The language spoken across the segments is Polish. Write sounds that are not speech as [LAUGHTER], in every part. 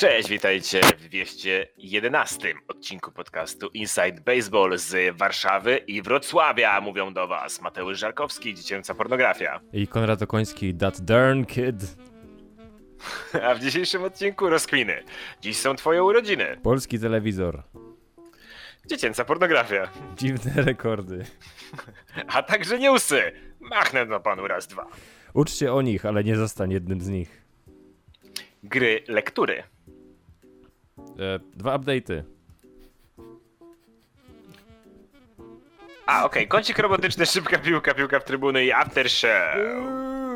Cześć, witajcie w 211 odcinku podcastu Inside Baseball z Warszawy i Wrocławia. Mówią do Was Mateusz Żarkowski, dziecięca pornografia. I Konrad Okoński, that darn kid. [LAUGHS] A w dzisiejszym odcinku rozkwiny. Dziś są Twoje urodziny. Polski telewizor. Dziecięca pornografia. Dziwne rekordy. [LAUGHS] A także newsy. Machnę na panu raz, dwa. Uczcie o nich, ale nie zostań jednym z nich. Gry lektury. E, dwa update'y. A, okej, kącik robotyczny, szybka piłka, piłka w trybuny i after show.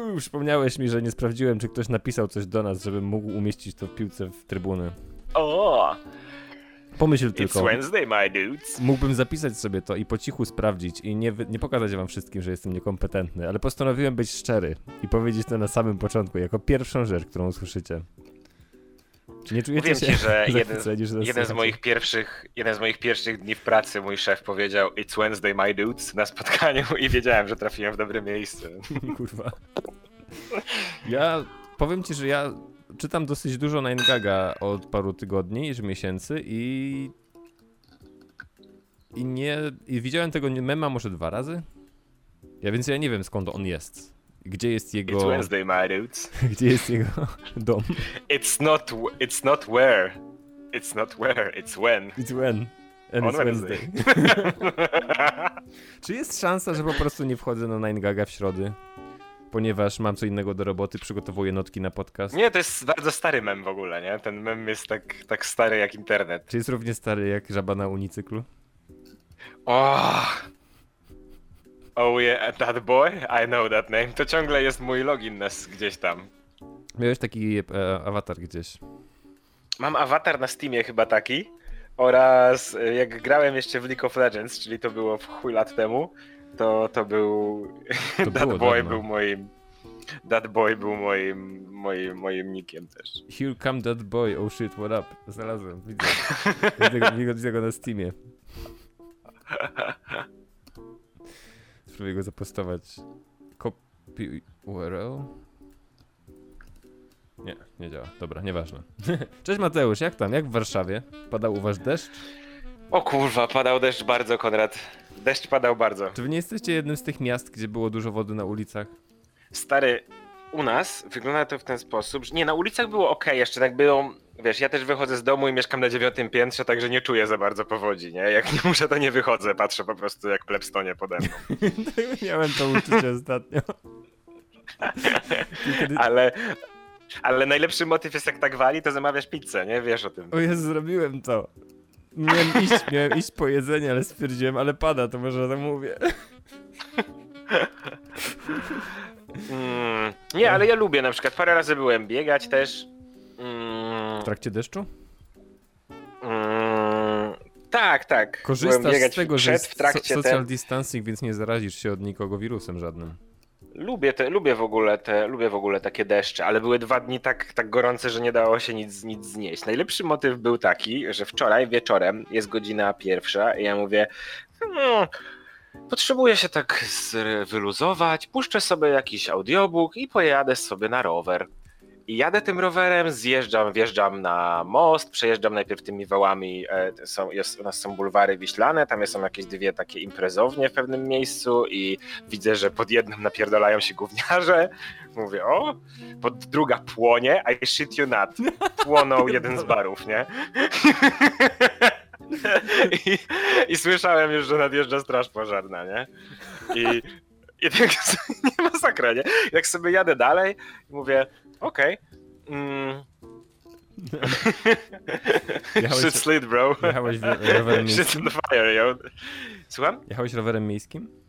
Uuu, przypomniałeś mi, że nie sprawdziłem, czy ktoś napisał coś do nas, żebym mógł umieścić to w piłce w trybuny. O, Pomyśl it's tylko. Wednesday, my dudes. Mógłbym zapisać sobie to i po cichu sprawdzić i nie, wy- nie pokazać wam wszystkim, że jestem niekompetentny, ale postanowiłem być szczery i powiedzieć to na samym początku, jako pierwszą rzecz, którą usłyszycie. Nie się ci, że jeden, [LAUGHS] jeden z moich pierwszych, jeden z moich pierwszych dni w pracy mój szef powiedział It's Wednesday, my dudes na spotkaniu [LAUGHS] i wiedziałem, że trafiłem w dobre miejsce. [LAUGHS] Kurwa. Ja powiem ci, że ja czytam dosyć dużo Nine Gaga od paru tygodni, już miesięcy i i nie i widziałem tego mema może dwa razy. Ja więc ja nie wiem skąd on jest. Gdzie jest It's jego Wednesday, my dudes. [LAUGHS] gdzie jest jego [LAUGHS] dom? It's not, it's not where. It's not where, it's when. It's when. And On it's Wednesday. [LAUGHS] Czy jest szansa, że po prostu nie wchodzę na Nine Gaga w środy? Ponieważ mam co innego do roboty, przygotowuję notki na podcast. Nie, to jest bardzo stary mem w ogóle, nie? Ten mem jest tak, tak stary jak internet. Czy jest równie stary jak żaba na unicyklu? Oh. Oh yeah, that boy? I know that name. To ciągle jest mój login nas gdzieś tam. Miałeś taki e, awatar gdzieś. Mam awatar na Steamie chyba taki. Oraz y, jak grałem jeszcze w League of Legends, czyli to było w chuj lat temu, to, to był. To [LAUGHS] that boy dawno. był moim. That boy był moim, moim, moim nickiem też. Here come that boy, oh shit, what up? Znalazłem, widzę. [LAUGHS] Widzę go- widzę go na Steamie. [LAUGHS] Spróbuję go zapostować. Copy URL? Nie, nie działa. Dobra, nieważne. [LAUGHS] Cześć Mateusz, jak tam? Jak w Warszawie? Padał u was deszcz? O kurwa, padał deszcz bardzo, Konrad. Deszcz padał bardzo. Czy wy nie jesteście jednym z tych miast, gdzie było dużo wody na ulicach? Stary, u nas wygląda to w ten sposób, że nie, na ulicach było ok, jeszcze tak było, wiesz, ja też wychodzę z domu i mieszkam na dziewiątym piętrze, także nie czuję za bardzo powodzi, nie? Jak nie muszę, to nie wychodzę, patrzę po prostu jak pleb stonie pode mną. [LAUGHS] Miałem to uczucie ostatnio. Kiedy... Ale, ale najlepszy motyw jest jak tak wali, to zamawiasz pizzę, nie? Wiesz o tym. O Jezu, zrobiłem to. Miałem iść, miałem iść po jedzenie, ale stwierdziłem, ale pada, to może to mówię. [LAUGHS] Mm, nie, ale ja lubię na przykład, parę razy byłem biegać też. Mm, W trakcie deszczu? mm, tak, tak. Byłem Korzystasz biegać z tego, że przed, jest w trakcie so- social ten. distancing, więc nie zarazisz się od nikogo wirusem żadnym. Lubię, te, lubię, w ogóle te, lubię w ogóle takie deszcze, ale były dwa dni tak, tak gorące, że nie dało się nic, nic znieść. Najlepszy motyw był taki, że wczoraj wieczorem jest godzina pierwsza i ja mówię, hmm, potrzebuję się tak wyluzować, puszczę sobie jakiś audiobook i pojadę sobie na rower. I jadę tym rowerem, zjeżdżam, wjeżdżam na most, przejeżdżam najpierw tymi wałami, e, są, jest, u nas są bulwary wiślane, tam są jakieś dwie takie imprezownie w pewnym miejscu i widzę, że pod jednym napierdalają się gówniarze. [LAUGHS] Mówię, o, pod druga płonie, I shit you not. Płonął jeden z barów, nie? [LAUGHS] [LAUGHS] I, I słyszałem już, że nadjeżdża straż pożarna, nie? I, i tak [LAUGHS] nie masakra, nie? Jak sobie jadę dalej mówię, okej. mm, [LAUGHS] Jechałeś- Shit slid, bro. Jechałeś rowerem Shit miejskim? on fire, yo. Słucham? Jechałeś rowerem miejskim?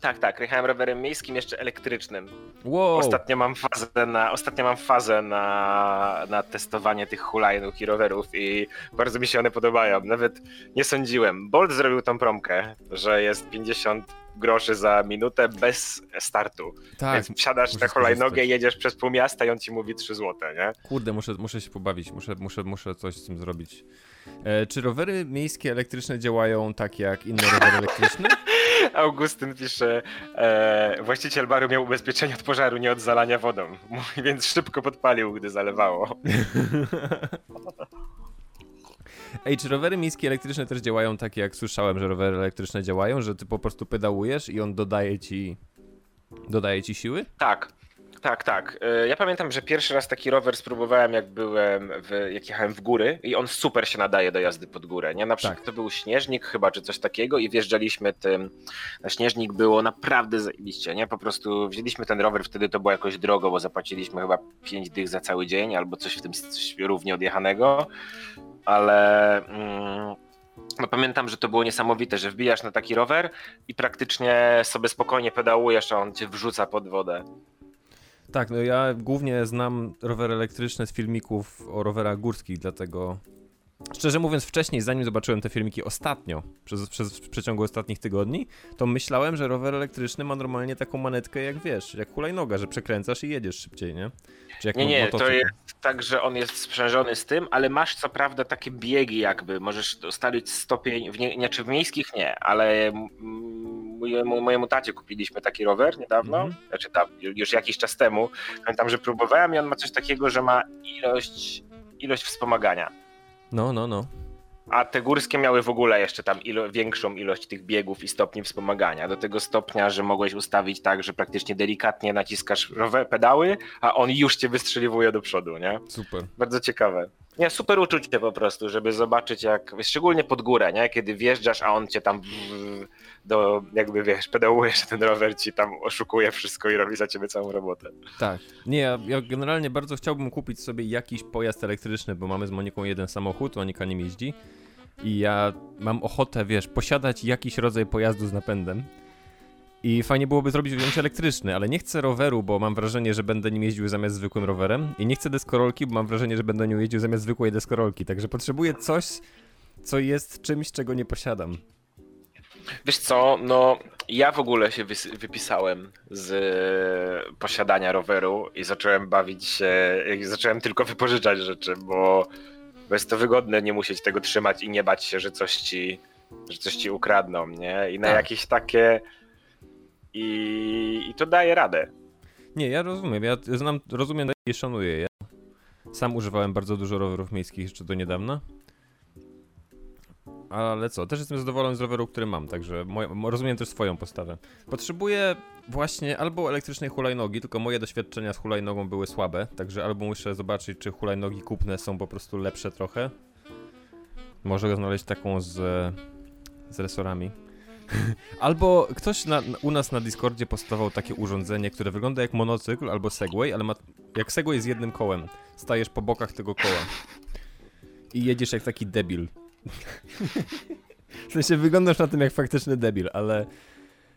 Tak, tak. Jechałem rowerem miejskim, jeszcze elektrycznym. Wow! Ostatnio mam fazę na, ostatnio mam fazę na, na testowanie tych hulajnóg i rowerów i bardzo mi się one podobają. Nawet nie sądziłem. Bolt zrobił tą promkę, że jest 50 groszy za minutę bez startu. tak, Więc wsiadasz na hulajnogę, jedziesz przez pół miasta i on ci mówi 3 złote, nie? kurde, muszę, muszę się pobawić, muszę, muszę, muszę coś z tym zrobić. E, czy rowery miejskie elektryczne działają tak jak inne rowery elektryczne? [LAUGHS] Augustyn pisze, e, właściciel baru miał ubezpieczenie od pożaru, nie od zalania wodą, więc szybko podpalił, gdy zalewało. [LAUGHS] Ej, czy rowery miejskie elektryczne też działają tak, jak słyszałem, że rowery elektryczne działają, że ty po prostu pedałujesz i on dodaje ci dodaje ci siły? Tak, tak, tak. E, Ja pamiętam, że pierwszy raz taki rower spróbowałem, jak byłem, w, jak jechałem w góry i on super się nadaje do jazdy pod górę, nie? Na przykład Tak. to był śnieżnik chyba, czy coś takiego i wjeżdżaliśmy tym, na śnieżnik było naprawdę zajebiście, nie? Po prostu wzięliśmy ten rower, wtedy to było jakoś drogo, bo zapłaciliśmy chyba 5 dych za cały dzień albo coś w tym, coś równie odjechanego, ale... Mm, no pamiętam, że to było niesamowite, że wbijasz na taki rower i praktycznie sobie spokojnie pedałujesz, a on cię wrzuca pod wodę. Tak, no ja głównie znam rowery elektryczne z filmików o rowerach górskich, dlatego szczerze mówiąc wcześniej, zanim zobaczyłem te filmiki ostatnio, przez, przez, w przeciągu ostatnich tygodni, to myślałem, że rower elektryczny ma normalnie taką manetkę jak wiesz, jak hulajnoga, że przekręcasz i jedziesz szybciej, nie? Nie, nie, to jest tak, że on jest sprzężony z tym, ale masz co prawda takie biegi jakby, możesz ustalić stopień, w nie, znaczy w miejskich nie, ale mm, mojemu, mojemu tacie kupiliśmy taki rower niedawno, Mhm. znaczy tam już jakiś czas temu, pamiętam, że próbowałem i on ma coś takiego, że ma ilość, ilość wspomagania. No, no, no. A te górskie miały w ogóle jeszcze tam ilo- większą ilość tych biegów i stopni wspomagania. Do tego stopnia, że mogłeś ustawić tak, że praktycznie delikatnie naciskasz rower, pedały, a on już cię wystrzeliwuje do przodu, nie? Super. Bardzo ciekawe. Nie, super uczucie po prostu, żeby zobaczyć jak, szczególnie pod górę, nie? Kiedy wjeżdżasz, a on cię tam do, jakby wiesz, pedałujesz, ten rower ci tam oszukuje wszystko i robi za ciebie całą robotę. Tak. Nie, ja, generalnie bardzo chciałbym kupić sobie jakiś pojazd elektryczny, bo mamy z Moniką jeden samochód, Monika nim jeździ. I ja mam ochotę, wiesz, posiadać jakiś rodzaj pojazdu z napędem. I fajnie byłoby zrobić wziąć elektryczny, ale nie chcę roweru, bo mam wrażenie, że będę nim jeździł zamiast zwykłym rowerem. I nie chcę deskorolki, bo mam wrażenie, że będę nią jeździł zamiast zwykłej deskorolki. Także potrzebuję coś, co jest czymś, czego nie posiadam. Wiesz co, no ja w ogóle się wypisałem z e, posiadania roweru i zacząłem bawić się, i zacząłem tylko wypożyczać rzeczy, bo, bo jest to wygodne nie musieć tego trzymać i nie bać się, że coś ci, że coś ci ukradną, nie? I na Tak. jakieś takie i, i to daje radę. Nie, ja rozumiem, ja znam, rozumiem i szanuję je. Sam używałem bardzo dużo rowerów miejskich jeszcze do niedawna. Ale co, też jestem zadowolony z roweru, który mam, także rozumiem też swoją postawę. Potrzebuję właśnie albo elektrycznej hulajnogi, tylko moje doświadczenia z hulajnogą były słabe, także albo muszę zobaczyć, czy hulajnogi kupne są po prostu lepsze trochę. Może znaleźć taką z, z resorami. [LAUGHS] Albo ktoś na, u nas na Discordzie postawał takie urządzenie, które wygląda jak monocykl albo Segway, ale ma jak Segway z jednym kołem. Stajesz po bokach tego koła. I jedziesz jak taki debil. [LAUGHS] w sensie wyglądasz na tym jak faktyczny debil, ale.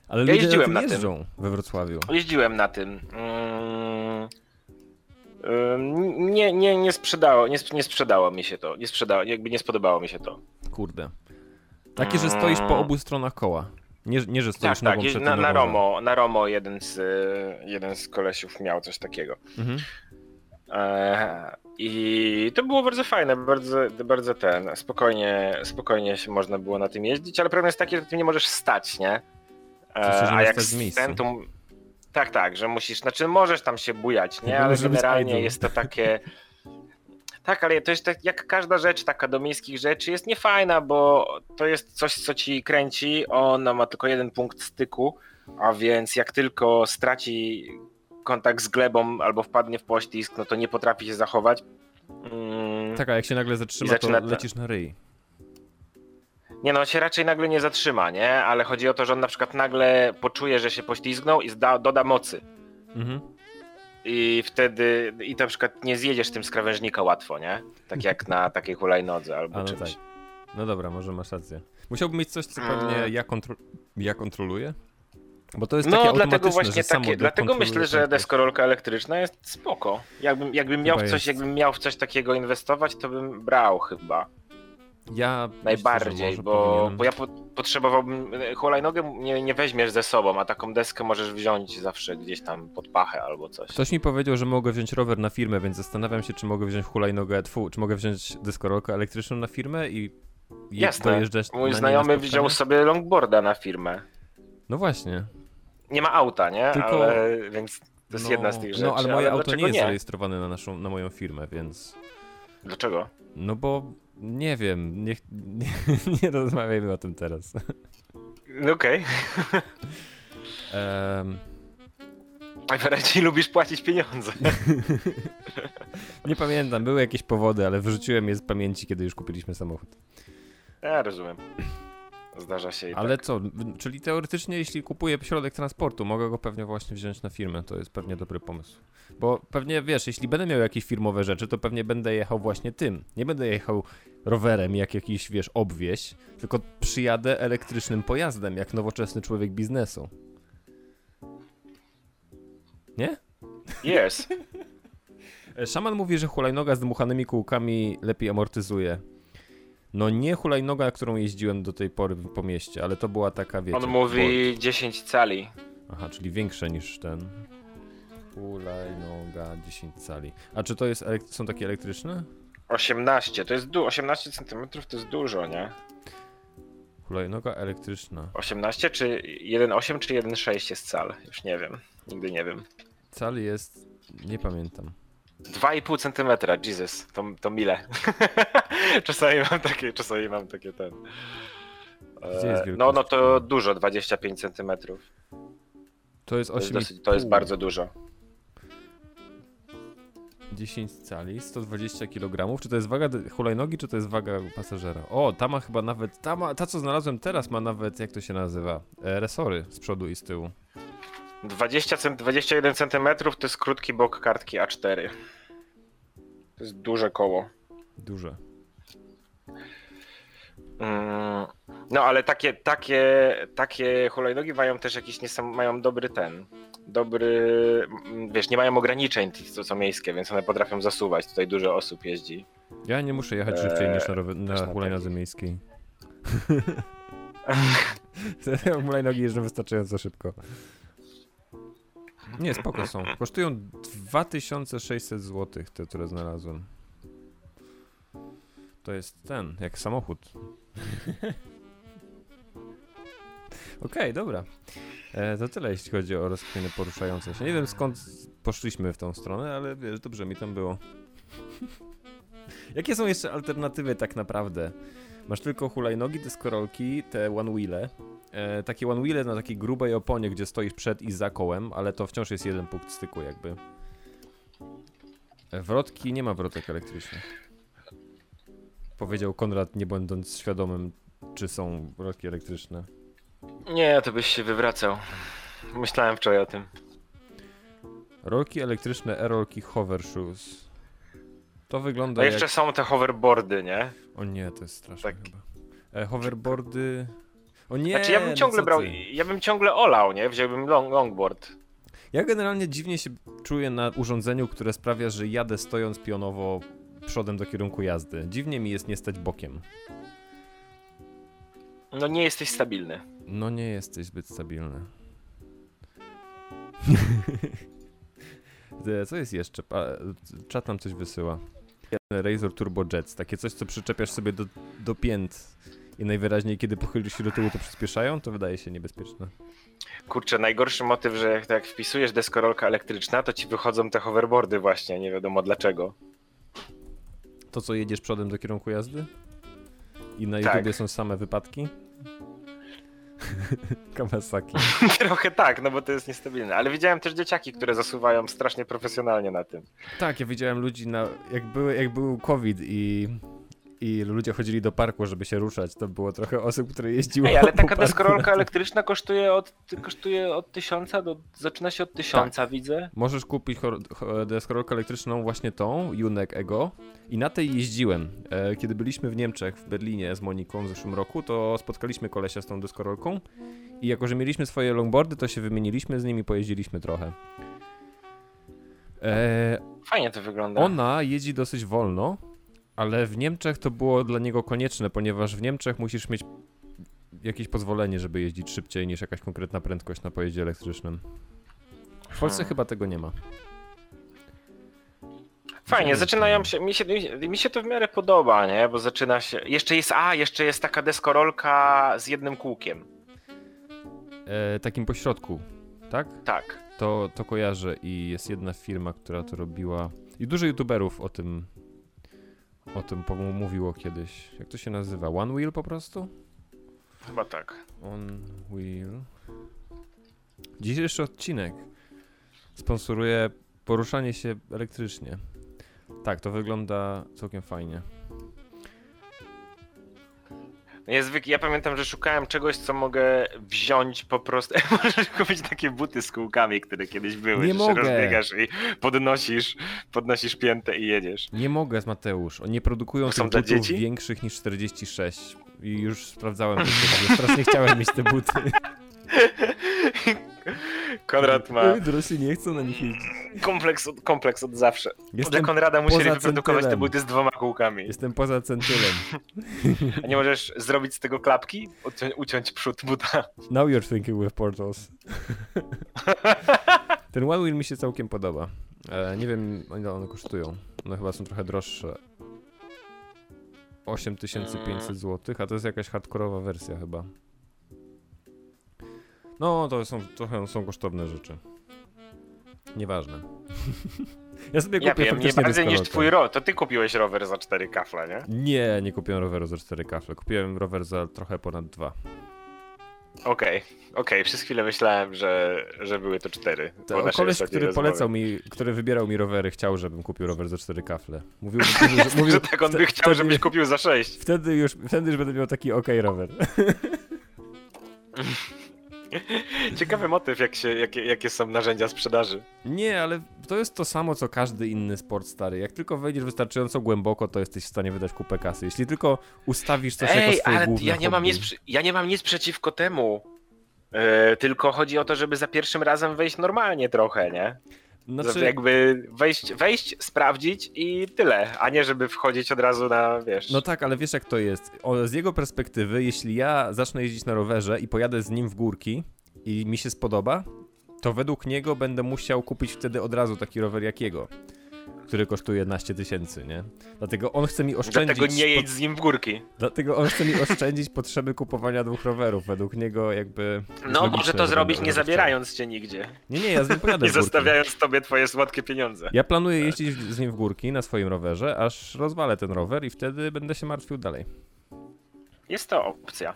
Ale Ja jeździłem na tym jeżdżą we Wrocławiu. Jeździłem na tym. Mm, ym, Nie, nie, nie sprzedało, nie, nie sprzedało mi się to. Nie sprzedało, jakby nie spodobało mi się to. Kurde. Takie, że stoisz po obu stronach koła. Nie, nie że stoisz Tak, nogą tak. przed Na, na. Romo, na Romo jeden z, jeden z kolesiów miał coś takiego. Mhm. E, I to było bardzo fajne, bardzo, bardzo ten, spokojnie, spokojnie się można było na tym jeździć, ale problem jest taki, że ty nie możesz stać, nie? E, że a jak ten, to... Tak, tak, że musisz, znaczy możesz tam się bujać, nie? Ale generalnie jest to takie... [LAUGHS] Tak, ale to jest tak, jak każda rzecz taka do miejskich rzeczy jest niefajna, bo to jest coś, co ci kręci, ona ma tylko jeden punkt styku, a więc jak tylko straci kontakt z glebą albo wpadnie w poślizg, no to nie potrafi się zachować. Mm, Tak, a jak się nagle zatrzyma, to lecisz na ryj. Nie no, się raczej nagle nie zatrzyma, nie? Ale chodzi o to, że on na przykład nagle poczuje, że się poślizgnął i zda, doda mocy. Mhm. I wtedy, i na przykład nie zjedziesz tym z krawężnika łatwo, nie? Tak jak na [LAUGHS] takiej hulajnodze albo no czymś. tak. No dobra, może masz rację. Musiałbym mieć coś, co Mm. pewnie ja, kontro ja kontroluję? Bo to jest takie No dlatego automatyczne, właśnie takie, dlatego myślę, że deskorolka elektryczna jest spoko. Jakbym, jakbym miał Chyba w coś, jest. jakbym miał w coś takiego inwestować, to bym brał chyba. Ja myślę, Najbardziej, może bo, powinienem. bo ja po, potrzebowałbym. Hulajnogę nie, nie weźmiesz ze sobą, a taką deskę możesz wziąć zawsze gdzieś tam pod pachę albo coś. Ktoś mi powiedział, że mogę wziąć rower na firmę, więc zastanawiam się, czy mogę wziąć hulajnogę, tfu, czy mogę wziąć deskorolkę elektryczną na firmę i Jasne. dojeżdżać Mój znajomy na wziął sobie longboarda na firmę. No właśnie. Nie ma auta, nie? Tylko- Ale, więc to jest no, jedna z tych rzeczy. No, ale moje auto dlaczego nie jest nie? zarejestrowane na, naszą, na moją firmę, więc... Dlaczego? No bo nie wiem, nie, nie, [LAUGHS] nie rozmawiajmy o tym teraz. No Okej. Okay. Najwyraźniej lubisz płacić pieniądze. [LAUGHS] nie pamiętam, były jakieś powody, ale wyrzuciłem je z pamięci, kiedy już kupiliśmy samochód. Ja rozumiem. Zdarza się i Ale tak. co, czyli teoretycznie jeśli kupuję środek transportu, mogę go pewnie właśnie wziąć na firmę, to jest pewnie dobry pomysł. Bo pewnie, wiesz, jeśli będę miał jakieś firmowe rzeczy, to pewnie będę jechał właśnie tym. Nie będę jechał rowerem jak jakiś, wiesz, obwieś, tylko przyjadę elektrycznym pojazdem, jak nowoczesny człowiek biznesu. Nie? Jest. E, [LAUGHS] Szaman mówi, że hulajnoga z dmuchanymi kółkami lepiej amortyzuje. No nie hulajnoga, którą jeździłem do tej pory po mieście, ale to była taka, wiecie... On mówi 10 cali. Bolt. Aha, czyli większe niż ten. Hulajnoga 10 cali. A czy to jest, są takie elektryczne? 18, to jest du 18 cm to jest dużo, nie? Hulajnoga elektryczna. 18 czy 1,8 czy 1,6 jest cal? Już nie wiem. Nigdy nie wiem. Cal jest... nie pamiętam. 2,5 cm, Jesus, to, to mile. [LAUGHS] czasami mam takie, czasami mam takie ten. E? No, no to dużo, 25 cm. To jest To jest, 8,5. dosyć, to jest bardzo dużo. 10 cali, 120 kg. Czy to jest waga hulajnogi, czy to jest waga pasażera? O, ta ma chyba nawet, ta, ma, ta co znalazłem teraz ma nawet, jak to się nazywa? E, resory z przodu i z tyłu. 20 cm, 21 cm to jest krótki bok kartki A4. To jest duże koło. Duże. Mm, No ale takie, takie, takie hulajnogi mają też jakiś niesam, mają dobry ten, dobry, mm, wiesz, nie mają ograniczeń co, co miejskie, więc one potrafią zasuwać, tutaj dużo osób jeździ. Ja nie muszę jechać Eee, szybciej niż na, rower, też na hulajnodze miejskiej. [LAUGHS] [LAUGHS] Hulajnogi jeżdżą wystarczająco szybko. Nie, spoko są. Kosztują 2600 zł, te, które znalazłem. To jest ten, jak samochód. [LAUGHS] Okej, dobra. E, to tyle, jeśli chodzi o rozkminy poruszające się. Nie wiem skąd poszliśmy w tą stronę, ale wiesz, dobrze mi tam było. Jakie są jeszcze alternatywy tak naprawdę? Masz tylko hulajnogi, deskorolki, te one-wheele. E, takie one-wheele na takiej grubej oponie, gdzie stoisz przed i za kołem, ale to wciąż jest jeden punkt styku jakby. E, wrotki, nie ma wrotek elektrycznych. Powiedział Konrad, nie będąc świadomym, czy są wrotki elektryczne. Nie, to byś się wywracał. Myślałem wczoraj o tym. Rolki elektryczne, e-rolki hover shoes. To wygląda A jeszcze jak... są te hoverboardy, nie? O nie, to jest straszne Tak. chyba. E, hoverboardy... O nie, Znaczy ja bym no ciągle co brał, ty? ja bym ciągle olał, nie? Wziąłbym long, longboard. Ja generalnie dziwnie się czuję na urządzeniu, które sprawia, że jadę stojąc pionowo przodem do kierunku jazdy. Dziwnie mi jest nie stać bokiem. No nie jesteś stabilny. No nie jesteś zbyt stabilny. [LAUGHS] Co jest jeszcze? Czat nam coś wysyła. Razor Turbo Jets. Takie coś, co przyczepiasz sobie do, do pięt i najwyraźniej, kiedy pochylisz się do tyłu, to przyspieszają, to wydaje się niebezpieczne. Kurczę, najgorszy motyw, że jak, jak wpisujesz deskorolka elektryczna, to ci wychodzą te hoverboardy właśnie, nie wiadomo dlaczego. To, co jedziesz przodem do kierunku jazdy? I na Tak. YouTubie są same wypadki? [LAUGHS] Kawasaki. [LAUGHS] Trochę tak, no bo to jest niestabilne. Ale widziałem też dzieciaki, które zasuwają strasznie profesjonalnie na tym. Tak, ja widziałem ludzi na. Jak, były, jak był COVID i. I ludzie chodzili do parku, żeby się ruszać. To było trochę osób, które jeździły. Ej, ale taka deskorolka na- elektryczna kosztuje od, kosztuje od tysiąca do... Zaczyna się od tysiąca, Tak. widzę. Możesz kupić deskorolkę elektryczną, właśnie tą, Junek Ego. I na tej jeździłem. E, kiedy byliśmy w Niemczech, w Berlinie z Moniką w zeszłym roku, to spotkaliśmy kolesia z tą deskorolką. I jako, że mieliśmy swoje longboardy, to się wymieniliśmy z nimi, pojeździliśmy trochę. E, Fajnie to wygląda. Ona jeździ dosyć wolno, ale w Niemczech to było dla niego konieczne, ponieważ w Niemczech musisz mieć jakieś pozwolenie, żeby jeździć szybciej niż jakaś konkretna prędkość na pojeździe elektrycznym. W Polsce Hmm. chyba tego nie ma. Fajnie, zaczynają się, mi się, mi się to w miarę podoba, nie? Bo zaczyna się, jeszcze jest, a, jeszcze jest taka deskorolka z jednym kółkiem. e, takim pośrodku, tak? Tak. To, to kojarzę i jest jedna firma, która to robiła i dużo youtuberów o tym o tym mówiło kiedyś. Jak to się nazywa? One Wheel po prostu? Chyba tak. On Wheel. Dzisiejszy odcinek sponsoruje poruszanie się elektrycznie. Tak, to wygląda całkiem fajnie. Niezwyk... Ja pamiętam, że szukałem czegoś, co mogę wziąć po prostu. [LAUGHS] Możesz kupić takie buty z kółkami, które kiedyś były. Nie mogę. się rozbiegasz i podnosisz, podnosisz piętę i jedziesz. Nie mogę, Mateusz. Oni nie produkują tych są butów dzieci? większych niż 46. I już sprawdzałem to. Strasznie chciałem mieć te buty. [LAUGHS] [LAUGHS] Konrad ma Dorośli nie chcą na nich jeździć. kompleks od, kompleks od zawsze. Dla Jestem, Konrada musieli wyprodukować te buty z dwoma kółkami. jestem poza centylem. [LAUGHS] A nie możesz zrobić z tego klapki? Ucią- uciąć przód buta. Now you're thinking with portals. [LAUGHS] Ten One Wheel mi się całkiem podoba. E, nie wiem, ile one kosztują. One chyba są trochę droższe. 8500 zł, a to jest jakaś hardkorowa wersja chyba. No, to są trochę są kosztowne rzeczy. Nieważne. [LAUGHS] ja sobie Ja kupię wiem, nie bardziej niż twój ro. To ty kupiłeś rower za cztery kafle, nie? Nie, nie kupiłem roweru za 4 kafle. Kupiłem rower za trochę ponad 2. Okej, okej, przez chwilę myślałem, że, że były to cztery. To koleś, który rozmowie. polecał mi, który wybierał mi rowery, chciał, żebym kupił rower za 4 kafle. Mówił, mówił, że, mówił że [LAUGHS] tak on by chciał, żebyś kupił za sześć. Wtedy już, wtedy już będę miał taki okej rower. [LAUGHS] [LAUGHS] Ciekawy motyw, jak się, jakie, jakie są narzędzia sprzedaży. Nie, ale to jest to samo, co każdy inny sport stary. Jak tylko wejdziesz wystarczająco głęboko, to jesteś w stanie wydać kupę kasy. Jeśli tylko ustawisz coś jako Ej, swoje ale główne ja nie, mam nic, ja nie mam nic przeciwko temu. E, tylko chodzi o to, żeby za pierwszym razem wejść normalnie trochę, nie? Znaczy... Jakby wejść, wejść, sprawdzić i tyle, a nie żeby wchodzić od razu na, wiesz... no tak, ale wiesz jak to jest. O, z jego perspektywy, jeśli ja zacznę jeździć na rowerze i pojadę z nim w górki i mi się spodoba, to według niego będę musiał kupić wtedy od razu taki rower jak jego, który kosztuje 11 tysięcy, nie? Dlatego on chce mi oszczędzić... Dlatego nie jedź z nim w górki. Dlatego on chce mi oszczędzić potrzeby kupowania dwóch rowerów. Według niego jakby. No, może że to zrobić nie zabierając cię nigdzie. Nie, nie, ja z nim pojadę [LAUGHS] Nie zostawiając tobie twoje słodkie pieniądze. Ja planuję jeździć z nim w górki na swoim rowerze, aż rozwalę ten rower i wtedy będę się martwił dalej. Jest to opcja.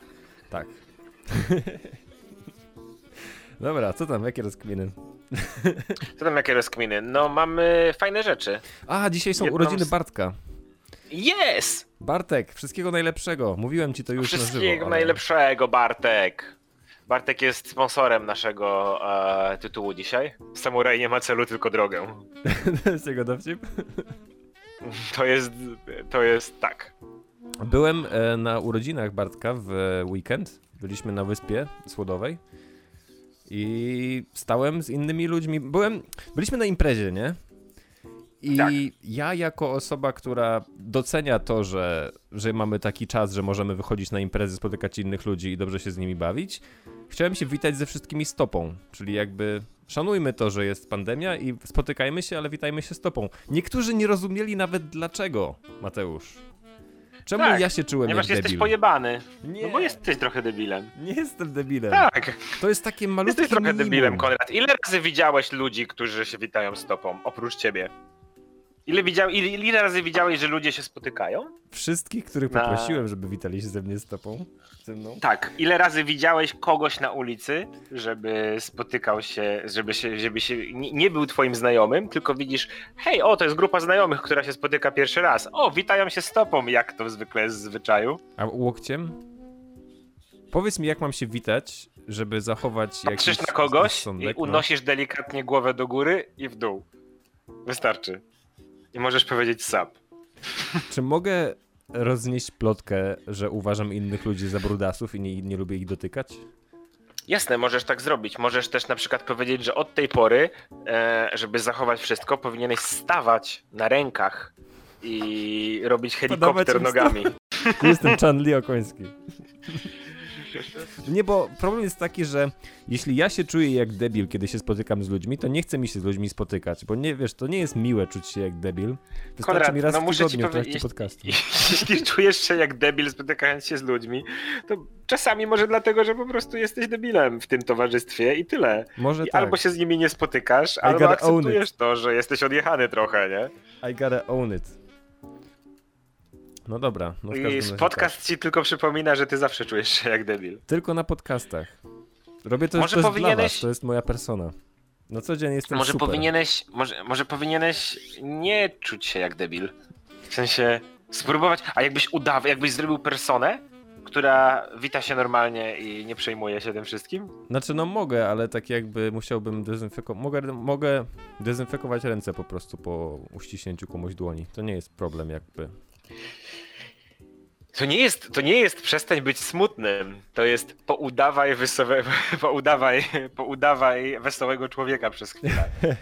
Tak. [LAUGHS] Dobra, co tam, jakie rozkminy? [LAUGHS] Co tam jakie rozkminy? No, mamy fajne rzeczy. A, dzisiaj są Jedną urodziny z- Bartka. Jest! Bartek, wszystkiego najlepszego. Mówiłem ci to już na żywo. Wszystkiego ale- najlepszego, Bartek. Bartek jest sponsorem naszego e, tytułu dzisiaj. Samuraj nie ma celu, tylko drogę. [LAUGHS] to jest jego dowcip? [LAUGHS] To jest, to jest tak. Byłem e, na urodzinach Bartka w weekend. Byliśmy na wyspie Słodowej. I stałem z innymi ludźmi. Byłem, byliśmy na imprezie, nie? I Tak. ja jako osoba, która docenia to, że, że mamy taki czas, że możemy wychodzić na imprezy, spotykać innych ludzi i dobrze się z nimi bawić, chciałem się witać ze wszystkimi stopą. Czyli jakby szanujmy to, że jest pandemia i spotykajmy się, ale witajmy się stopą. Niektórzy nie rozumieli nawet dlaczego, Mateusz. Czemu Tak, ja się czułem Ponieważ jak jesteś debil? pojebany. Nie, No bo jesteś trochę debilem. nie jestem debilem. Tak, To jest takie malutkie jesteś trochę minimum. debilem, Konrad. Ile razy widziałeś ludzi, którzy się witają z topą, oprócz ciebie? Ile, widział, ile, ile razy widziałeś, że ludzie się spotykają? Wszystkich, których Na- poprosiłem, żeby witali się ze mnie stopą. Ze mną. Tak. Ile razy widziałeś kogoś na ulicy, żeby spotykał się, żeby się, żeby się nie, był twoim znajomym, tylko widzisz, hej, o, to jest grupa znajomych, która się spotyka pierwszy raz. O, witają się z topą, jak to zwykle jest w zwyczaju. A łokciem? Powiedz mi, jak mam się witać, żeby zachować jakiś Patrzysz na kogoś i no. unosisz delikatnie głowę do góry i w dół. Wystarczy. I możesz powiedzieć sap. Czy mogę roznieść plotkę, że uważam innych ludzi za brudasów i nie, nie lubię ich dotykać? Jasne, możesz tak zrobić. Możesz też na przykład powiedzieć, że od tej pory, e, żeby zachować wszystko, powinieneś stawać na rękach i robić helikopter nogami. [LAUGHS] Jestem Chan Li Okoński. Nie, bo problem jest taki, że jeśli ja się czuję jak debil, kiedy się spotykam z ludźmi, to nie chce mi się z ludźmi spotykać, bo nie, wiesz, to nie jest miłe czuć się jak debil. Wystarczy Konrad, mi raz no w muszę ci tygodniu w trakcie powiedzieć- podcastu. [LAUGHS] Jeśli czujesz się jak debil spotykając się z ludźmi, to czasami może dlatego, że po prostu jesteś debilem w tym towarzystwie i tyle. Może I tak. albo się z nimi nie spotykasz, I albo akceptujesz to, że jesteś odjechany trochę, nie? I gotta own it. No dobra. No I razie tak. podcast ci tylko przypomina, że ty zawsze czujesz się jak debil. Tylko na podcastach. Robię to, Może to jest dla powinieneś- was, to jest moja persona. Na co dzień jestem Może super. powinieneś, może, może powinieneś nie czuć się jak debil. W sensie spróbować, a jakbyś udawał, jakbyś zrobił personę, która wita się normalnie i nie przejmuje się tym wszystkim? Znaczy no mogę, ale tak jakby musiałbym dezynfekować. Mogę, mogę dezynfekować ręce po prostu po uściśnięciu komuś dłoni. To nie jest problem jakby. To nie jest, to nie jest przestań być smutnym. To jest poudawaj, wysowe, [LAUGHS] poudawaj, poudawaj wesołego człowieka przez chwilę. [LAUGHS]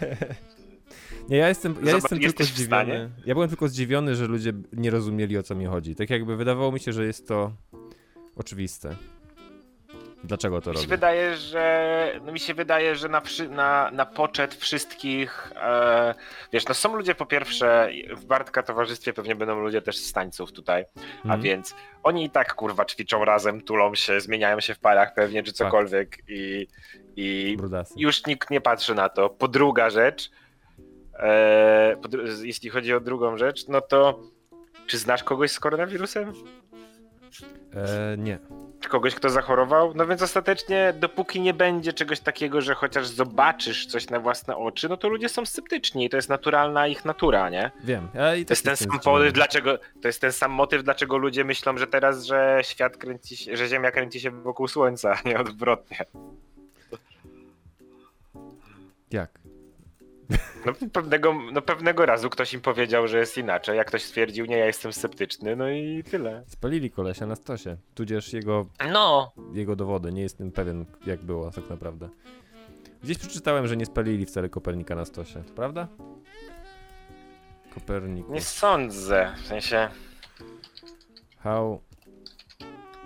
Nie, ja jestem, ja Zobacz, jestem tylko zdziwiony. Ja byłem tylko zdziwiony, że ludzie nie rozumieli o co mi chodzi. Tak jakby wydawało mi się, że jest to oczywiste. Dlaczego to Mi się robię? wydaje, że no mi się wydaje, że na, na, na poczet wszystkich e, wiesz, no są ludzie po pierwsze w Bartka towarzystwie pewnie będą ludzie też z tańców tutaj, a Mhm. więc oni i tak kurwa ćwiczą razem, tulą się, zmieniają się w parach pewnie czy Tak. cokolwiek i, i Brudasy. już nikt nie patrzy na to. Po druga rzecz, e, po, jeśli chodzi o drugą rzecz, no to czy znasz kogoś z koronawirusem? E, nie. Czy kogoś, kto zachorował? No więc ostatecznie, dopóki nie będzie czegoś takiego, że chociaż zobaczysz coś na własne oczy, no to ludzie są sceptyczni i to jest naturalna ich natura, nie? Wiem. Ja i To jest ten sam motyw, dlaczego, to jest ten sam motyw, dlaczego ludzie myślą, że teraz, że świat kręci się, że Ziemia kręci się wokół Słońca, a nie odwrotnie. Jak? No pewnego, no pewnego razu ktoś im powiedział, że jest inaczej, jak ktoś stwierdził, nie, ja jestem sceptyczny, no i tyle. Spalili kolesia na stosie. Tudzież jego, No, jego dowody. Nie jestem pewien, jak było tak naprawdę. Gdzieś przeczytałem, że nie spalili wcale Kopernika na stosie. To prawda? Kopernikus. nie sądzę, w sensie... How...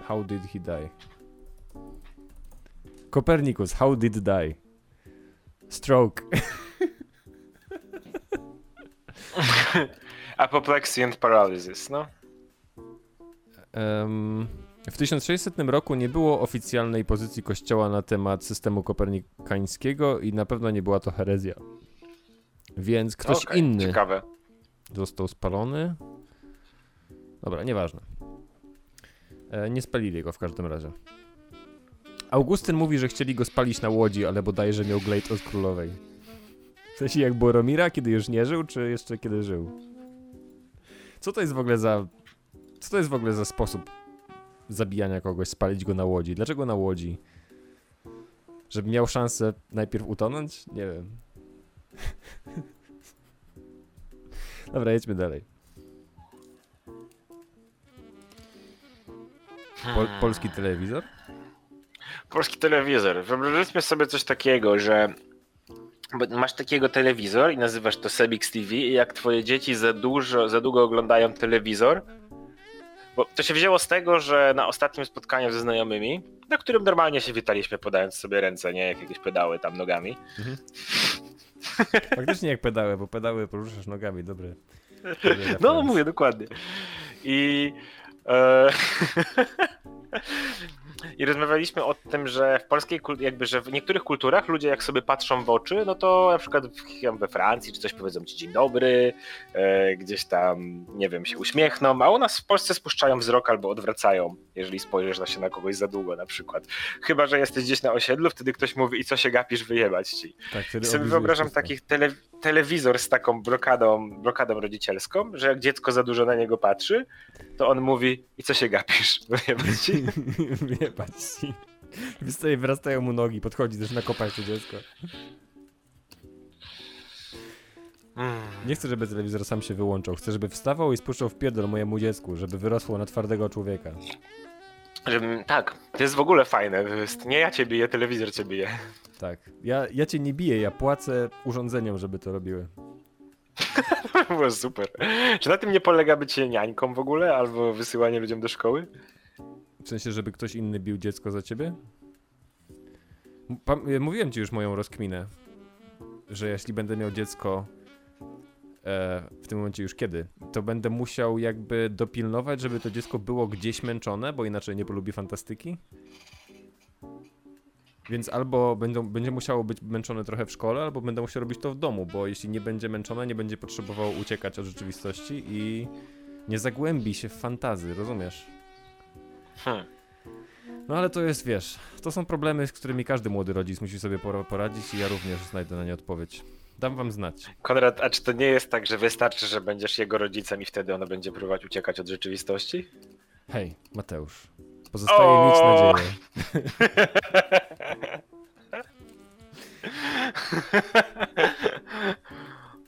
How did he die? Kopernikus, how did die? Stroke. [LAUGHS] [LAUGHS] Apoplexy and paralysis, no. Em, w 1600 roku nie było oficjalnej pozycji kościoła na temat systemu kopernikańskiego i na pewno nie była to herezja. Więc ktoś Okej, inny Ciekawe. został spalony. Dobra, nieważne. E, nie spalili go w każdym razie. Augustyn mówi, że chcieli go spalić na łodzi, ale bodajże miał glejt od królowej. Sensie jak Boromira, kiedy już nie żył, czy jeszcze kiedy żył? Co to jest w ogóle za... Co to jest w ogóle za sposób zabijania kogoś, spalić go na łodzi? Dlaczego na łodzi? Żeby miał szansę najpierw utonąć? Nie wiem. [LAUGHS] Dobra, jedźmy dalej. Pol polski telewizor? Polski telewizor. Wyobraźmy sobie coś takiego, że bo masz takiego telewizor i nazywasz to Sebix TV i jak twoje dzieci za dużo, za długo oglądają telewizor, bo to się wzięło z tego, że na ostatnim spotkaniu ze znajomymi, na którym normalnie się witaliśmy podając sobie ręce, nie jak jakieś pedały tam nogami, [LAUGHS] Faktycznie jak pedały, bo pedały poruszasz nogami, dobry. dobry No, referenc. mówię dokładnie. I. E, [LAUGHS] I rozmawialiśmy o tym, że w polskiej jakby, że w niektórych kulturach ludzie jak sobie patrzą w oczy, no to na przykład we Francji czy coś powiedzą ci dzień dobry, e, gdzieś tam, nie wiem, się uśmiechną, a u nas w Polsce spuszczają wzrok albo odwracają, jeżeli spojrzysz na się na kogoś za długo na przykład. Chyba, że jesteś gdzieś na osiedlu, wtedy ktoś mówi i co się gapisz, wyjebać ci. Tak, I sobie wyobrażam wszystko. taki tele, telewizor z taką blokadą, blokadą rodzicielską, że jak dziecko za dużo na niego patrzy, to on mówi i co się gapisz? Wyjebać ci? [LAUGHS] [LAUGHS] Wyjebać ci. [LAUGHS] Wystaje, wyrastają mu nogi, podchodzi też nakopać to dziecko. Mm. Nie chcę, żeby telewizor sam się wyłączał. Chcę, żeby wstawał i spuszczał w pierdol mojemu dziecku, żeby wyrosło na twardego człowieka. Żebym, tak, to jest w ogóle fajne. Nie ja cię biję, telewizor cię bije. Tak. Ja, ja cię nie biję, ja płacę urządzeniom, żeby to robiły. [LAUGHS] To było super. Czy na tym nie polega bycie niańką w ogóle, albo wysyłanie ludziom do szkoły? W sensie, żeby ktoś inny bił dziecko za ciebie? Mówiłem ci już moją rozkminę, że jeśli będę miał dziecko e, w tym momencie już kiedy, to będę musiał jakby dopilnować, żeby to dziecko było gdzieś męczone, bo inaczej nie polubi fantastyki. Więc albo będą, będzie musiało być męczone trochę w szkole, albo będę musiał robić to w domu, bo jeśli nie będzie męczone, nie będzie potrzebowało uciekać od rzeczywistości i nie zagłębi się w fantazy, rozumiesz? Hmm. No ale to jest, wiesz, to są problemy, z którymi każdy młody rodzic musi sobie pora- poradzić i ja również znajdę na nie odpowiedź. Dam wam znać. Konrad, a czy to nie jest tak, że wystarczy, że będziesz jego rodzicem i wtedy ona będzie próbować uciekać od rzeczywistości? Hej, Mateusz. Pozostaje O! mieć nadzieję. [LAUGHS]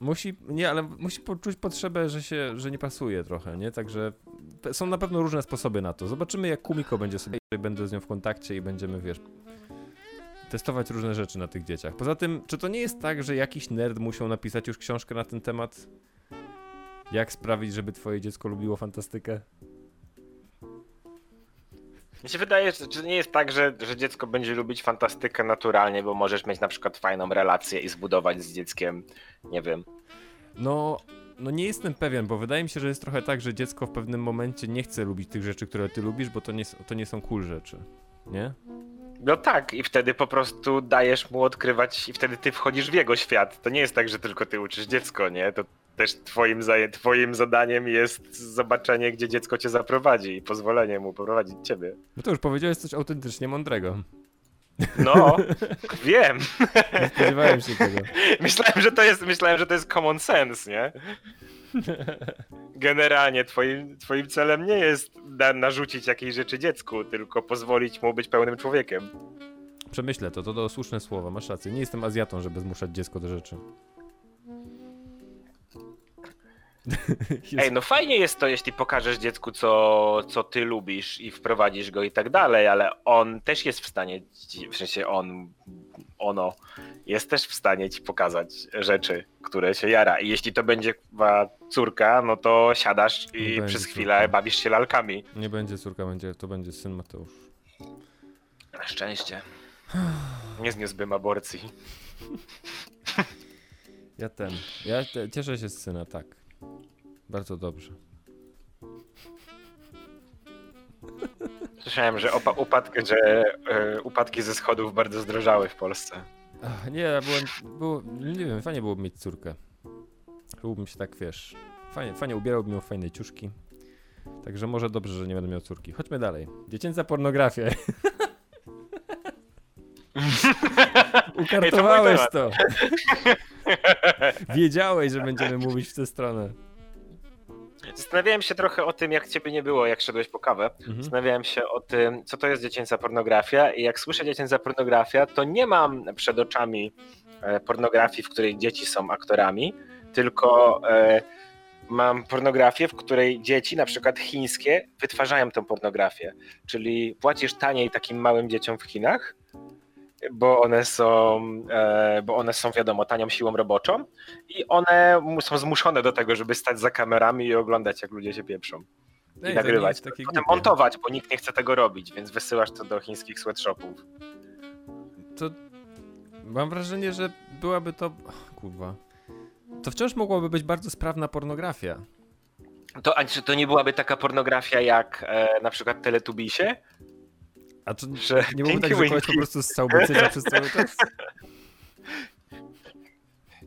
Musi, nie, ale musi poczuć potrzebę, że się, że nie pasuje trochę, nie? Także są na pewno różne sposoby na to. Zobaczymy jak Kumiko będzie sobie, będę z nią w kontakcie i będziemy, wiesz, testować różne rzeczy na tych dzieciach. Poza tym, czy to nie jest tak, że jakiś nerd musiał napisać już książkę na ten temat? Jak sprawić, żeby twoje dziecko lubiło fantastykę? Mi się wydaje, że że nie jest tak, że, że dziecko będzie lubić fantastykę naturalnie, bo możesz mieć na przykład fajną relację i zbudować z dzieckiem, nie wiem. No, no nie jestem pewien, bo wydaje mi się, że jest trochę tak, że dziecko w pewnym momencie nie chce lubić tych rzeczy, które ty lubisz, bo to nie, to nie są cool rzeczy. Nie? No tak, i wtedy po prostu dajesz mu odkrywać, i wtedy ty wchodzisz w jego świat. To nie jest tak, że tylko ty uczysz dziecko, nie? To też twoim, twoim zadaniem jest zobaczenie, gdzie dziecko cię zaprowadzi i pozwolenie mu poprowadzić ciebie. No to już powiedziałeś coś autentycznie mądrego. No, [LAUGHS] wiem. Nie spodziewałem się tego. [LAUGHS] Myślałem, że to jest, myślałem, że to jest common sense, nie? Generalnie twoim, twoim celem nie jest na, narzucić jakiejś rzeczy dziecku, tylko pozwolić mu być pełnym człowiekiem. Przemyślę to, to, to słuszne słowa, masz rację. Nie jestem Azjatą, żeby zmuszać dziecko do rzeczy. [LAUGHS] Ej, no fajnie jest to, jeśli pokażesz dziecku, co, co ty lubisz i wprowadzisz go i tak dalej, ale on też jest w stanie, w sensie on, ono, jest też w stanie ci pokazać rzeczy, które się jara. I jeśli to będzie córka, no to siadasz i przez córka. chwilę bawisz się lalkami. Nie będzie córka, będzie, to będzie syn Mateusz. Na szczęście. Nie zniósłbym aborcji. Ja ten. Ja te, cieszę się z syna, tak. Bardzo dobrze. Słyszałem, że opa- upadki, że e, upadki ze schodów bardzo zdrożały w Polsce. Ach, nie, ja byłem. Było, nie wiem, fajnie byłoby mieć córkę. Byłbym się tak, wiesz. Fajnie, fajnie ubierałbym ją w fajne ciuszki. Także może dobrze, że nie będę miał córki. Chodźmy dalej. Dziecięca pornografia. [LAUGHS] Ukartowałeś Ej, to. [LAUGHS] Wiedziałeś, że będziemy mówić w tę stronę. Zastanawiałem się trochę o tym, jak ciebie nie było, jak szedłeś po kawę. Mhm. Zastanawiałem się o tym, co to jest dziecięca pornografia i jak słyszę dziecięca pornografia, to nie mam przed oczami e, pornografii, w której dzieci są aktorami, tylko e, mam pornografię, w której dzieci, na przykład chińskie, wytwarzają tą pornografię. Czyli płacisz taniej takim małym dzieciom w Chinach, bo one są, e, bo one są wiadomo, tanią siłą roboczą i one są zmuszone do tego, żeby stać za kamerami i oglądać, jak ludzie się pieprzą Ej, i nie nagrywać. Potem głupie. montować, bo nikt nie chce tego robić, więc wysyłasz to do chińskich sweatshopów. To mam wrażenie, że byłaby to. Kurwa. To wciąż mogłaby być bardzo sprawna pornografia. To, to nie byłaby taka pornografia jak e, na przykład Teletubisie? A czy Że nie byłoby tak, że koleś po prostu ssał cyca przez cały czas?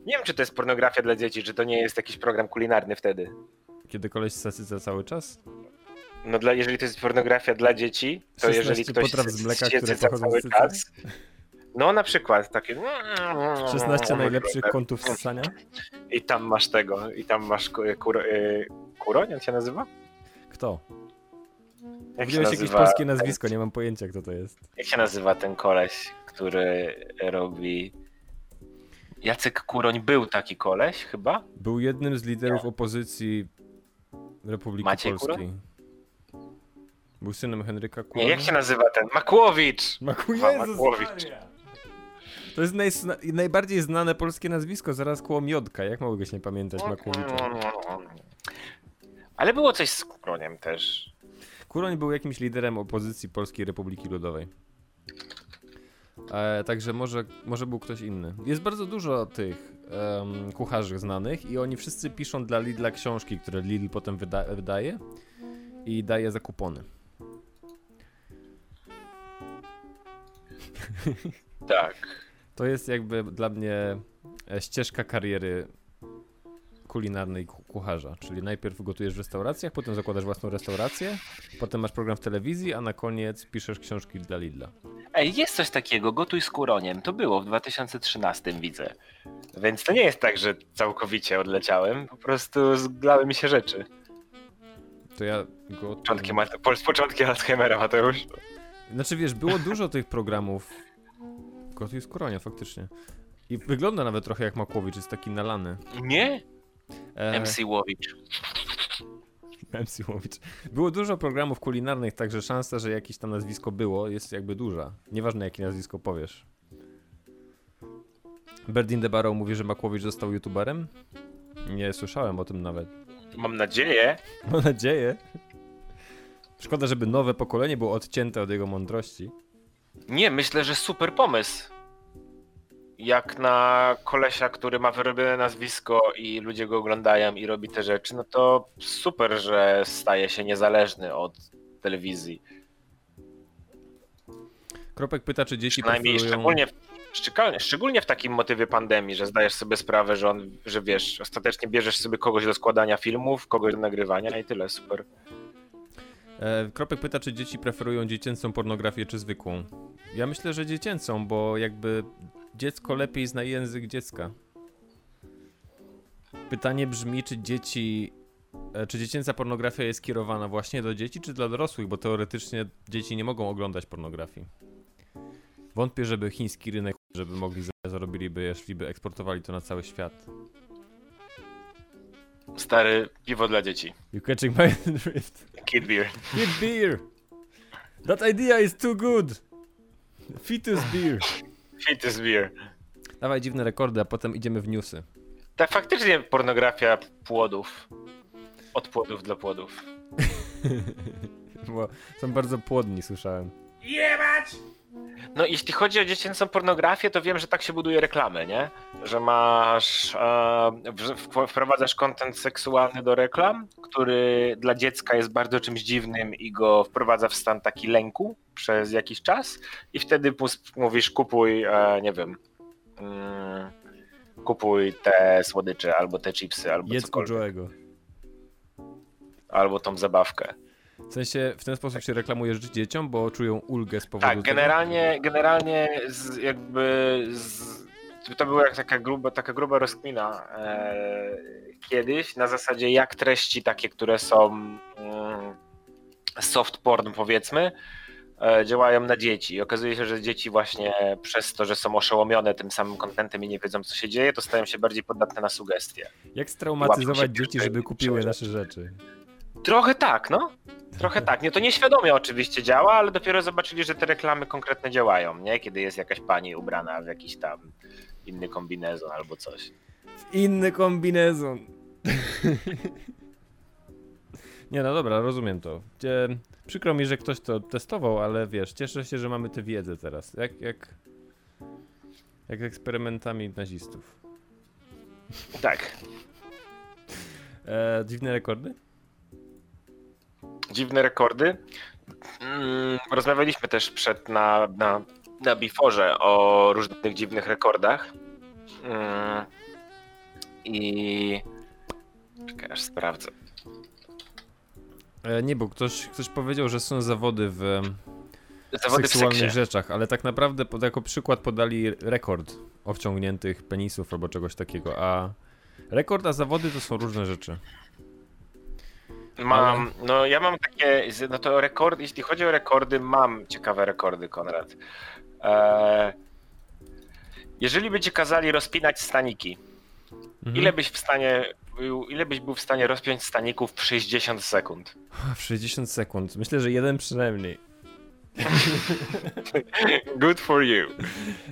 Nie wiem, czy to jest pornografia dla dzieci, czy to nie jest jakiś program kulinarny wtedy. Kiedy koleś ssa cyca cały czas? No dla, jeżeli to jest pornografia dla dzieci, to 16 jeżeli ktoś potraw z mleka, które pochodzą cały czas. No na przykład takie. 16 najlepszych kątów ssania? I tam masz tego, i tam masz ku- kuro, y, Kuroń, się nazywa? Kto? Jak się Powiedziałeś jakieś polskie nazwisko, nie mam pojęcia kto to jest. jak się nazywa ten koleś, który robi... Jacek Kuroń był taki koleś chyba? Był jednym z liderów opozycji Republiki Maciej Polskiej. Kuroń? Był synem Henryka Nie, Kuronia? jak się nazywa ten? Makłowicz! Maku Makłowicz. To jest najsna- najbardziej znane polskie nazwisko, zaraz koło Miodka. Jak mogłeś nie pamiętać Makłowicza? Ale było coś z Kuroniem też. Kuroń był jakimś liderem opozycji Polskiej Republiki Ludowej. E, także może, może był ktoś inny. Jest bardzo dużo tych kucharzy znanych i oni wszyscy piszą dla Lidla książki, które Lidl potem wyda wydaje i daje za kupony. Tak. To jest jakby dla mnie e, ścieżka kariery kulinarnej ku- kucharza. Czyli najpierw gotujesz w restauracjach, potem zakładasz własną restaurację, potem masz program w telewizji, a na koniec piszesz książki dla Lidla. Ej, jest coś takiego, gotuj z kuroniem. To było w 2013, widzę. Więc to nie jest tak, że całkowicie odleciałem. Po prostu zglały mi się rzeczy. To ja go. Początki, ma- po- z początki Alzheimera, Mateusz. Znaczy wiesz, było dużo tych programów. Gotuj z Kuronia, faktycznie. I wygląda nawet trochę jak Makłowicz, jest taki nalany. Nie? E, MC Łowicz. MC Łowicz. Było dużo programów kulinarnych, także szansa, że jakieś tam nazwisko było, jest jakby duża. Nieważne jakie nazwisko powiesz. Berdin de Barrow mówi, że Makłowicz został youtuberem? Nie słyszałem o tym nawet. Mam nadzieję. [LAUGHS] Mam nadzieję. Szkoda, żeby nowe pokolenie było odcięte od jego mądrości. Nie, myślę, że super pomysł. Jak na kolesia, który ma wyrobione nazwisko i ludzie go oglądają i robi te rzeczy, no to super, że staje się niezależny od telewizji. Kropek pyta, czy dzieci Przynajmniej preferują... szczególnie, szczególnie, szczególnie w takim motywie pandemii, że zdajesz sobie sprawę, że on, że wiesz, ostatecznie bierzesz sobie kogoś do składania filmów, kogoś do nagrywania i tyle, super. E, Kropek pyta, czy dzieci preferują dziecięcą pornografię, czy zwykłą. Ja myślę, że dziecięcą, bo jakby dziecko lepiej zna język dziecka. Pytanie brzmi, czy dzieci. e, Czy dziecięca pornografia jest kierowana właśnie do dzieci, czy dla dorosłych? Bo teoretycznie dzieci nie mogą oglądać pornografii. Wątpię, żeby chiński rynek, żeby mogli za- zarobiliby, jeśli by eksportowali to na cały świat. Stary, piwo dla dzieci. You catching my drift? Kid beer. Kid beer! That idea is too good! Fetus beer! [LAUGHS] Fetus beer. Dawaj dziwne rekordy, a potem idziemy w newsy. Tak, faktycznie pornografia płodów. Od płodów dla płodów. [LAUGHS] Bo są bardzo płodni, słyszałem. No jeśli chodzi o dziecięcą pornografię, to wiem, że tak się buduje reklamy, nie? Że masz, e, wprowadzasz kontent seksualny do reklam, który dla dziecka jest bardzo czymś dziwnym i go wprowadza w stan taki lęku przez jakiś czas i wtedy mówisz kupuj, e, nie wiem, mm, kupuj te słodycze albo te chipsy albo Jedz cokolwiek, albo tą zabawkę. W sensie w ten sposób się reklamujesz dzieciom, bo czują ulgę z powodu Tak, tego? generalnie, generalnie z, jakby z, to była taka gruba, taka gruba rozkmina e, kiedyś na zasadzie jak treści takie, które są mm, soft porn powiedzmy, e, działają na dzieci. I okazuje się, że dzieci właśnie przez to, że są oszołomione tym samym kontentem i nie wiedzą co się dzieje, to stają się bardziej podatne na sugestie. Jak straumatyzować dzieci, żeby kupiły nasze rzeczy? Trochę tak, no. Trochę tak. Nie, to nieświadomie oczywiście działa, ale dopiero zobaczyli, że te reklamy konkretne działają, nie? Kiedy jest jakaś pani ubrana w jakiś tam inny kombinezon albo coś. Inny kombinezon. [LAUGHS] Nie no dobra, rozumiem to. Cie- Przykro mi, że ktoś to testował, ale wiesz, cieszę się, że mamy tę wiedzę teraz. Jak, jak, jak z eksperymentami nazistów. Tak. [LAUGHS] E, dziwne rekordy? Dziwne rekordy. Mm, rozmawialiśmy też przed na, na, na Biforze o różnych dziwnych rekordach. Mm, I... Czekaj, aż sprawdzę. E, nie, bo ktoś, ktoś powiedział, że są zawody w Zawody w seksualnych seksie. rzeczach, ale tak naprawdę pod, jako przykład podali rekord obciągniętych penisów albo czegoś takiego, a rekord a zawody to są różne rzeczy. Mam, no ja mam takie, no to rekord, jeśli chodzi o rekordy, mam ciekawe rekordy, Konrad. Eee, jeżeli by ci kazali rozpinać staniki, Mhm. ile byś w stanie, był, ile byś był w stanie rozpiąć staników w 60 sekund? W 60 sekund. Myślę, że jeden przynajmniej. [LAUGHS] Good for you.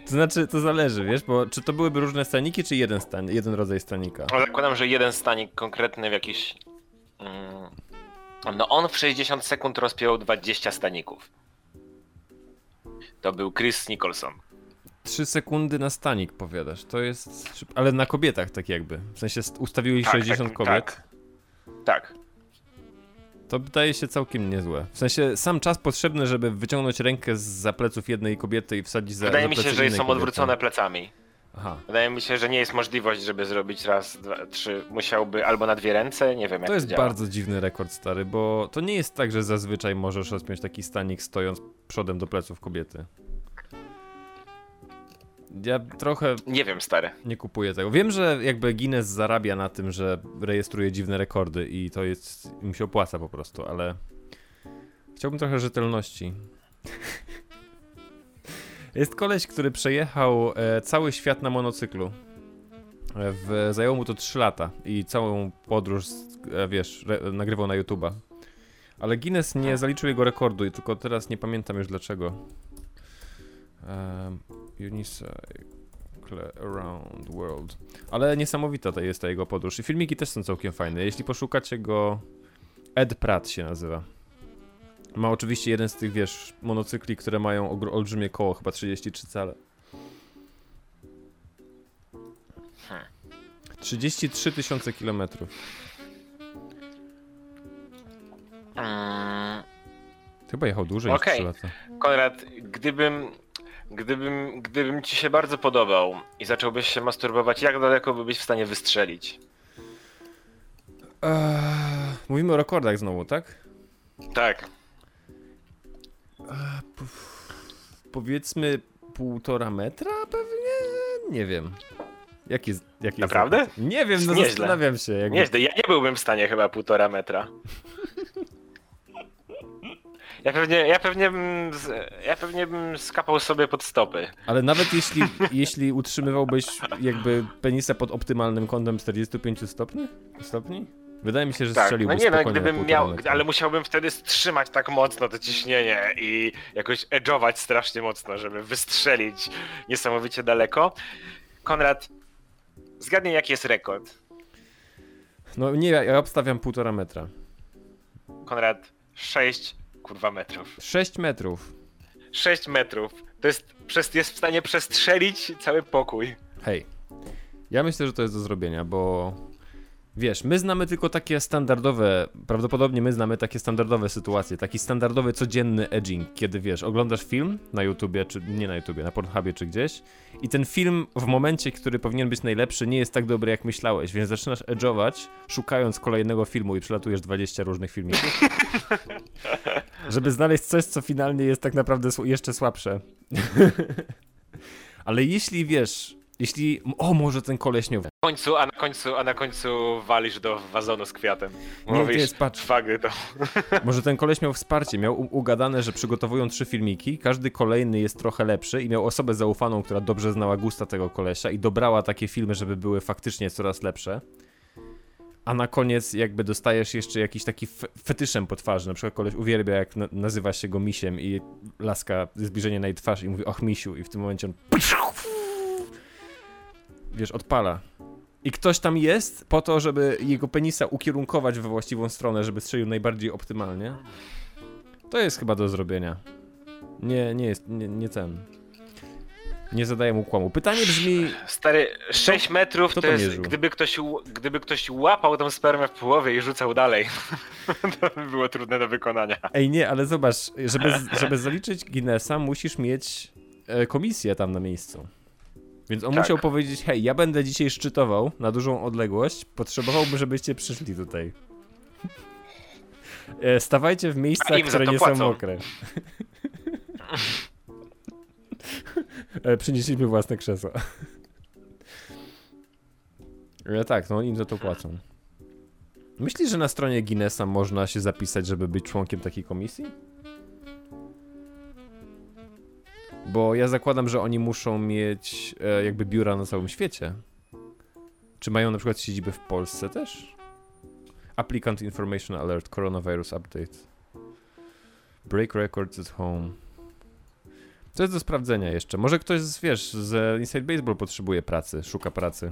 To znaczy, to zależy, wiesz, bo czy to byłyby różne staniki, czy jeden, stan, jeden rodzaj stanika? No, Zakładam, że jeden stanik konkretny w jakiś... Mm, No on w 60 sekund rozpiął 20 staników. To był Chris Nicholson. 3 sekundy na stanik, powiadasz. To jest. Ale na kobietach, tak jakby. W sensie st- ustawiłeś 60 tak, kobiet. Tak. tak. To wydaje się całkiem niezłe. W sensie sam czas potrzebny, żeby wyciągnąć rękę z za pleców jednej kobiety i wsadzić za Wydaje za mi się, że są kobiety. odwrócone plecami. Aha. Wydaje mi się, że nie jest możliwość, żeby zrobić raz, dwa, trzy. Musiałby albo na dwie ręce, nie wiem jak To jest działa. bardzo dziwny rekord, stary, bo to nie jest tak, że zazwyczaj możesz rozpiąć taki stanik stojąc przodem do pleców kobiety. Ja trochę Nie wiem, stary. nie kupuję tego. Wiem, że jakby Guinness zarabia na tym, że rejestruje dziwne rekordy i to jest, im się opłaca po prostu, ale chciałbym trochę rzetelności. [LAUGHS] Jest koleś, który przejechał e, cały świat na monocyklu. E, w, zajęło mu to 3 lata i całą podróż, e, wiesz, re, nagrywał na YouTube'a. Ale Guinness nie zaliczył jego rekordu i tylko teraz nie pamiętam już dlaczego. Um, Unicycle Around World. Ale niesamowita to jest ta jego podróż. I filmiki też są całkiem fajne. Jeśli poszukacie go, Ed Pratt się nazywa. Ma oczywiście jeden z tych, wiesz, monocykli, które mają olbrzymie koło, chyba 33 cale. Hmm. 33 tysiące kilometrów. Mm, Chyba jechał dłużej niż Okej. 3 lata. Konrad, gdybym, gdybym, gdybym ci się bardzo podobał i zacząłbyś się masturbować, jak daleko byłbyś w stanie wystrzelić? Eee, mówimy o rekordach znowu, tak? Tak. Powiedzmy półtora metra pewnie? Nie wiem. Jaki jest, jest Naprawdę? rekord? Nie wiem, no Nieźle. zastanawiam się. Jakby... Nieźle, ja nie byłbym w stanie chyba półtora metra. Ja pewnie, ja pewnie bym, ja pewnie bym skapał sobie pod stopy. Ale nawet jeśli, [LAUGHS] jeśli utrzymywałbyś jakby penisa pod optymalnym kątem 45 stopni? stopni? Wydaje mi się, że Tak, no strzeliłbyś nie no, gdybym miał, metra. ale musiałbym wtedy strzymać tak mocno to ciśnienie i jakoś edge'ować strasznie mocno, żeby wystrzelić niesamowicie daleko. Konrad, zgadnij jaki jest rekord. No nie, ja obstawiam półtora metra. Konrad, 6 kurwa metrów. 6 metrów. 6 metrów. To jest, jest w stanie przestrzelić cały pokój. Hej, ja myślę, że to jest do zrobienia, bo wiesz, my znamy tylko takie standardowe, prawdopodobnie my znamy takie standardowe sytuacje, taki standardowy codzienny edging, kiedy wiesz, oglądasz film na YouTubie, czy nie na YouTubie, na Pornhubie czy gdzieś i ten film w momencie, który powinien być najlepszy, nie jest tak dobry jak myślałeś, więc zaczynasz edge'ować, szukając kolejnego filmu i przelatujesz 20 różnych filmików, [LAUGHS] żeby znaleźć coś, co finalnie jest tak naprawdę jeszcze słabsze. [LAUGHS] Ale jeśli wiesz, jeśli. O, może ten koleś nie. W końcu, a na końcu, a na końcu walisz do wazonu z kwiatem. Nie, Mówisz, to jest, patrz. Fagry to. [LAUGHS] Może ten koleś miał wsparcie, miał ugadane, że przygotowują trzy filmiki, każdy kolejny jest trochę lepszy i miał osobę zaufaną, która dobrze znała gusta tego kolesia i dobrała takie filmy, żeby były faktycznie coraz lepsze. A na koniec jakby dostajesz jeszcze jakiś taki fe- fetyszem po twarzy. Na przykład koleś uwielbia, jak na nazywa się go misiem i laska zbliżenie na jej twarz i mówi och misiu i w tym momencie on wiesz, odpala. I ktoś tam jest po to, żeby jego penisa ukierunkować we właściwą stronę, żeby strzelił najbardziej optymalnie. To jest chyba do zrobienia. Nie, nie jest, nie, nie ten. Nie zadaję mu kłamu. Pytanie brzmi, Stary, 6 metrów to to jest, mierzył? gdyby ktoś, gdyby ktoś łapał tą spermę w połowie i rzucał dalej, [LAUGHS] to by było trudne do wykonania. ej nie, ale zobacz, żeby, żeby zaliczyć Guinnessa musisz mieć e, komisję tam na miejscu. Więc on Tak. musiał powiedzieć, hej, ja będę dzisiaj szczytował na dużą odległość, potrzebowałbym, żebyście przyszli tutaj. E, Stawajcie w miejscach, które nie są płacą. mokre. [LAUGHS] E, Przynieśliśmy własne krzesła. Ale tak, no im za to płacą. Myślisz, że na stronie Guinnessa można się zapisać, żeby być członkiem takiej komisji? Bo ja zakładam, że oni muszą mieć e, jakby biura na całym świecie. Czy mają na przykład siedzibę w Polsce też? Applicant Information Alert, Coronavirus Update. Break records at home. To jest do sprawdzenia jeszcze. Może ktoś, z, wiesz, z Inside Baseball potrzebuje pracy, szuka pracy.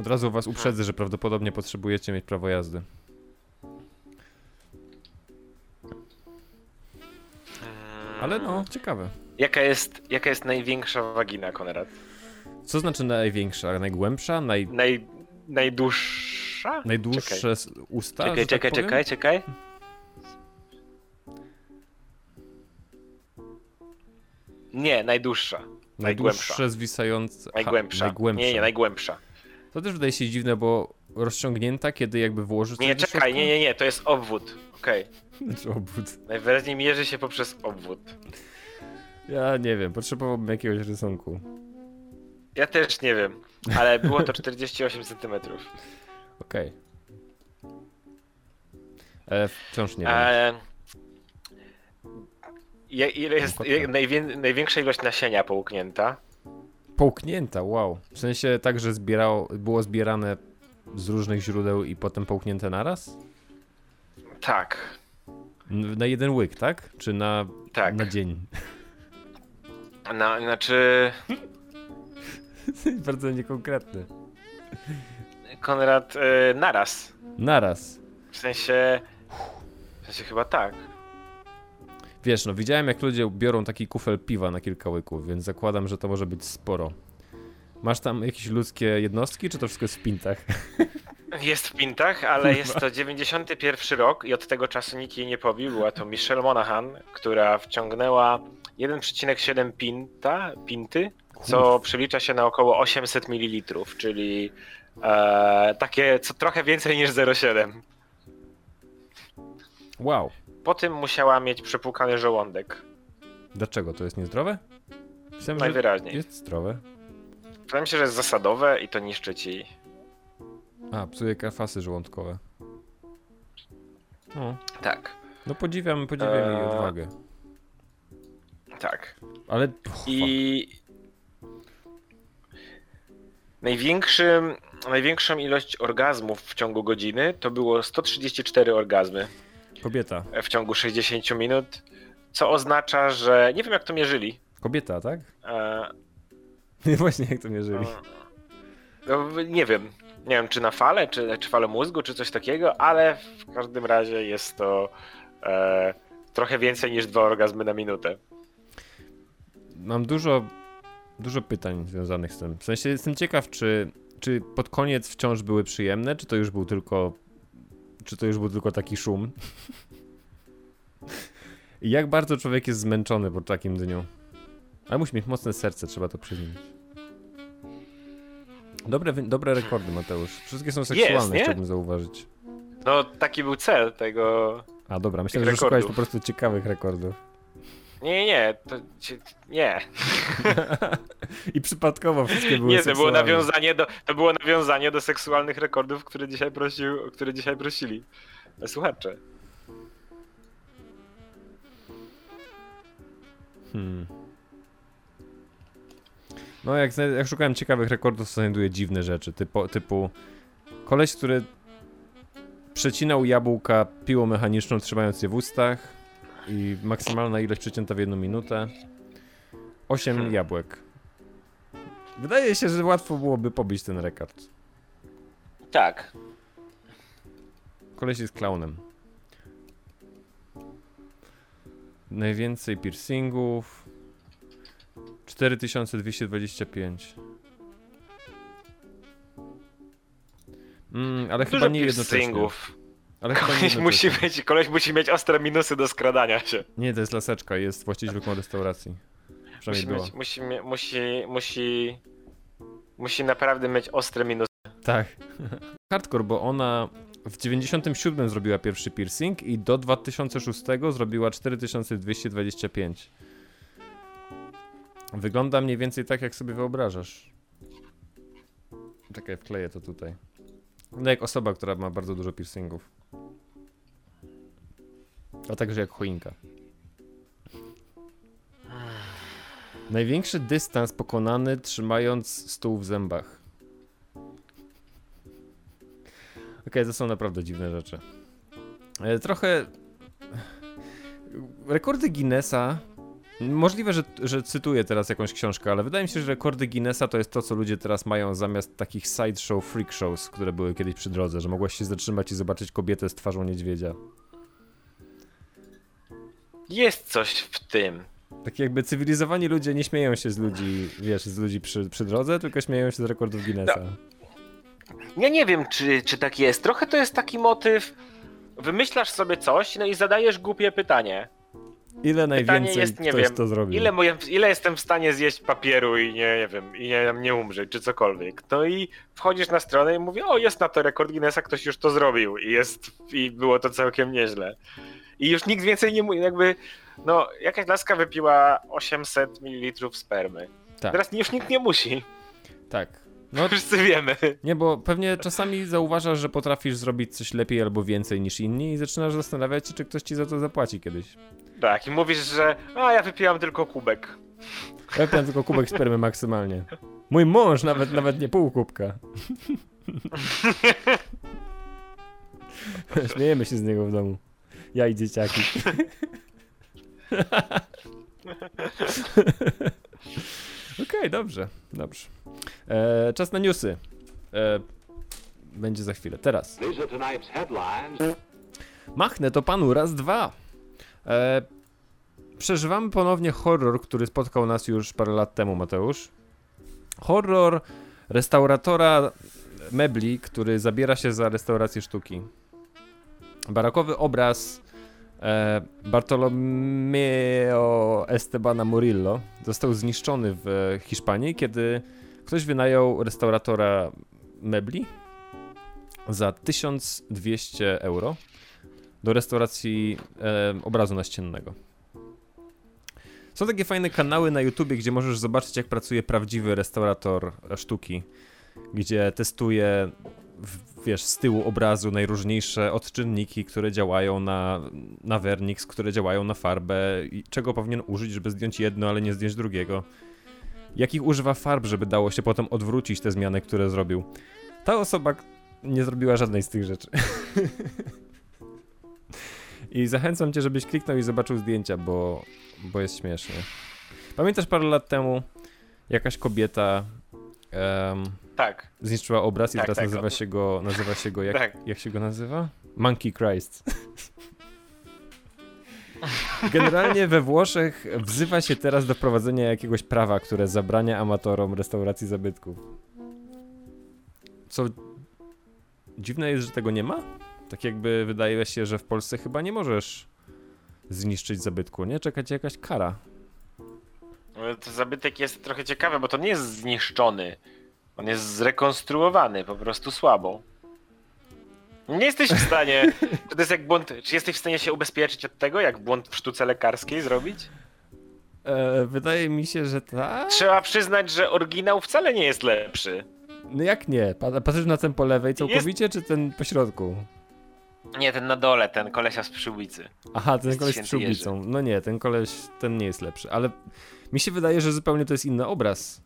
Od razu was uprzedzę, że prawdopodobnie potrzebujecie mieć prawo jazdy. Ale no, ciekawe. Jaka jest, jaka jest największa wagina, Konrad? Co znaczy największa? Najgłębsza? Naj... Naj, najdłuższa? Najdłuższe Czekaj, usta? czekaj, tak czekaj, powiem? czekaj, czekaj. Nie, najdłuższa. Najgłębsza. Najdłuższe zwisające. Ha, Najgłębsza. najgłębsza. Nie, nie, najgłębsza. To też wydaje się dziwne, bo rozciągnięta, kiedy jakby włożysz Nie, czekaj, nie, nie, nie, to jest obwód. Okej. [LAUGHS] Znaczy obwód. Najwyraźniej mierzy się poprzez obwód. Ja nie wiem, potrzebowałbym jakiegoś rysunku. Ja też nie wiem, ale było to [LAUGHS] 48 cm. Okej. E, wciąż nie wiem. E, ile jest najwię, największa ilość nasienia połknięta? Połknięta, wow. W sensie tak, że zbierało, było zbierane z różnych źródeł i potem połknięte naraz? Tak, Na jeden łyk, tak? Czy na, tak. na dzień? Na, znaczy, [LAUGHS] Bardzo niekonkretny. Konrad, e, naraz. Naraz. W sensie, w sensie chyba tak. Wiesz, no widziałem jak ludzie biorą taki kufel piwa na kilka łyków, więc zakładam, że to może być sporo. Masz tam jakieś ludzkie jednostki, czy to wszystko jest w pintach? Jest w pintach, ale jest to 91 rok i od tego czasu nikt jej nie pobił. Była to Michelle Monaghan, która wciągnęła 1,7 pinta, pinty, co przelicza się na około 800 ml, czyli e, takie co trochę więcej niż 0,7. Wow. Po tym musiała mieć przepłukany żołądek. Dlaczego? To jest niezdrowe? Myślałem, Najwyraźniej. jest zdrowe. Wydaje mi się, że jest zasadowe i to niszczy ci. A, psuje kwasy żołądkowe. No, Tak, no podziwiam, podziwiam jej Eee. odwagę. tak. Ale... Oh, I największym, największą ilość orgazmów w ciągu godziny to było 134 orgazmy. Kobieta. w ciągu 60 minut, co oznacza, że nie wiem jak to mierzyli. Kobieta, tak? E, [LAUGHS] Właśnie jak to mierzyli. no, nie wiem. Nie wiem, czy na fale, czy, czy fale mózgu, czy coś takiego, ale w każdym razie jest to e, trochę więcej niż dwa orgazmy na minutę. Mam dużo, dużo pytań związanych z tym. W sensie jestem ciekaw, czy, czy pod koniec wciąż były przyjemne, czy to już był tylko, czy to już był tylko taki szum. I [LAUGHS] jak bardzo człowiek jest zmęczony po takim dniu. Ale musi mieć mocne serce, trzeba to przyznać. Dobre, dobre rekordy, Mateusz. Wszystkie są seksualne, nie? chciałbym zauważyć. No, taki był cel tego. A dobra, myślałem, Tych że szukałeś po prostu ciekawych rekordów. Nie, nie, nie. To, nie. [LAUGHS] I przypadkowo wszystkie były Nie, to było nawiązanie do, to było nawiązanie do seksualnych rekordów, które dzisiaj, prosił, które dzisiaj prosili słuchacze. Hmm. No, jak, jak szukałem ciekawych rekordów, to znajduję dziwne rzeczy, typu, typu koleś, który przecinał jabłka piłą mechaniczną, trzymając je w ustach i maksymalna ilość przecięta w jedną minutę. 8 Hmm. jabłek. Wydaje się, że łatwo byłoby pobić ten rekord. Tak. Koleś jest klaunem. Najwięcej piercingów. 4225. Mm, ale chyba Dużo nie jednocześnie. Ale chyba Koleś musi, mieć, koleś musi mieć ostre minusy do skradania się. Nie, to jest laseczka, jest właścicielką restauracji. Musi, mieć, musi, musi, musi, musi naprawdę mieć ostre minusy. Tak. [LAUGHS] Hardcore, bo ona w 97 zrobiła pierwszy piercing i do 2006 zrobiła 4225. Wygląda mniej więcej tak, jak sobie wyobrażasz. Czekaj, wkleję to tutaj. Wygląda jak osoba, która ma bardzo dużo piercingów. A także jak choinka. Największy dystans pokonany trzymając stół w zębach. Okej, to są naprawdę dziwne rzeczy. E, Trochę. Rekordy Guinnessa Możliwe, że, że cytuję teraz jakąś książkę, ale wydaje mi się, że rekordy Guinnessa to jest to, co ludzie teraz mają zamiast takich sideshow freak shows, które były kiedyś przy drodze, że mogłaś się zatrzymać i zobaczyć kobietę z twarzą niedźwiedzia. Jest coś w tym. Tak jakby cywilizowani ludzie nie śmieją się z ludzi, wiesz, z ludzi przy, przy drodze, tylko śmieją się z rekordów Guinnessa. Ja nie wiem, czy, czy tak jest. Trochę to jest taki motyw. Wymyślasz sobie coś, no i zadajesz głupie pytanie. Ile najwięcej jest, nie ktoś wiem, to zrobił? Ile, moje, ile jestem w stanie zjeść papieru i nie, nie wiem, i nie, nie umrzeć, czy cokolwiek. No i wchodzisz na stronę i mówię, o jest na to rekord Guinnessa, ktoś już to zrobił i jest, i było to całkiem nieźle. I już nikt więcej nie mówi, jakby, no jakaś laska wypiła 800 ml spermy. Tak. Teraz już nikt nie musi, Tak. No, [LAUGHS] wszyscy wiemy. nie, bo pewnie czasami zauważasz, że potrafisz zrobić coś lepiej albo więcej niż inni i zaczynasz zastanawiać się, czy ktoś ci za to zapłaci kiedyś. Tak, i mówisz, że a ja wypiłam tylko kubek. Ja piłem tylko kubek spermy maksymalnie. Mój mąż nawet, nawet nie pół kubka. [LAUGHS] Śmiejemy się z niego w domu. Ja i dzieciaki. [LAUGHS] Okej, dobrze, dobrze. E, czas na newsy. E, będzie za chwilę. Teraz. Machnę to panu raz, dwa. E, przeżywamy ponownie horror, który spotkał nas już parę lat temu, Mateusz. Horror restauratora mebli, który zabiera się za restaurację sztuki. Barakowy obraz e, Bartolomeo Estebana Murillo został zniszczony w Hiszpanii, kiedy ktoś wynajął restauratora mebli za 1200 euro do restauracji e, obrazu naściennego. Są takie fajne kanały na YouTubie, gdzie możesz zobaczyć, jak pracuje prawdziwy restaurator sztuki, gdzie testuje, wiesz, z tyłu obrazu najróżniejsze odczynniki, które działają na, na werniks, które działają na farbę i czego powinien użyć, żeby zdjąć jedno, ale nie zdjąć drugiego. Jakich używa farb, żeby dało się potem odwrócić te zmiany, które zrobił. Ta osoba nie zrobiła żadnej z tych rzeczy. [LAUGHS] I zachęcam cię, żebyś kliknął i zobaczył zdjęcia, bo, bo jest śmiesznie. Pamiętasz parę lat temu jakaś kobieta em, Tak, zniszczyła obraz i Tak, teraz tak, nazywa się go, nazywa się go, jak, Tak. jak się go nazywa? Monkey Christ. Generalnie we Włoszech wzywa się teraz do wprowadzenia jakiegoś prawa, które zabrania amatorom restauracji zabytków. Co dziwne jest, że tego nie ma? Tak jakby wydaje się, że w Polsce chyba nie możesz zniszczyć zabytku, nie? Czekać jakaś kara. No, to zabytek jest trochę ciekawy, bo to nie jest zniszczony. On jest zrekonstruowany po prostu słabo. Nie jesteś w stanie. [LAUGHS] Czy to jest jak błąd. Czy jesteś w stanie się ubezpieczyć od tego, jak błąd w sztuce lekarskiej zrobić? E, wydaje mi się, że tak. Trzeba przyznać, że oryginał wcale nie jest lepszy. No jak nie? Pa- Patrzysz na ten po lewej całkowicie, czy ten po środku? Nie, ten na dole, ten kolesia z przyłbicy. Aha, ten koleś z przyłbicą. No nie, ten koleś, ten nie jest lepszy, ale mi się wydaje, że zupełnie to jest inny obraz.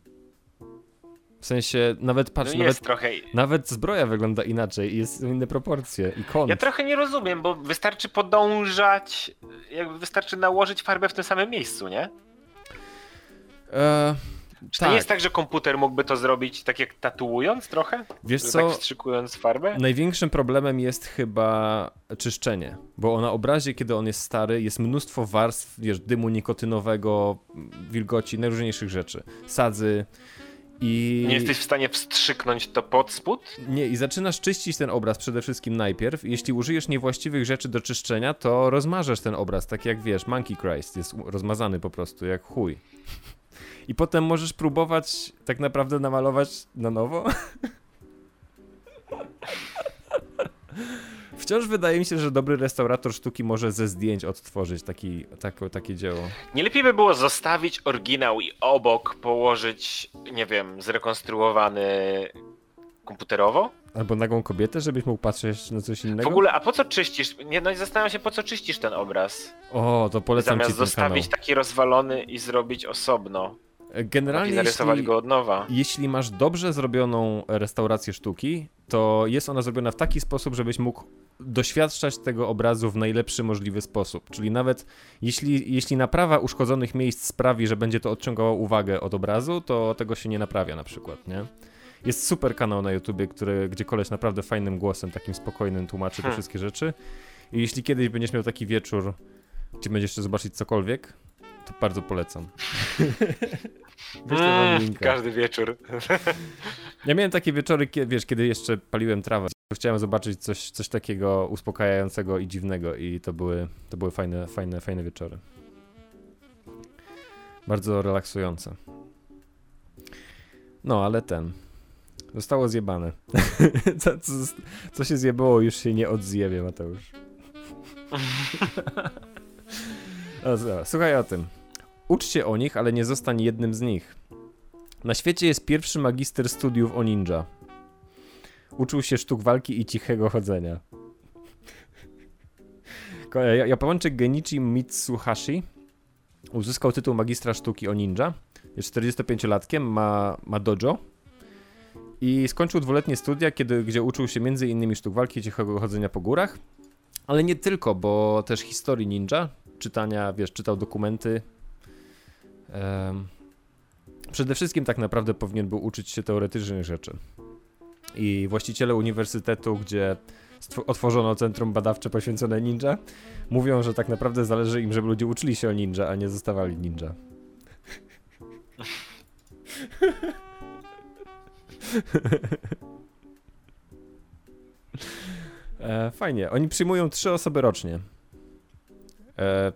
W sensie, nawet No patrz, jest nawet, trochę. nawet zbroja wygląda inaczej i jest inne proporcje i kąt. Ja trochę nie rozumiem, bo wystarczy podążać, jakby wystarczy nałożyć farbę w tym samym miejscu, nie? E, Czy tak, to nie jest tak, że komputer mógłby to zrobić tak jak tatuując trochę? wiesz co, Tak wstrzykując farbę? największym problemem jest chyba czyszczenie, bo na obrazie, kiedy on jest stary, jest mnóstwo warstw, wiesz, dymu nikotynowego, wilgoci, najróżniejszych rzeczy, sadzy i... Nie jesteś w stanie wstrzyknąć to pod spód? Nie, i zaczynasz czyścić ten obraz przede wszystkim najpierw. Jeśli użyjesz niewłaściwych rzeczy do czyszczenia, to rozmażesz ten obraz, tak jak wiesz, Monkey Christ jest rozmazany po prostu, jak chuj. I potem możesz próbować tak naprawdę namalować na nowo. [LAUGHS] Wciąż wydaje mi się, że dobry restaurator sztuki może ze zdjęć odtworzyć taki, tako, takie dzieło. Nie lepiej by było zostawić oryginał i obok położyć, nie wiem, zrekonstruowany komputerowo? Albo nagą kobietę, żebyś mógł patrzeć na coś innego. W ogóle, a po co czyścisz? Nie, no i zastanawiam się, po co czyścisz ten obraz? O, to polecam Zamiast ci ten zostawić taki rozwalony i zrobić osobno. Generalnie jeśli, go od nowa. jeśli masz dobrze zrobioną restaurację sztuki, to jest ona zrobiona w taki sposób, żebyś mógł doświadczać tego obrazu w najlepszy możliwy sposób. Czyli nawet jeśli, jeśli naprawa uszkodzonych miejsc sprawi, że będzie to odciągało uwagę od obrazu, to tego się nie naprawia na przykład, nie? Jest super kanał na YouTubie, który, gdzie koleś naprawdę fajnym głosem, takim spokojnym tłumaczy te Hmm. wszystkie rzeczy. I jeśli kiedyś będziesz miał taki wieczór, gdzie będziesz jeszcze zobaczyć cokolwiek, to bardzo polecam. [LAUGHS] Mm, każdy wieczór. [LAUGHS] Ja miałem takie wieczory, wiesz, kiedy jeszcze paliłem trawę. Chciałem zobaczyć coś, coś takiego uspokajającego i dziwnego i to były, to były fajne, fajne, fajne wieczory. Bardzo relaksujące. No, ale ten. Zostało zjebane. [LAUGHS] co, co, co się zjebało, już się nie odzjebie, Mateusz. Słuchaj o tym. Uczcie o nich, ale nie zostań jednym z nich. Na świecie jest pierwszy magister studiów o ninja. Uczył się sztuk walki i cichego chodzenia. Japończyk Genichi Mitsuhashi uzyskał tytuł magistra sztuki o ninja. Jest 45-latkiem, ma, ma dojo i skończył dwuletnie studia, kiedy, gdzie uczył się m.in. sztuk walki i cichego chodzenia po górach. Ale nie tylko, bo też historii ninja, czytania, wiesz, czytał dokumenty. Przede wszystkim tak naprawdę powinien był uczyć się teoretycznych rzeczy. I właściciele uniwersytetu, gdzie otworzono centrum badawcze poświęcone ninja, mówią, że tak naprawdę zależy im, żeby ludzie uczyli się o ninja, a nie zostawali ninja. [LAUGHS] e, fajnie. Oni przyjmują trzy osoby rocznie. E,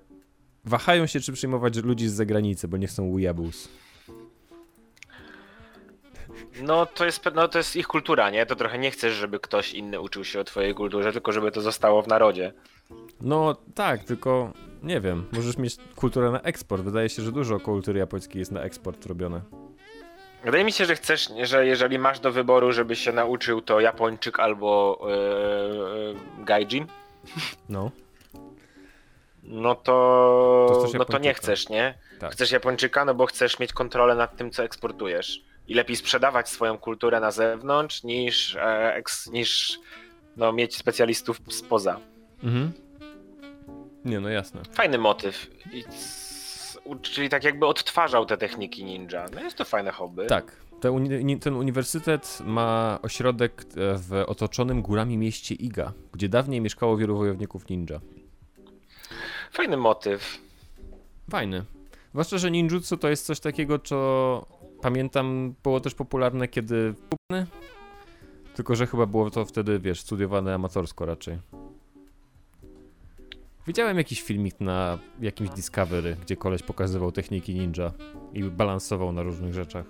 wahają się, czy przyjmować ludzi z zagranicy, bo nie chcą weeaboos. No to jest, no to jest ich kultura, nie? To trochę nie chcesz, żeby ktoś inny uczył się o twojej kulturze, tylko żeby to zostało w narodzie. No tak, tylko nie wiem, możesz mieć kulturę na eksport. Wydaje się, że dużo kultury japońskiej jest na eksport robione. Wydaje mi się, że chcesz, że jeżeli masz do wyboru, żeby się nauczył, to Japończyk albo yy, gaijin, No, no to, To no to nie chcesz, nie? tak. Chcesz Japończyka, no bo chcesz mieć kontrolę nad tym, co eksportujesz. I lepiej sprzedawać swoją kulturę na zewnątrz, niż, e, niż no, mieć specjalistów spoza. Mhm. Nie, no jasne. Fajny motyw. Czyli tak jakby odtwarzał te techniki ninja. No jest to fajne hobby. Tak. Ten uniwersytet ma ośrodek e, w otoczonym górami mieście Iga, gdzie dawniej mieszkało wielu wojowników ninja. Fajny motyw. Fajny. Zwłaszcza, że ninjutsu to jest coś takiego, co pamiętam było też popularne kiedy tylko, że chyba było to wtedy, wiesz, studiowane amatorsko raczej. Widziałem jakiś filmik na jakimś Discovery, gdzie koleś pokazywał techniki ninja i balansował na różnych rzeczach.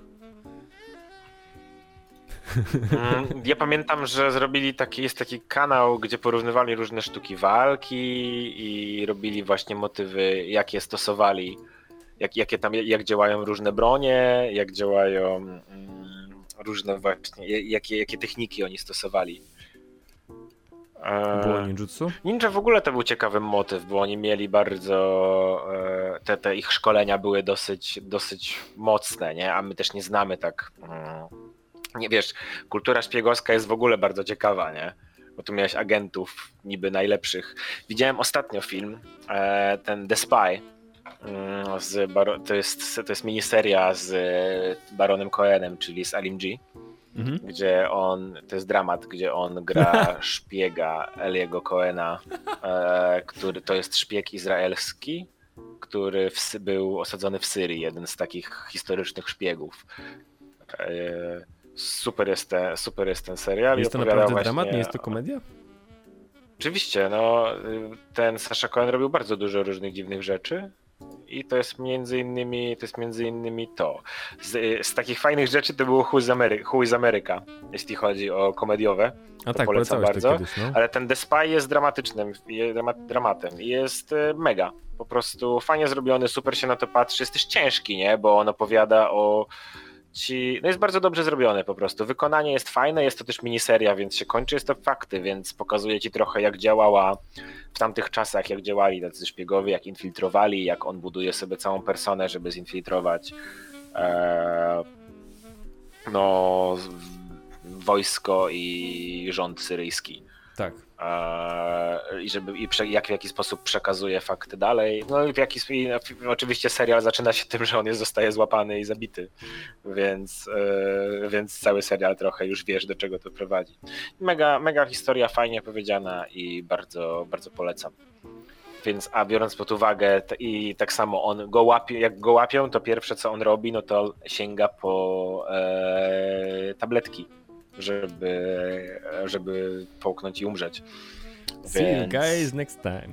Mm, Ja pamiętam, że zrobili taki, jest taki kanał, gdzie porównywali różne sztuki walki i robili właśnie motywy, jakie stosowali, jak, jakie tam, jak działają różne bronie, jak działają mm, różne właśnie, jakie, jakie techniki oni stosowali. E, Było ninjutsu? Ninja w ogóle to był ciekawy motyw, bo oni mieli bardzo. e, Te, te ich szkolenia były dosyć, dosyć mocne, nie? A my też nie znamy tak. mm, Nie wiesz, kultura szpiegowska jest w ogóle bardzo ciekawa, nie? Bo tu miałeś agentów niby najlepszych. Widziałem ostatnio film, e, ten The Spy. mm, Z Baro- to, jest, to jest miniseria z Baronem Cohenem, czyli z Alim G Mhm. gdzie on, to jest dramat, gdzie on gra [LAUGHS] szpiega Eliego Coena, e, który to jest szpieg izraelski, który w, był osadzony w Syrii, jeden z takich historycznych szpiegów. E, super, jest ten, super jest ten serial. Jest to naprawdę właśnie- dramat? Nie jest to komedia? Oczywiście, no ten Sasha Cohen robił bardzo dużo różnych dziwnych rzeczy i to jest między innymi to. Jest między innymi to. Z, z takich fajnych rzeczy to było Who is, Ameri- Who is America, jeśli chodzi o komediowe, A tak, polecam bardzo, kiedyś, no. ale ten The Spy jest dramatycznym, dramat, dramatem i jest y, mega. Po prostu fajnie zrobiony, super się na to patrzy, jest też ciężki, nie? Bo on opowiada o ci... No jest bardzo dobrze zrobione po prostu. Wykonanie jest fajne, jest to też miniseria, więc się kończy, jest to fakty, więc pokazuje ci trochę jak działała w tamtych czasach, jak działali tacy szpiegowie, jak infiltrowali, jak on buduje sobie całą personę, żeby zinfiltrować e, no, wojsko i rząd syryjski. Tak. E, I żeby i jak w jaki sposób przekazuje fakty dalej. No i w jaki i, oczywiście serial zaczyna się tym, że on jest, zostaje złapany i zabity. Więc, e, więc cały serial trochę już wiesz, do czego to prowadzi. Mega, mega historia, fajnie powiedziana i bardzo, bardzo polecam. Więc, a biorąc pod uwagę i tak samo on go łapie, jak go łapią, to pierwsze co on robi, no to sięga po e, tabletki, żeby, żeby połknąć i umrzeć. See you guys next time.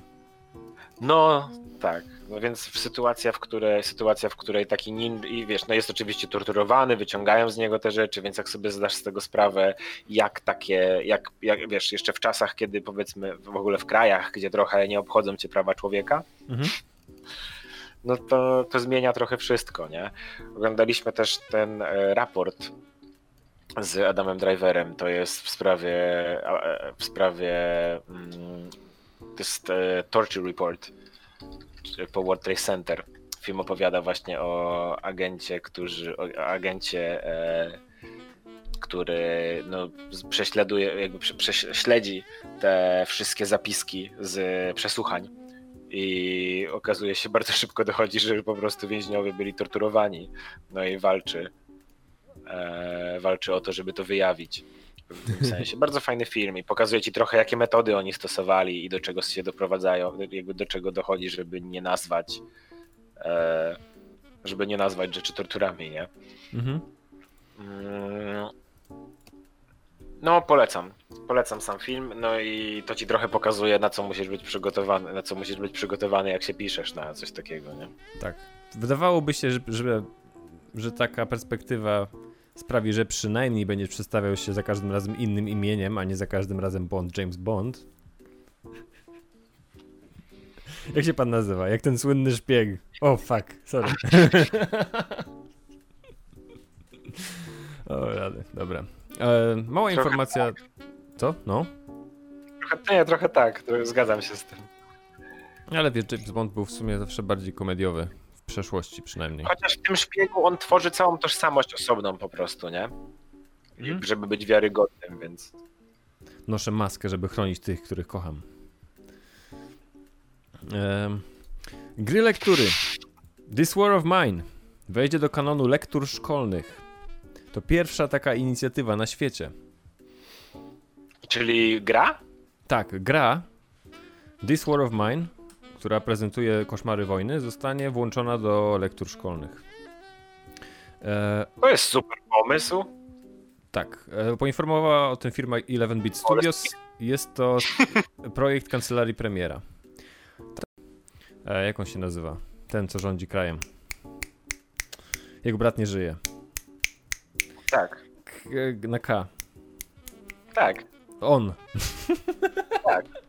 No tak, no więc w sytuacja, w której sytuacja, w której taki nin i wiesz, no jest oczywiście torturowany, wyciągają z niego te rzeczy, więc jak sobie zdasz z tego sprawę, jak takie, jak, jak wiesz, jeszcze w czasach, kiedy powiedzmy w ogóle w krajach, gdzie trochę nie obchodzą cię prawa człowieka, Mhm. no to, to zmienia trochę wszystko, nie? Oglądaliśmy też ten e, raport z Adamem Driverem, to jest w sprawie e, w sprawie mm, to jest e, Torture Report po World Trade Center. Film opowiada właśnie o agencie, którzy, o agencie, e, który no, prześladuje, jakby prze, prześ- śledzi te wszystkie zapiski z przesłuchań i okazuje się, bardzo szybko dochodzi, że po prostu więźniowie byli torturowani. No i walczy. E, walczy o to, żeby to wyjawić. W tym sensie. Bardzo fajny film i pokazuje ci trochę, jakie metody oni stosowali i do czego się doprowadzają, jakby do czego dochodzi, żeby nie nazwać e, żeby nie nazwać rzeczy torturami, nie? Mhm. Mm. No, polecam. Polecam sam film, no i to ci trochę pokazuje, na co musisz być przygotowany, na co musisz być przygotowany, jak się piszesz na coś takiego, nie? Tak. Wydawałoby się, że, że, że taka perspektywa sprawi, że przynajmniej będziesz przedstawiał się za każdym razem innym imieniem, a nie za każdym razem Bond, James Bond. [LAUGHS] Jak się pan nazywa? Jak ten słynny szpieg. O, fuck, sorry. [LAUGHS] o, rady, dobra. E, mała Trochę informacja. Co? No? Trochę, nie, trochę tak, zgadzam się z tym. Ale wiesz, James Bond był w sumie zawsze bardziej komediowy. Przeszłości przynajmniej. Chociaż w tym szpiegu on tworzy całą tożsamość osobną po prostu, nie? Mhm. Żeby być wiarygodnym, więc. Noszę maskę, żeby chronić tych, których kocham. Em, gry lektury. This War of Mine wejdzie do kanonu lektur szkolnych. To pierwsza taka inicjatywa na świecie. Czyli gra? Tak, gra This War of Mine, która prezentuje koszmary wojny, zostanie włączona do lektur szkolnych. E, To jest super pomysł. Tak, e, poinformowała o tym firma 11-Bit Studios. Jest to [LAUGHS] projekt kancelarii premiera. E, jak on się nazywa? Ten, co rządzi krajem. Jego brat nie żyje. Tak, K na K. tak. On. Tak.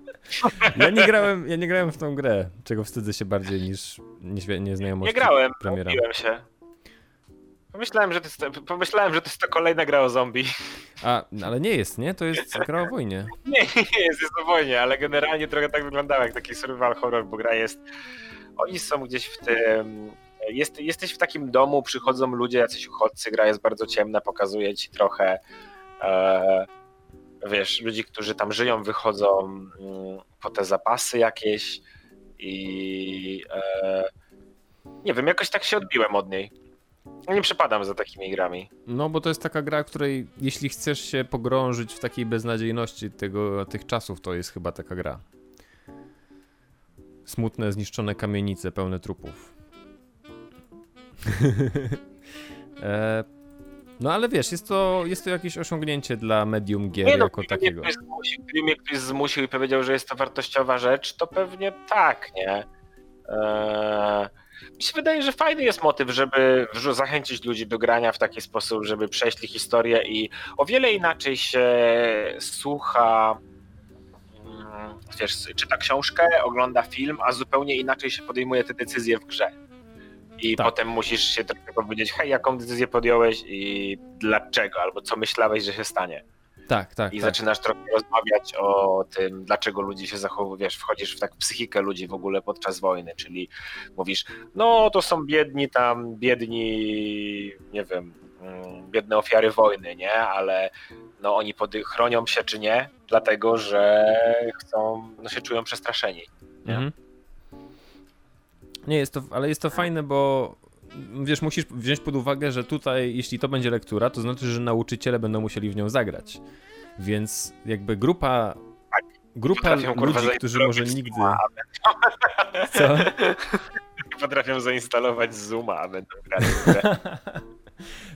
Ja nie grałem, ja nie grałem w tą grę, czego wstydzę się bardziej niż Nie nieznajomości grałem, premiera. się. Pomyślałem, że to jest, pomyślałem, że to jest to kolejna gra o zombie. A, no ale nie jest, nie? To jest gra o wojnie. [LAUGHS] Nie, nie jest, jest o wojnie, ale generalnie trochę tak wyglądało jak taki survival horror, bo gra jest... Oni są gdzieś w tym... Jest, jesteś w takim domu, przychodzą ludzie, jacyś uchodźcy, gra jest bardzo ciemna, pokazuje ci trochę e, wiesz, ludzi, którzy tam żyją, wychodzą mm, po te zapasy jakieś i e, nie wiem, jakoś tak się odbiłem od niej. Nie przepadam za takimi grami. No, bo to jest taka gra, której jeśli chcesz się pogrążyć w takiej beznadziejności tego, tych czasów, to jest chyba taka gra. Smutne, zniszczone kamienice pełne trupów. [LAUGHS] e, no ale wiesz, jest to, jest to jakieś osiągnięcie dla medium gier Nie no, jako takiego. Ktoś zmusił, gdyby mnie ktoś zmusił i powiedział, że jest to wartościowa rzecz, to pewnie tak, nie? Eee, mi się wydaje, że fajny jest motyw, żeby zachęcić ludzi do grania w taki sposób, żeby przeszli historię i o wiele inaczej się słucha, mm, wiesz, czyta książkę, ogląda film, a zupełnie inaczej się podejmuje te decyzje w grze. I Tak. potem musisz się trochę powiedzieć, hej, jaką decyzję podjąłeś i dlaczego, albo co myślałeś, że się stanie. Tak, tak, I tak. zaczynasz trochę rozmawiać o tym, dlaczego ludzie się zachowują, wiesz, wchodzisz w tak psychikę ludzi w ogóle podczas wojny, czyli mówisz, no to są biedni tam, biedni, nie wiem, mm, biedne ofiary wojny, nie, ale no oni pody- chronią się czy nie, dlatego, że chcą, no się czują przestraszeni. nie? Mhm. Nie, jest to, ale jest to fajne, bo wiesz, musisz wziąć pod uwagę, że tutaj, jeśli to będzie lektura, to znaczy, że nauczyciele będą musieli w nią zagrać. Więc jakby grupa. Grupa Potrafią, kurwa, ludzi, którzy może zainstalować nigdy. Co? [LAUGHS] Potrafią zainstalować Zooma, a będą grę.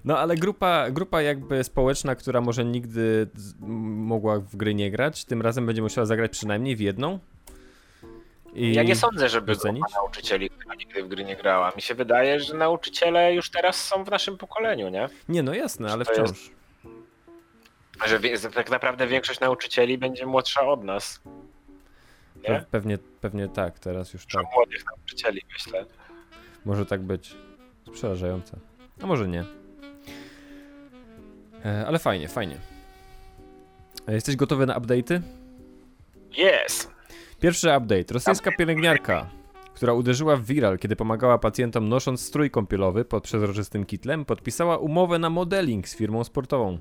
No ale grupa, grupa jakby społeczna, która może nigdy mogła w gry nie grać, tym razem będzie musiała zagrać przynajmniej w jedną. I... Ja nie sądzę, żeby docenić? grupa nauczycieli, która nigdy w gry nie grała. Mi się wydaje, że nauczyciele już teraz są w naszym pokoleniu, nie? Nie, no jasne, ale wciąż. jest- Że tak naprawdę większość nauczycieli będzie młodsza od nas. Nie? Pe- Pewnie, pewnie tak, teraz już Dużo tak. młodych nauczycieli, myślę. Może tak być. Przerażające. A może nie. E, ale fajnie, fajnie. E, Jesteś gotowy na update'y? Jest! Pierwszy update. Rosyjska pielęgniarka, która uderzyła w viral, kiedy pomagała pacjentom nosząc strój kąpielowy pod przezroczystym kitlem, podpisała umowę na modeling z firmą sportową.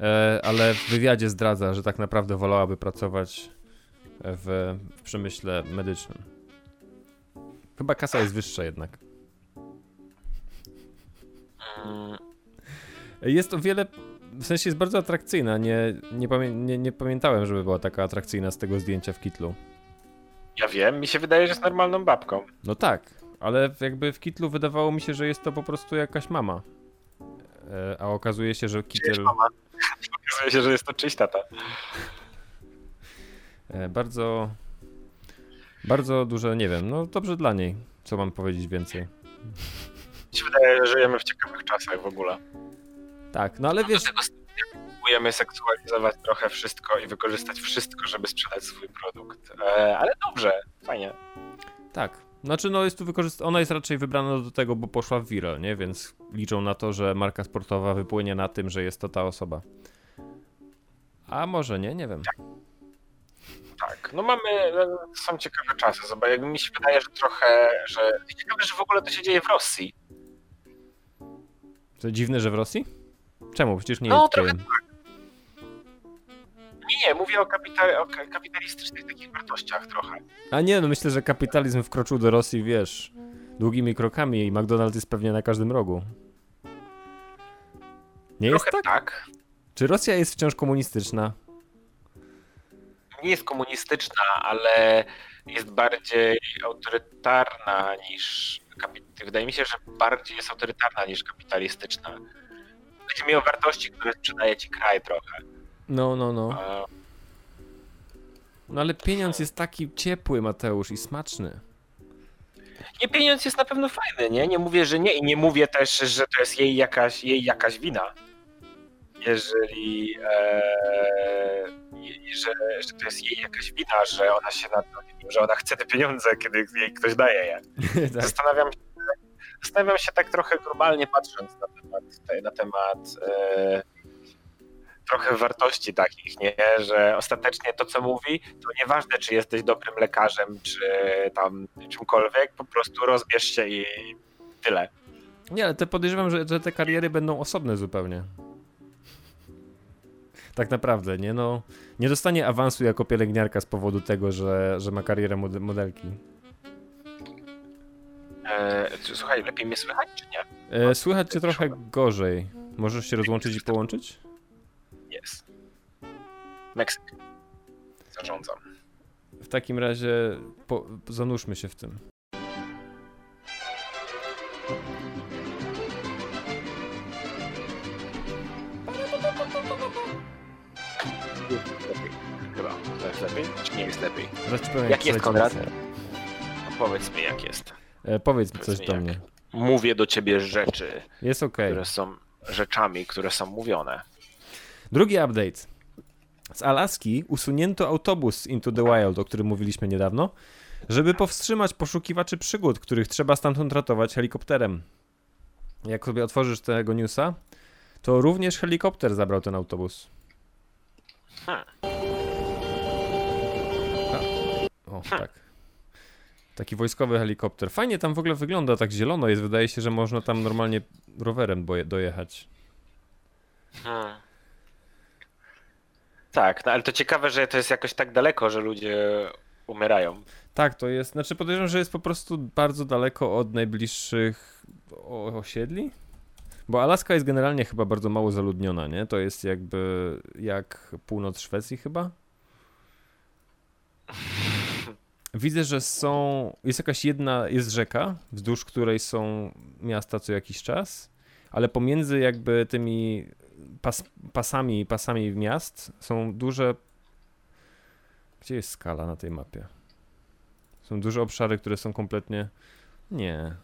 E, ale w wywiadzie zdradza, że tak naprawdę wolałaby pracować w, w przemyśle medycznym. Chyba kasa jest wyższa jednak. Mm, Jest o wiele. W sensie jest bardzo atrakcyjna. Nie, nie, pamię nie, nie pamiętałem, żeby była taka atrakcyjna z tego zdjęcia w kitlu. Ja wiem, mi się wydaje, że jest normalną babką. No tak, ale jakby w kitlu wydawało mi się, że jest to po prostu jakaś mama. E, a okazuje się, że kitel mama? [LAUGHS] Okazuje się, że jest to czyjś tata. e, bardzo. Bardzo duże, nie wiem, no dobrze dla niej. Co mam powiedzieć więcej? Mi się wydaje, że żyjemy w ciekawych czasach w ogóle. Tak, no ale wiesz, tego stopnia próbujemy seksualizować trochę wszystko i wykorzystać wszystko, żeby sprzedać swój produkt. E, ale dobrze, fajnie. tak. Znaczy, no jest tu wykorzystana. Ona jest raczej wybrana do tego, bo poszła w viral, nie? Więc liczą na to, że marka sportowa wypłynie na tym, że jest to ta osoba. A może nie, nie wiem. Tak, no mamy, e, są ciekawe czasy. Zobacz, mi się wydaje, że trochę, że ciekawe, że w ogóle to się dzieje w Rosji. To dziwne, że w Rosji? Czemu? Przecież nie No, jest trochę krajem. Nie, nie, mówię o, kapita- o ka- kapitalistycznych takich wartościach trochę. A nie, no myślę, że kapitalizm wkroczył do Rosji, wiesz, długimi krokami i McDonald's jest pewnie na każdym rogu. Nie jest Trochę tak? tak. Czy Rosja jest wciąż komunistyczna? Nie jest komunistyczna, ale jest bardziej autorytarna niż. Wydaje mi się, że bardziej jest autorytarna niż kapitalistyczna. Chodzi mi o wartości, które sprzedaje ci kraj trochę. No, no, no. No ale pieniądz jest taki ciepły, Mateusz, i smaczny. Nie, pieniądz jest na pewno fajny, nie? Nie mówię, że nie i nie mówię też, że to jest jej jakaś, jej jakaś wina. Jeżeli, e, że, że to jest jej jakaś wina, że ona się na to, że ona chce te pieniądze, kiedy jej ktoś daje je. [LAUGHS] tak. Zastanawiam się, zastanawiam się tak trochę globalnie patrząc na temat, na temat e, trochę wartości takich, nie? Że ostatecznie to, co mówi, to nieważne, czy jesteś dobrym lekarzem, czy tam czymkolwiek, po prostu rozbierz się i tyle. Nie, ale te podejrzewam, że, że te kariery będą osobne zupełnie. Tak naprawdę, nie no. Nie dostanie awansu jako pielęgniarka z powodu tego, że, że ma karierę mode- modelki. E, słuchaj, lepiej mnie słychać, czy nie? E, słychać cię trochę gorzej. Możesz się rozłączyć i połączyć? Jest. Meksyk. Zarządzam. W takim razie po, zanurzmy się w tym. Lepiej. Chyba. To jest lepiej? Czy nie jest lepiej? Jak jest, Konrad? Powiedz mi, jak jest. E, powiedz mi coś do mnie. Mówię do ciebie rzeczy, Jest okej. które są rzeczami, które są mówione. Drugi update. Z Alaski usunięto autobus Into the Wild, o którym mówiliśmy niedawno, żeby powstrzymać poszukiwaczy przygód, których trzeba stamtąd ratować helikopterem. Jak sobie otworzysz tego newsa, to również helikopter zabrał ten autobus. Hmm. O, tak. Taki wojskowy helikopter. Fajnie tam w ogóle wygląda, tak zielono jest. Wydaje się, że można tam normalnie rowerem dojechać. Hmm. Tak, no ale to ciekawe, że to jest jakoś tak daleko, że ludzie umierają. Tak, to jest. Znaczy podejrzewam, że jest po prostu bardzo daleko od najbliższych osiedli. Bo Alaska jest generalnie chyba bardzo mało zaludniona, nie? To jest jakby jak północ Szwecji chyba. [LAUGHS] Widzę, że są. Jest jakaś jedna. Jest rzeka, wzdłuż której są miasta co jakiś czas, ale pomiędzy jakby tymi pas, pasami, pasami miast są duże. Gdzie jest skala na tej mapie? Są duże obszary, które są kompletnie. Nie.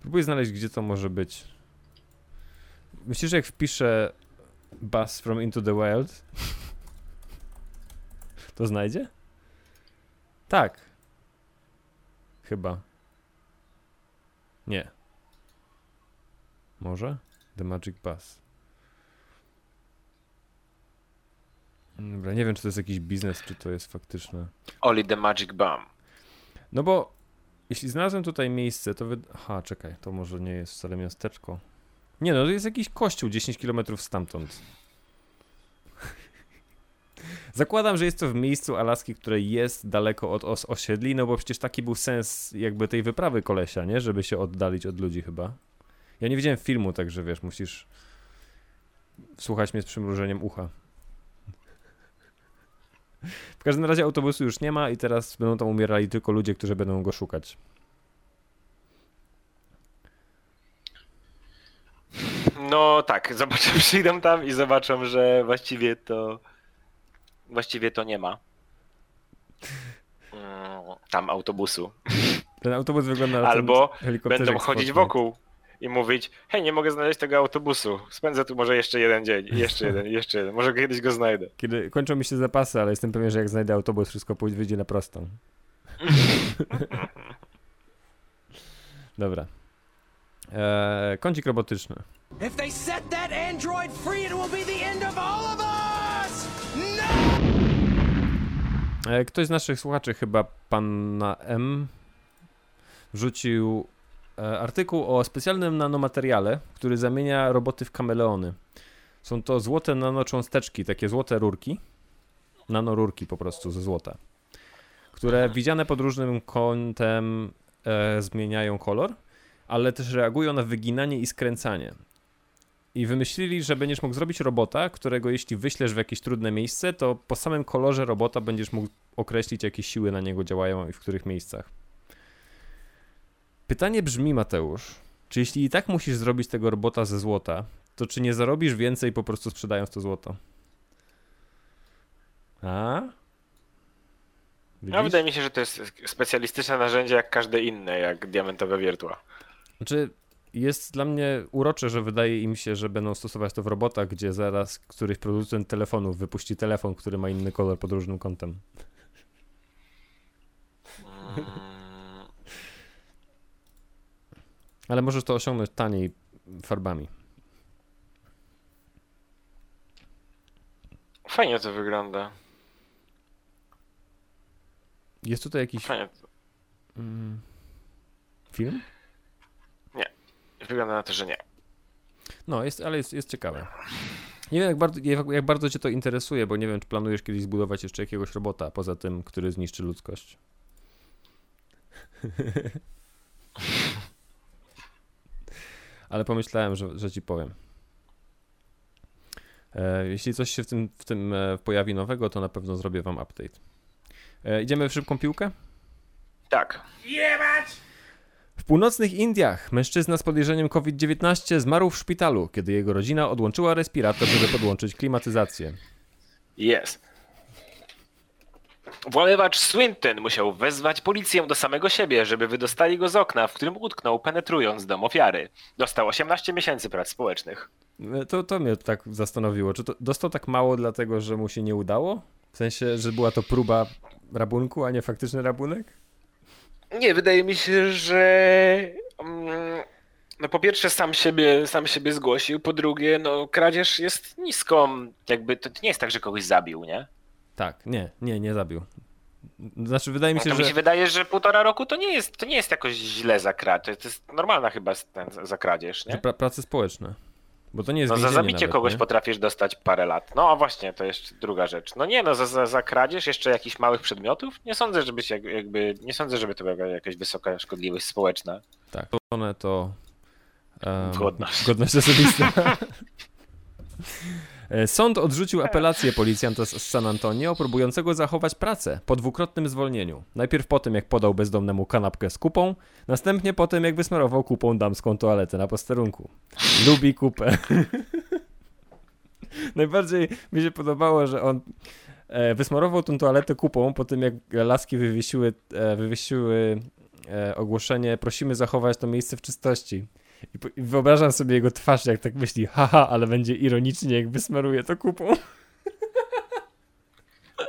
Próbuję znaleźć, gdzie to może być. Myślę, że jak wpiszę Bus from Into the Wild, to znajdzie? Tak. Chyba. Nie. Może? The Magic Bus. Dobra, nie wiem, czy to jest jakiś biznes, czy to jest faktyczne. Oli the Magic Bomb. No bo jeśli znalazłem tutaj miejsce, to wy... Aha, czekaj, to może nie jest wcale miasteczko. Nie no, to jest jakiś kościół 10 km stamtąd. Zakładam, że jest to w miejscu Alaski, które jest daleko od os osiedli, no bo przecież taki był sens jakby tej wyprawy kolesia, nie? Żeby się oddalić od ludzi chyba. Ja nie widziałem filmu, także wiesz, musisz słuchać mnie z przymrużeniem ucha. W każdym razie autobusu już nie ma i teraz będą tam umierali tylko ludzie, którzy będą go szukać. No tak, zobaczę, [LAUGHS] przyjdą tam i zobaczą, że właściwie to właściwie to nie ma. Mm, Tam autobusu. Ten autobus wygląda na Albo Będą chodzić wokół i mówić, hej, nie mogę znaleźć tego autobusu. Spędzę tu może jeszcze jeden dzień, jeszcze jeden, jeszcze jeden. Może kiedyś go znajdę. Kiedy kończą mi się zapasy, ale jestem pewien, że jak znajdę autobus, wszystko pójdzie, wyjdzie na prostą. Dobra. Eee, kącik robotyczny. If they set that android free, it will be the end of all of us! Ktoś z naszych słuchaczy, chyba panna M, wrzucił e, artykuł o specjalnym nanomateriale, który zamienia roboty w kameleony. Są to złote nanocząsteczki, takie złote rurki, nanorurki po prostu ze złota, które widziane pod różnym kątem e, zmieniają kolor, ale też reagują na wyginanie i skręcanie. I wymyślili, że będziesz mógł zrobić robota, którego jeśli wyślesz w jakieś trudne miejsce, to po samym kolorze robota będziesz mógł określić, jakie siły na niego działają i w których miejscach. Pytanie brzmi, Mateusz, czy jeśli i tak musisz zrobić tego robota ze złota, to czy nie zarobisz więcej po prostu sprzedając to złoto? A? No, wydaje mi się, że to jest specjalistyczne narzędzie jak każde inne, jak diamentowe wiertła. Znaczy, jest dla mnie urocze, że wydaje im się, że będą stosować to w robotach, gdzie zaraz któryś producent telefonów wypuści telefon, który ma inny kolor pod różnym kątem. [LAUGHS] Ale możesz to osiągnąć taniej farbami. Fajnie to wygląda. Jest tutaj jakiś Fajnie. mm, film? Wygląda na to, że nie. No, jest, ale jest, jest ciekawe. Nie wiem, jak bardzo, jak, jak bardzo cię to interesuje, bo nie wiem, czy planujesz kiedyś zbudować jeszcze jakiegoś robota, poza tym, który zniszczy ludzkość. [LAUGHS] ale pomyślałem, że, że ci powiem. E, jeśli coś się w tym, w tym e, pojawi nowego, to na pewno zrobię wam update. E, idziemy w szybką piłkę? Tak. W północnych Indiach mężczyzna z podejrzeniem COVID-19 zmarł w szpitalu, kiedy jego rodzina odłączyła respirator, żeby podłączyć klimatyzację. Jest. Włamywacz Swinton musiał wezwać policję do samego siebie, żeby wydostali go z okna, w którym utknął, penetrując dom ofiary. Dostał 18 miesięcy prac społecznych. E, To, to mnie tak zastanowiło. Czy to dostał tak mało dlatego, że mu się nie udało? W sensie, że była to próba rabunku, a nie faktyczny rabunek? Nie, wydaje mi się, że mm, No po pierwsze sam siebie, sam siebie zgłosił, po drugie, no kradzież jest niską, jakby to nie jest tak, że kogoś zabił, nie? Tak, nie, nie, nie zabił. Znaczy, wydaje mi No się, to że... mi się wydaje, że półtora roku to nie jest, to nie jest jakoś źle za kradzież, to jest normalna chyba za kradzież, nie? pra prace społeczne. Bo to nie jest No za zabicie nawet, kogoś nie? potrafisz dostać parę lat. No a właśnie, to jeszcze druga rzecz. No nie, no za, za, za kradzież jeszcze jakichś małych przedmiotów? Nie sądzę, żeby się jak- jakby, nie sądzę, żeby to była jakaś wysoka szkodliwość społeczna. Tak, one to... Um, Godność. Godność osobista. [LAUGHS] E, Sąd odrzucił apelację policjanta z San Antonio, próbującego zachować pracę po dwukrotnym zwolnieniu. Najpierw po tym, jak podał bezdomnemu kanapkę z kupą, następnie po tym, jak wysmarował kupą damską toaletę na posterunku. Lubi kupę. [LAUGHS] Najbardziej mi się podobało, że on e, wysmarował tą toaletę kupą po tym, jak laski wywiesiły, e, wywiesiły ogłoszenie prosimy zachować to miejsce w czystości. I, wyobrażam sobie jego twarz, jak tak myśli, haha, ale będzie ironicznie, jak wysmaruje to kupą.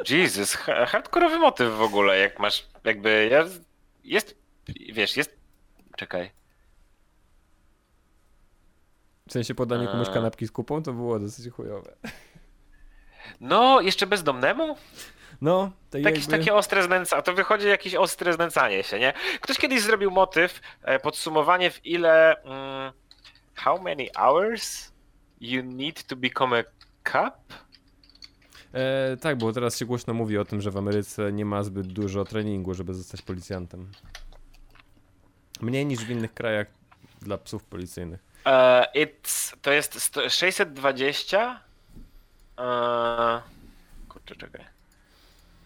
Jesus, ha- hardkorowy motyw w ogóle, jak masz, jakby, ja, jest, wiesz, jest, czekaj, W sensie podanie komuś A. kanapki z kupą, to było dosyć chujowe. no, jeszcze bezdomnemu? No, to Jakieś jakby... takie ostre znęcanie, to wychodzi jakieś ostre znęcanie się, nie? Ktoś kiedyś zrobił motyw, e, podsumowanie w ile, mm, how many hours you need to become a cop? E, tak, bo teraz się głośno mówi o tym, że w Ameryce nie ma zbyt dużo treningu, żeby zostać policjantem. Mniej niż w innych krajach dla psów policyjnych. E, it's, to jest sto- 620. E, kurczę, czekaj.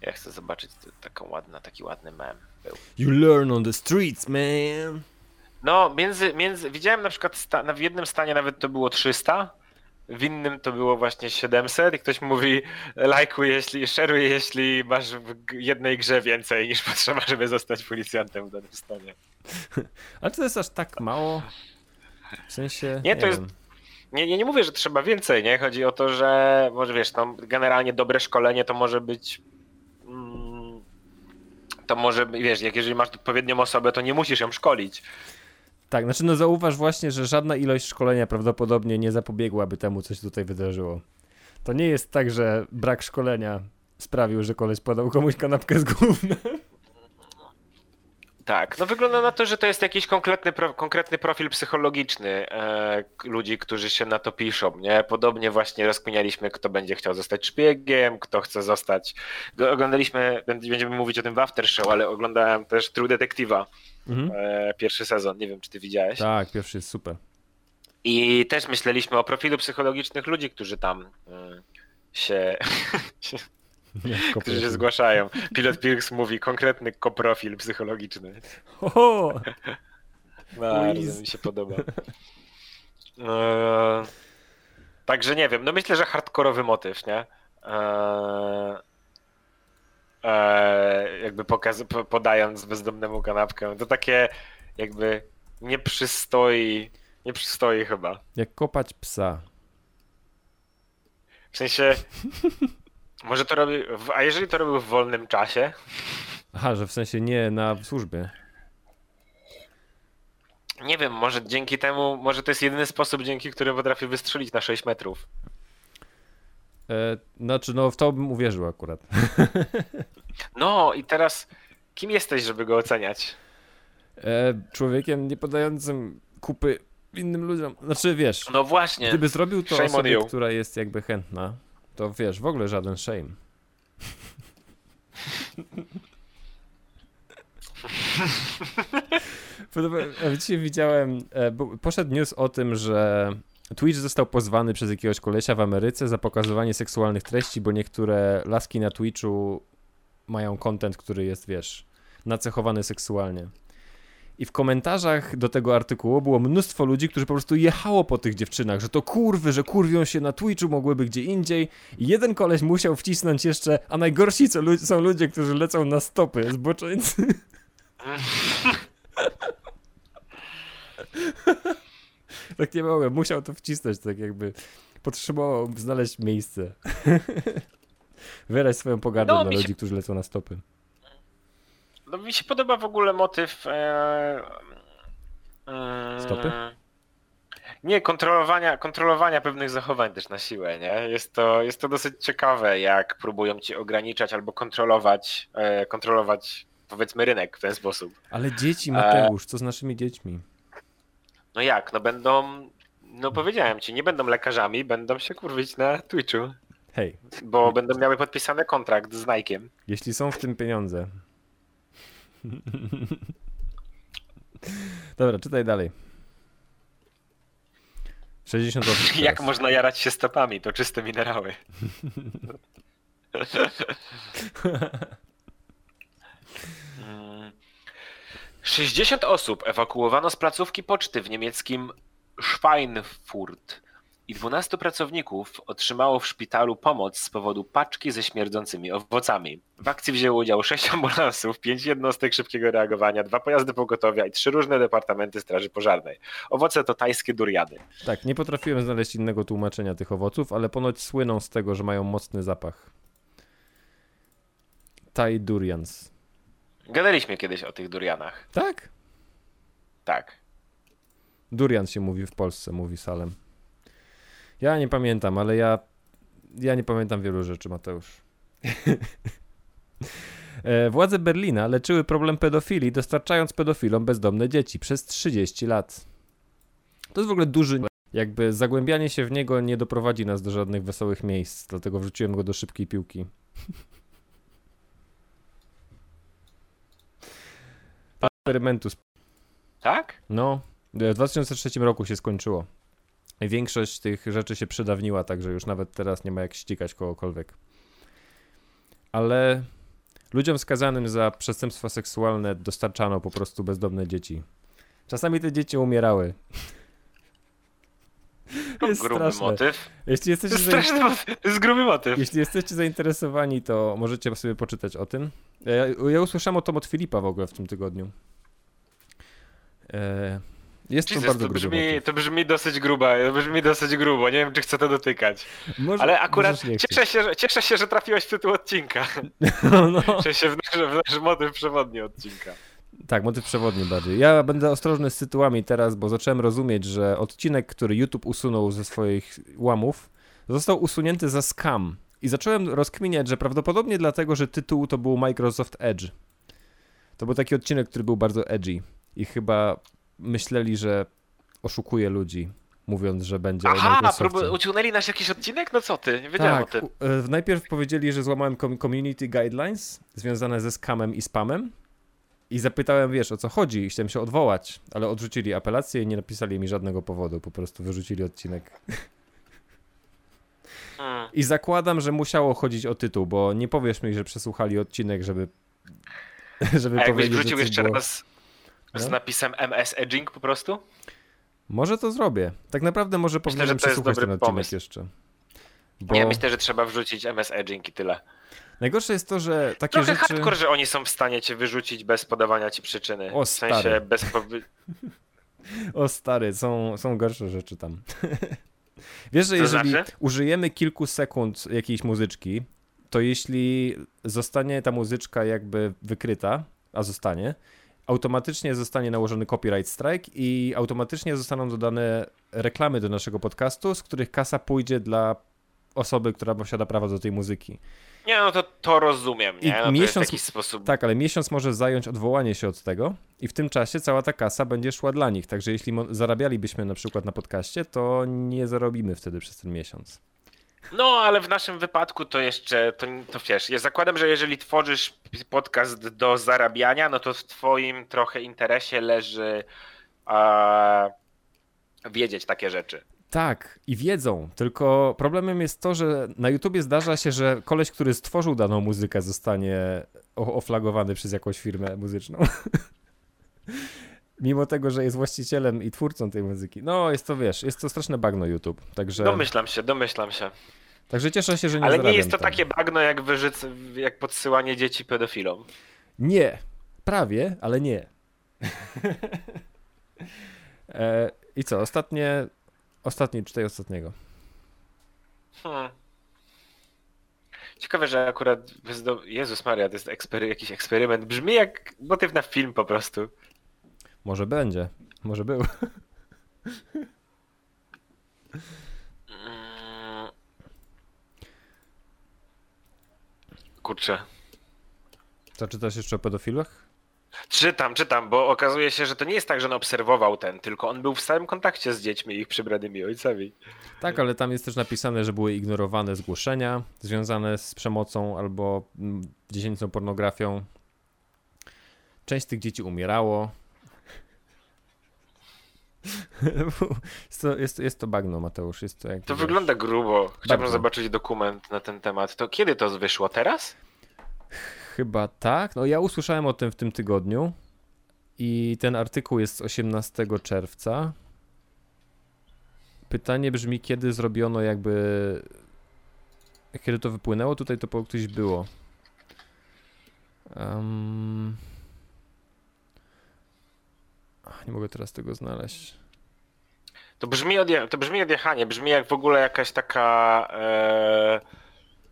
Ja chcę zobaczyć taką ładna, taki ładny mem. Był. You learn on the streets, man. No, między, między, widziałem na przykład sta, w jednym stanie nawet to było 300, w innym to było właśnie 700 i ktoś mówi lajkuj jeśli, szeruj jeśli masz w jednej grze więcej niż [LAUGHS] potrzeba, żeby zostać policjantem w danym stanie. [LAUGHS] Ale to jest aż tak mało. W sensie. Nie, to jest-. Nie, nie, nie mówię, że trzeba więcej, nie? Chodzi o to, że może wiesz, no, generalnie dobre szkolenie to może być. To może, wiesz, jak jeżeli masz odpowiednią osobę, to nie musisz ją szkolić. Tak, znaczy no zauważ właśnie, że żadna ilość szkolenia prawdopodobnie nie zapobiegłaby temu, co się tutaj wydarzyło. To nie jest tak, że brak szkolenia sprawił, że koleś podał komuś kanapkę z gównem. Tak, no wygląda na to, że to jest jakiś konkretny, konkretny profil psychologiczny e, ludzi, którzy się na to piszą, nie? Podobnie właśnie rozkminialiśmy, kto będzie chciał zostać szpiegiem, kto chce zostać... Oglądaliśmy, będziemy mówić o tym w After Show, ale oglądałem też True Detective'a, Mhm. e, pierwszy sezon, nie wiem, czy ty widziałeś. Tak, pierwszy jest super. I też myśleliśmy o profilu psychologicznych ludzi, którzy tam y, się, [LAUGHS] [LAUGHS] którzy się zgłaszają. Pilot Pilks mówi konkretny koprofil psychologiczny. [LAUGHS] Oho! Bardzo Quiz. mi się podoba. E, Także nie wiem, no myślę, że hardkorowy motyw, nie? E, e, jakby pokaz, po- podając bezdomnemu kanapkę. To takie jakby nie przystoi, nie przystoi chyba. Jak kopać psa. W sensie, [LAUGHS] może to robi, a jeżeli to robił w wolnym czasie, Aha, że w sensie nie na służbie. nie wiem, może dzięki temu, może to jest jedyny sposób, dzięki którym potrafi wystrzelić na 6 metrów. E, znaczy, no w to bym uwierzył akurat. [LAUGHS] No i teraz, kim jesteś, żeby go oceniać? E, człowiekiem nie podającym kupy innym ludziom. Znaczy, wiesz, No właśnie. gdyby zrobił to Shame osobie, która jest jakby chętna, to wiesz, w ogóle żaden shame. Dzisiaj widziałem, e, poszedł news o tym, że Twitch został pozwany przez jakiegoś kolesia w Ameryce za pokazywanie seksualnych treści, bo niektóre laski na Twitchu mają content, który jest, wiesz, nacechowany seksualnie. I w komentarzach do tego artykułu było mnóstwo ludzi, którzy po prostu jechało po tych dziewczynach, że to kurwy, że kurwią się na Twitchu, mogłyby gdzie indziej. I jeden koleś musiał wcisnąć jeszcze, a najgorsi co lu- są ludzie, którzy lecą na stopy, zboczeńcy. [LAUGHS] tak nie mogłem, musiał to wcisnąć, tak jakby potrzebował znaleźć miejsce. [LAUGHS] Wylać swoją pogardę No, na mi się- ludzi, którzy lecą na stopy. No mi się podoba w ogóle motyw. E, e, Stopy? Nie, kontrolowania, kontrolowania pewnych zachowań też na siłę, nie? Jest to, jest to dosyć ciekawe, jak próbują ci ograniczać albo kontrolować, e, kontrolować powiedzmy rynek w ten sposób. Ale dzieci, Mateusz, co z naszymi dziećmi? No jak, no będą, no powiedziałem ci, nie będą lekarzami, będą się kurwić na Twitchu, Hej, bo będą miały podpisany kontrakt z Nike'iem. jeśli są w tym pieniądze. [LAUGHS] Dobra, czytaj dalej. 60 osób [LAUGHS] Jak można jarać się stopami, to czyste minerały. [LAUGHS] Mm. 60 osób ewakuowano z placówki poczty w niemieckim Schweinfurt i 12 pracowników otrzymało w szpitalu pomoc z powodu paczki ze śmierdzącymi owocami. W akcji wzięło udział 6 ambulansów, 5 jednostek szybkiego reagowania, 2 pojazdy pogotowia i 3 różne departamenty straży pożarnej. Owoce to tajskie duriany. Tak, nie potrafiłem znaleźć innego tłumaczenia tych owoców, ale ponoć słyną z tego, że mają mocny zapach. Thai durians. Gadaliśmy kiedyś o tych durianach. Tak? Tak. Durian się mówi w Polsce, mówi Salem. Ja nie pamiętam, ale ja. Ja nie pamiętam wielu rzeczy, Mateusz. [LAUGHS] E, Władze Berlina leczyły problem pedofilii, dostarczając pedofilom bezdomne dzieci przez 30 lat. To jest w ogóle duży. Jakby zagłębianie się w niego nie doprowadzi nas do żadnych wesołych miejsc, dlatego wrzuciłem go do szybkiej piłki. [LAUGHS] Eksperymentu Tak? no, w 2003 roku się skończyło. Większość tych rzeczy się przedawniła, także już nawet teraz nie ma jak ścigać kogokolwiek. Ale ludziom skazanym za przestępstwa seksualne dostarczano po prostu bezdomne dzieci. Czasami te dzieci umierały. To [LAUGHS] Jest gruby straszne. motyw. Jeśli To jesteście, jest zain- straszny motyw. To jest gruby motyw. jeśli jesteście zainteresowani, to możecie sobie poczytać o tym. Ja, ja usłyszałem o tym od Filipa w ogóle w tym tygodniu. E, jest to Jesus, bardzo to, brzmi, to brzmi dosyć gruba, to brzmi dosyć grubo, nie wiem czy chcę to dotykać. Może, Ale akurat cieszę się, że, cieszę się, że trafiłeś w tytuł odcinka. [LAUGHS] no. Cieszę się w nasz, w nasz motyw przewodni odcinka. Tak, motyw przewodni bardziej. Ja będę ostrożny z tytułami teraz, bo zacząłem rozumieć, że odcinek, który YouTube usunął ze swoich łamów, został usunięty za scam. I zacząłem rozkminiać, że prawdopodobnie dlatego, że tytuł to był Microsoft Edge. To był taki odcinek, który był bardzo edgy. I chyba myśleli, że oszukuje ludzi, mówiąc, że będzie o Aha, Microsoftie. uciągnęli nasz jakiś odcinek? No co ty, nie wiedziałem o Tak, tym. u- e, najpierw powiedzieli, że złamałem com- community guidelines związane ze scamem i spamem i zapytałem, wiesz, o co chodzi i chciałem się odwołać, ale odrzucili apelację i nie napisali mi żadnego powodu, po prostu wyrzucili odcinek. Hmm. I zakładam, że musiało chodzić o tytuł, bo nie powiesz mi, że przesłuchali odcinek, żeby [LAUGHS] żeby A jakbyś powiedzieć, że wrzucił jeszcze było... raz z napisem MS Edging po prostu? Może to zrobię. Tak naprawdę może powinienem przesłuchać ten odcinek pomysł. jeszcze. Bo Nie, myślę, że trzeba wrzucić MS Edging i tyle. najgorsze jest to, że takie Trochę rzeczy... hardcore, że oni są w stanie cię wyrzucić bez podawania ci przyczyny. O, w sensie stary. bez. [LAUGHS] O stary, są, są gorsze rzeczy tam. [LAUGHS] Wiesz, że jeżeli znaczy? użyjemy kilku sekund jakiejś muzyczki, to jeśli zostanie ta muzyczka jakby wykryta, a zostanie, automatycznie zostanie nałożony copyright strike i automatycznie zostaną dodane reklamy do naszego podcastu, z których kasa pójdzie dla osoby, która posiada prawo do tej muzyki. Nie, no to, to rozumiem, I nie? No to miesiąc- jakiś sposób... Tak, ale miesiąc może zająć odwołanie się od tego i w tym czasie cała ta kasa będzie szła dla nich. Także jeśli zarabialibyśmy na przykład na podcaście, to nie zarobimy wtedy przez ten miesiąc. No, ale w naszym wypadku to jeszcze, to, to wiesz, ja zakładam, że jeżeli tworzysz podcast do zarabiania, no to w twoim trochę interesie leży a, wiedzieć takie rzeczy. Tak, i wiedzą, tylko problemem jest to, że na YouTubie zdarza się, że koleś, który stworzył daną muzykę, zostanie oflagowany przez jakąś firmę muzyczną. [LAUGHS] Mimo tego, że jest właścicielem i twórcą tej muzyki. No, jest to, wiesz, jest to straszne bagno YouTube. Także, Domyślam się, domyślam się. także cieszę się, że nie Ale nie jest to tam. takie bagno jak wyżyc, jak podsyłanie dzieci pedofilom. Nie. Prawie, ale nie. [LAUGHS] e, I co? Ostatnie. Ostatni, czytaj ostatniego. Hmm. Ciekawe, że akurat. Jezus Maria, to jest ekspery... jakiś eksperyment. Brzmi jak motyw na film po prostu. Może będzie. Może był. Mm. Kurczę. Co, czytasz jeszcze o pedofilach? Czytam, czytam, bo okazuje się, że to nie jest tak, że on obserwował ten, tylko on był w stałym kontakcie z dziećmi i ich przybranymi ojcami. Tak, ale tam jest też napisane, że były ignorowane zgłoszenia związane z przemocą albo mm, dziecięcą pornografią. Część z tych dzieci umierało. Jest, to, jest, jest to bagno, Mateusz. Jest to, jak To wygląda grubo. Chciałbym Bardzo. zobaczyć dokument na ten temat. To kiedy to wyszło? Teraz? Chyba tak. No ja usłyszałem o tym w tym tygodniu i ten artykuł jest z 18 czerwca. Pytanie brzmi, kiedy zrobiono jakby... Kiedy to wypłynęło? Tutaj to po ktoś było. Um... Ach, Nie mogę teraz tego znaleźć. To brzmi, odje- to brzmi odjechanie, brzmi jak w ogóle jakaś taka. E,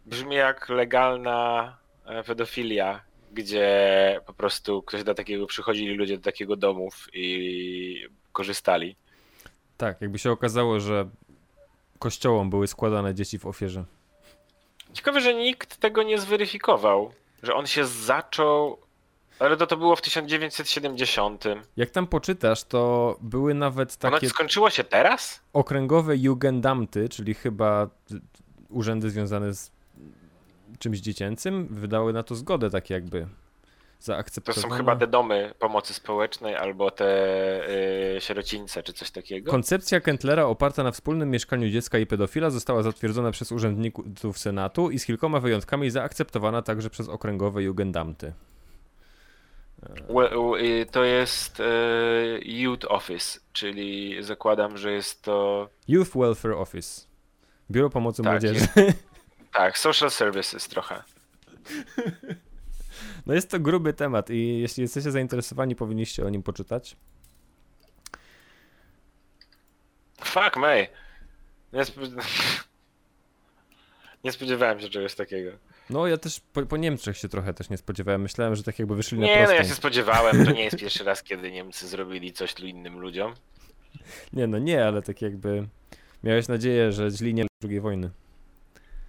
brzmi jak legalna e, pedofilia, gdzie po prostu ktoś do takiego przychodzili ludzie do takiego domów i korzystali. Tak, jakby się okazało, że kościołom były składane dzieci w ofierze. Ciekawe, że nikt tego nie zweryfikował, że on się zaczął. Ale to, to było w 1970. Jak tam poczytasz, to były nawet Ono takie skończyło się teraz? okręgowe Jugendamty, czyli chyba urzędy związane z czymś dziecięcym, wydały na to zgodę, tak jakby To zaakceptowane. są chyba te domy pomocy społecznej albo te y, sierocińce czy coś takiego. Koncepcja Kentlera oparta na wspólnym mieszkaniu dziecka i pedofila została zatwierdzona przez urzędników Senatu i z kilkoma wyjątkami zaakceptowana także przez okręgowe Jugendamty. Y, To jest y, Youth Office, czyli zakładam, że jest to. Youth Welfare Office. Biuro Pomocy Tak, Młodzieży. [LAUGHS] Tak, social services trochę. No jest to gruby temat i jeśli jesteście zainteresowani, powinniście o nim poczytać. Fuck, May. Nie, spo... [LAUGHS] nie spodziewałem się czegoś takiego. No ja też po, po Niemczech się trochę też nie spodziewałem. Myślałem, że tak jakby wyszli na Nie, no prostą. ja się spodziewałem. To nie jest pierwszy raz, kiedy Niemcy zrobili coś tu innym ludziom. Nie, no nie, ale tak jakby miałeś nadzieję, że źli nie II wojny.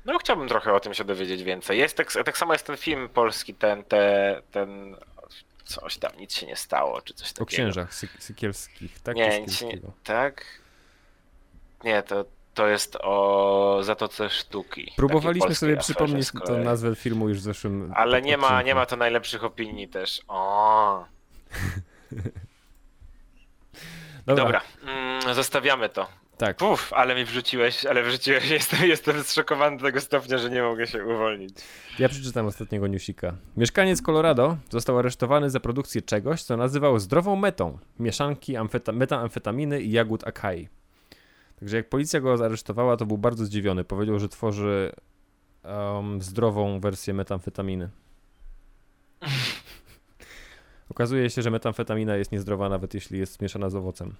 No chciałbym trochę o tym się dowiedzieć więcej. Jest tak, tak samo jest ten film polski, ten, te, ten coś tam, nic się nie stało, czy coś takiego. O księżach sy sykielskich, tak? Nie, nic nie, tak? Nie, to, to jest o Zatoce Sztuki. Próbowaliśmy sobie przypomnieć kolei. nazwę filmu już w zeszłym Ale nie ma, nie ma to najlepszych opinii też. O, [LAUGHS] Dobra, dobra, mm, zostawiamy to. tak. Uff, ale mi wrzuciłeś, ale wrzuciłeś, [LAUGHS] jestem, jestem zszokowany do tego stopnia, że nie mogę się uwolnić. Ja przeczytam ostatniego newsika. Mieszkaniec Colorado został aresztowany za produkcję czegoś, co nazywał zdrową metą. Mieszanki amfeta metamfetaminy i jagód akai. Także jak policja go zaresztowała, to był bardzo zdziwiony. Powiedział, że tworzy em, zdrową wersję metamfetaminy. [LAUGHS] Okazuje się, że metamfetamina jest niezdrowa, nawet jeśli jest zmieszana z owocem.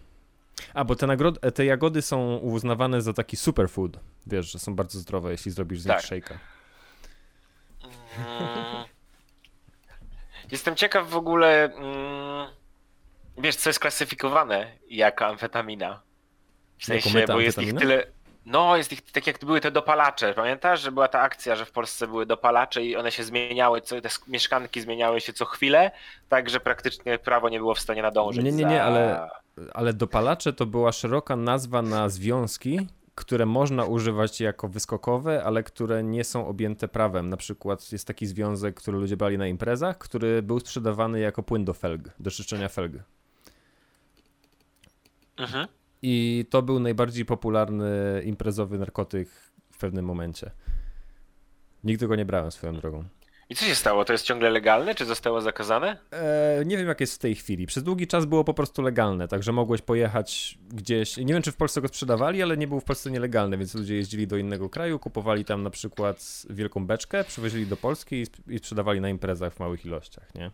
A, bo te, te jagody są uznawane za taki superfood. Wiesz, że są bardzo zdrowe, jeśli zrobisz z nich Tak. shake'a. Mm. Jestem ciekaw w ogóle, mm, wiesz, co jest klasyfikowane jako amfetamina. W sensie, bo jest ich tyle. No, jest ich tak jak były te dopalacze. Pamiętasz, że była ta akcja, że w Polsce były dopalacze i one się zmieniały, co, te mieszkanki zmieniały się co chwilę, tak że praktycznie prawo nie było w stanie nadążyć. Nie, nie, nie, za... ale- Ale dopalacze to była szeroka nazwa na związki, które można używać jako wyskokowe, ale które nie są objęte prawem. Na przykład jest taki związek, który ludzie brali na imprezach, który był sprzedawany jako płyn do felg, do czyszczenia felg. Mhm. I to był najbardziej popularny imprezowy narkotyk w pewnym momencie. Nigdy go nie brałem swoją drogą. I co się stało? To jest ciągle legalne, czy zostało zakazane? E, nie wiem, jak jest w tej chwili. Przez długi czas było po prostu legalne, także mogłeś pojechać gdzieś. Nie wiem, czy w Polsce go sprzedawali, ale nie był w Polsce nielegalny, więc ludzie jeździli do innego kraju, kupowali tam na przykład wielką beczkę, przywozili do Polski i, sp- i sprzedawali na imprezach w małych ilościach, nie?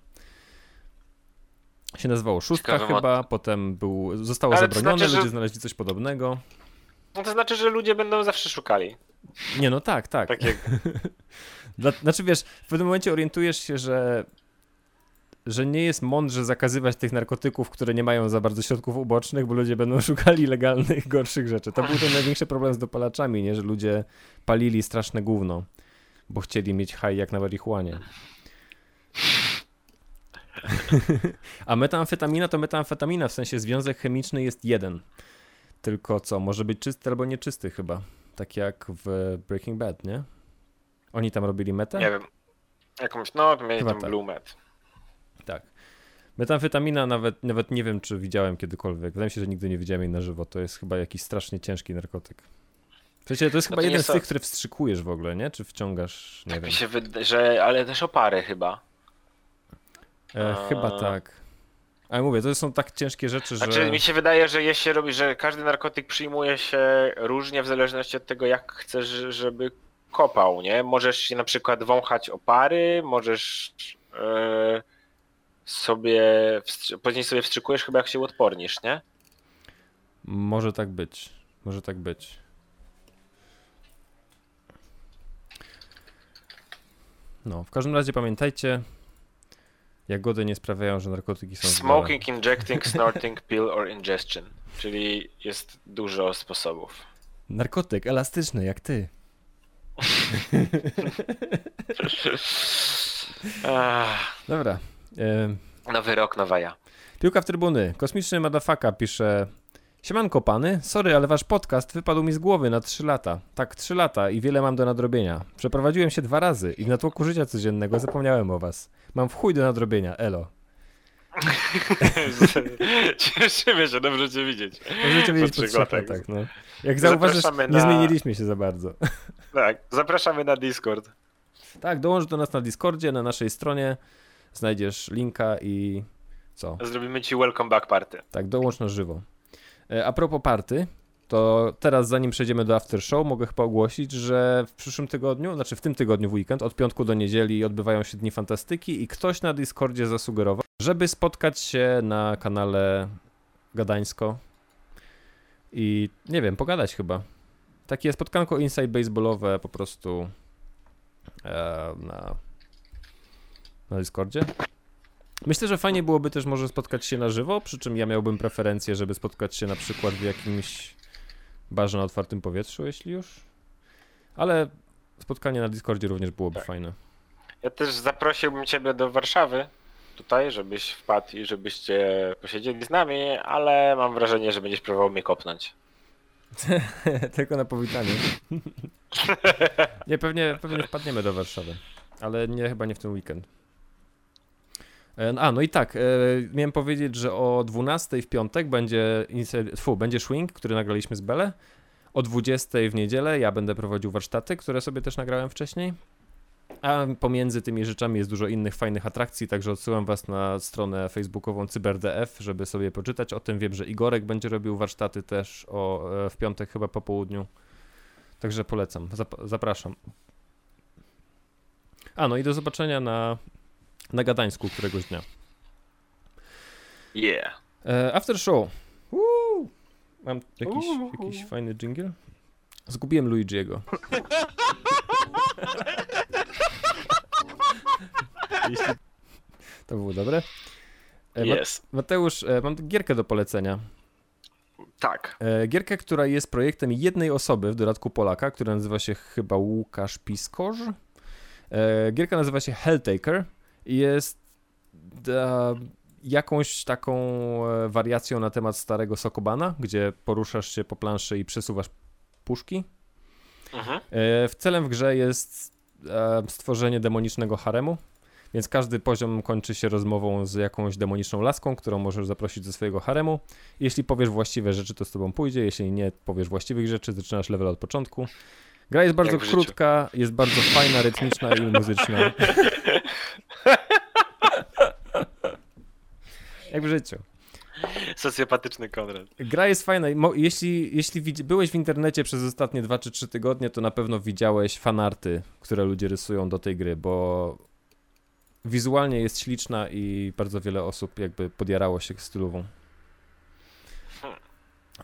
Się nazywało Szóstka Ciekawy chyba, potem był, zostało Ale to zabronione, znaczy, że- ludzie znaleźli coś podobnego. No to znaczy, że ludzie będą zawsze szukali. Nie, no tak, tak. Tak. [LAUGHS] Dla, znaczy wiesz, w pewnym momencie orientujesz się, że że nie jest mądrze zakazywać tych narkotyków, które nie mają za bardzo środków ubocznych, bo ludzie będą [LAUGHS] szukali legalnych, gorszych rzeczy. To był ten największy problem z dopalaczami, nie? Że ludzie palili straszne gówno, bo chcieli mieć haj jak na marihuanie. [LAUGHS] A metamfetamina to metamfetamina, w sensie związek chemiczny jest jeden. Tylko co, może być czysty albo nieczysty chyba. Tak jak w Breaking Bad, nie? Oni tam robili metę? Nie wiem. Jakąś, no, mieli Chyba tam tak. Blue Med. Tak. Metamfetamina nawet, nawet nie wiem, czy widziałem kiedykolwiek. Wydaje mi się, że nigdy nie widziałem jej na żywo. To jest chyba jakiś strasznie ciężki narkotyk. W sensie, to jest No chyba to jeden z są- tych, które wstrzykujesz w ogóle, nie? Czy wciągasz? Nie Tak wiem. mi się wydaje, że, ale też opary chyba. E, chyba tak. Ale mówię, to są tak ciężkie rzeczy, że... Znaczy mi się wydaje, że jeśli robi, że każdy narkotyk przyjmuje się różnie w zależności od tego, jak chcesz, żeby kopał, nie? Możesz się na przykład wąchać opary, możesz e, sobie, później sobie wstrzykujesz chyba jak się uodpornisz, nie? Może tak być. Może tak być. No, w każdym razie pamiętajcie, jagody nie sprawiają, że narkotyki są. Smoking, injecting, snorting, pill or ingestion. Czyli jest dużo sposobów. Narkotyk elastyczny, jak ty. Ach, [LAUGHS] Dobra. Nowy rok, nowa ja. piłka w trybuny. Kosmiczny Madafaka pisze Siemanko pany, sorry, ale wasz podcast wypadł mi z głowy na 3 lata. Tak, 3 lata i wiele mam do nadrobienia. Przeprowadziłem się dwa razy i w natłoku życia codziennego zapomniałem o was. Mam w chuj do nadrobienia, elo. [LAUGHS] Cieszymy się, dobrze cię widzieć. Możecie wiedzieć po trzech latach. latach, no. Jak zauważysz, Zapraszamy nie na- zmieniliśmy się za bardzo. [LAUGHS] Tak, zapraszamy na Discord. Tak, dołącz do nas na Discordzie, na naszej stronie. Znajdziesz linka i co? Zrobimy ci welcome back party. Tak, dołącz na żywo. E, A propos party, to teraz zanim przejdziemy do after show, mogę chyba ogłosić, że w przyszłym tygodniu, znaczy w tym tygodniu w weekend, od piątku do niedzieli odbywają się Dni Fantastyki i ktoś na Discordzie zasugerował, żeby spotkać się na kanale Gadańsko i nie wiem, pogadać chyba. Takie spotkanko inside baseballowe po prostu e, na, na Discordzie. Myślę, że fajnie byłoby też może spotkać się na żywo, przy czym ja miałbym preferencję, żeby spotkać się na przykład w jakimś barze na otwartym powietrzu, jeśli już. Ale spotkanie na Discordzie również byłoby Tak. fajne. Ja też zaprosiłbym ciebie do Warszawy, tutaj, żebyś wpadł i żebyście posiedzieli z nami, ale mam wrażenie, że będziesz próbował mnie kopnąć. [LAUGHS] Tylko na powitanie. [LAUGHS] nie, pewnie, pewnie wpadniemy do Warszawy, ale nie, chyba nie w ten weekend. E, A, no i tak, e, miałem powiedzieć, że o 12 w piątek będzie, fu, będzie Swing, który nagraliśmy z Bele. O 20 w niedzielę ja będę prowadził warsztaty, które sobie też nagrałem wcześniej. A pomiędzy tymi rzeczami jest dużo innych fajnych atrakcji, także odsyłam was na stronę facebookową CyberDF, żeby sobie poczytać o tym. Wiem, że Igorek będzie robił warsztaty też o, e, w piątek chyba po południu. Także polecam, zap- zapraszam. A, no i do zobaczenia na, na Gadańsku któregoś dnia. Yeah. E, after show. Woo! Mam jakiś, jakiś fajny jingle? Zgubiłem Luigiego. [LAUGHS] To było dobre. E, Yes. Mateusz, e, mam gierkę do polecenia. Tak. Gierkę, która jest projektem jednej osoby, w dodatku Polaka, która nazywa się chyba Łukasz Piskorz. Gierka nazywa się Helltaker jest e, jakąś taką e, wariacją na temat starego Sokobana, gdzie poruszasz się po planszy i przesuwasz puszki. Mhm. E, W celem w grze jest e, stworzenie demonicznego haremu, więc każdy poziom kończy się rozmową z jakąś demoniczną laską, którą możesz zaprosić do swojego haremu. Jeśli powiesz właściwe rzeczy, to z tobą pójdzie, jeśli nie powiesz właściwych rzeczy, zaczynasz level od początku. Gra jest bardzo w życiu. krótka, jest bardzo fajna, rytmiczna i muzyczna. [LAUGHS] Jak w życiu. Socjopatyczny Konrad. Gra jest fajna. Jeśli, jeśli byłeś w internecie przez ostatnie 2 czy 3 tygodnie, to na pewno widziałeś fanarty, które ludzie rysują do tej gry, bo wizualnie jest śliczna i bardzo wiele osób jakby podjarało się stylową.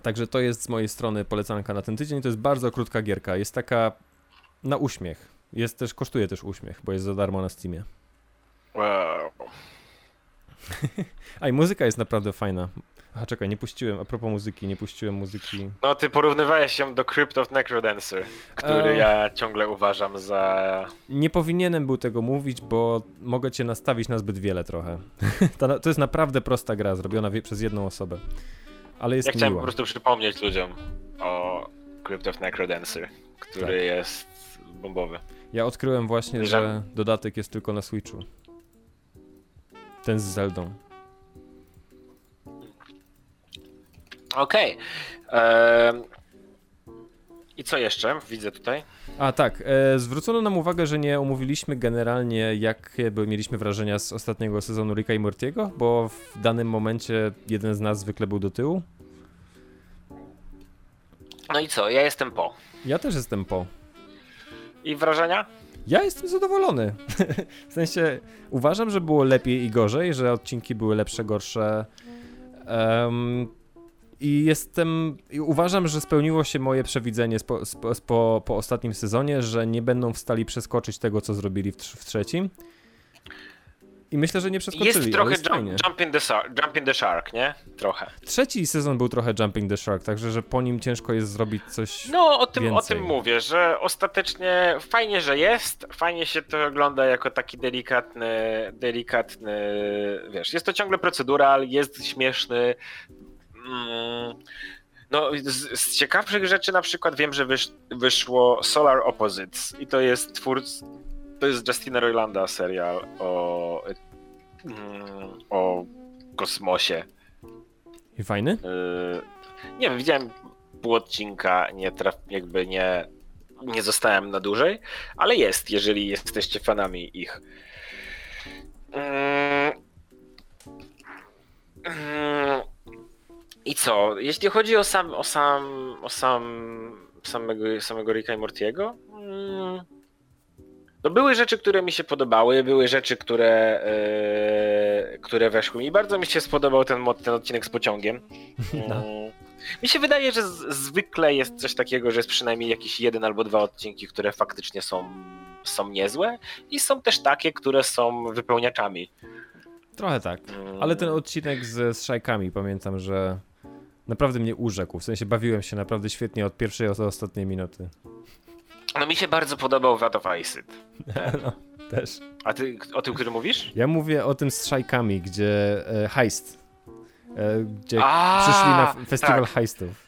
Także to jest z mojej strony polecanka na ten tydzień. To jest bardzo krótka gierka. Jest taka na uśmiech. Jest też, kosztuje też uśmiech, bo jest za darmo na Steamie. Wow. A i muzyka jest naprawdę fajna. A czekaj, nie puściłem, a propos muzyki, nie puściłem muzyki. No ty porównywałeś ją do Crypt of Necrodancer, który E. ja ciągle uważam za... Nie powinienem był tego mówić, bo mogę cię nastawić na zbyt wiele trochę. [LAUGHS] to, to jest naprawdę prosta gra, zrobiona przez jedną osobę. Ale jest Ja chciałem po miła. prostu przypomnieć ludziom o Crypt of Necrodancer, który Tak. jest bombowy. Ja odkryłem właśnie, że dodatek jest tylko na Switchu. Ten z Zeldą. Okej. Ehm, I co jeszcze widzę tutaj? A tak, e, zwrócono nam uwagę, że nie omówiliśmy generalnie, jakie mieliśmy wrażenia z ostatniego sezonu Ricka i Mortiego, bo w danym momencie jeden z nas zwykle był do tyłu. No i co? Ja jestem po. Ja też jestem po. I wrażenia? Ja jestem zadowolony. [LAUGHS] w sensie uważam, że było lepiej i gorzej, że odcinki były lepsze, gorsze. Em, I jestem. I uważam, że spełniło się moje przewidzenie spo, spo, spo, po ostatnim sezonie, że nie będą w stali przeskoczyć tego, co zrobili w, w trzecim. I myślę, że nie przeskoczyli. Jest trochę jest jump, jump, in the shark, jump in the Shark, nie? Trochę. Trzeci sezon był trochę Jumping the Shark, także że po nim ciężko jest zrobić coś. No, o tym, o Więcej. tym mówię, że ostatecznie fajnie, że jest, fajnie się to ogląda jako taki delikatny, delikatny, wiesz, jest to ciągle procedural, jest śmieszny. Mm, No, z, z ciekawszych rzeczy na przykład wiem, że wysz, wyszło Solar Opposites i to jest twórc, to jest Justina Roilanda serial o, mm, o kosmosie. I fajny? Yy, nie wiem, widziałem pół odcinka, nie traf, jakby nie, nie zostałem na dłużej, ale jest, jeżeli jesteście fanami ich. Yy, yy, I co? Jeśli chodzi o sam, o sam, o sam, samego, samego Ricka i Mortiego, no były rzeczy, które mi się podobały, były rzeczy, które, yy, które weszły mi. Bardzo mi się spodobał ten, ten odcinek z pociągiem. [LAUGHS] No. Mm. Mi się wydaje, że z, zwykle jest coś takiego, że jest przynajmniej jakiś jeden albo dwa odcinki, które faktycznie są, są niezłe i są też takie, które są wypełniaczami. Trochę tak. Mm. Ale ten odcinek z, z szajkami, pamiętam, że naprawdę mnie urzekł. W sensie bawiłem się naprawdę świetnie od pierwszej do ostatniej minuty. No mi się bardzo podobał Vat of Iced. [LAUGHS] no, też. A ty o tym, który mówisz? Ja mówię o tym z szajkami, gdzie e, heist. E, gdzie A, przyszli na f- festiwal tak. heistów.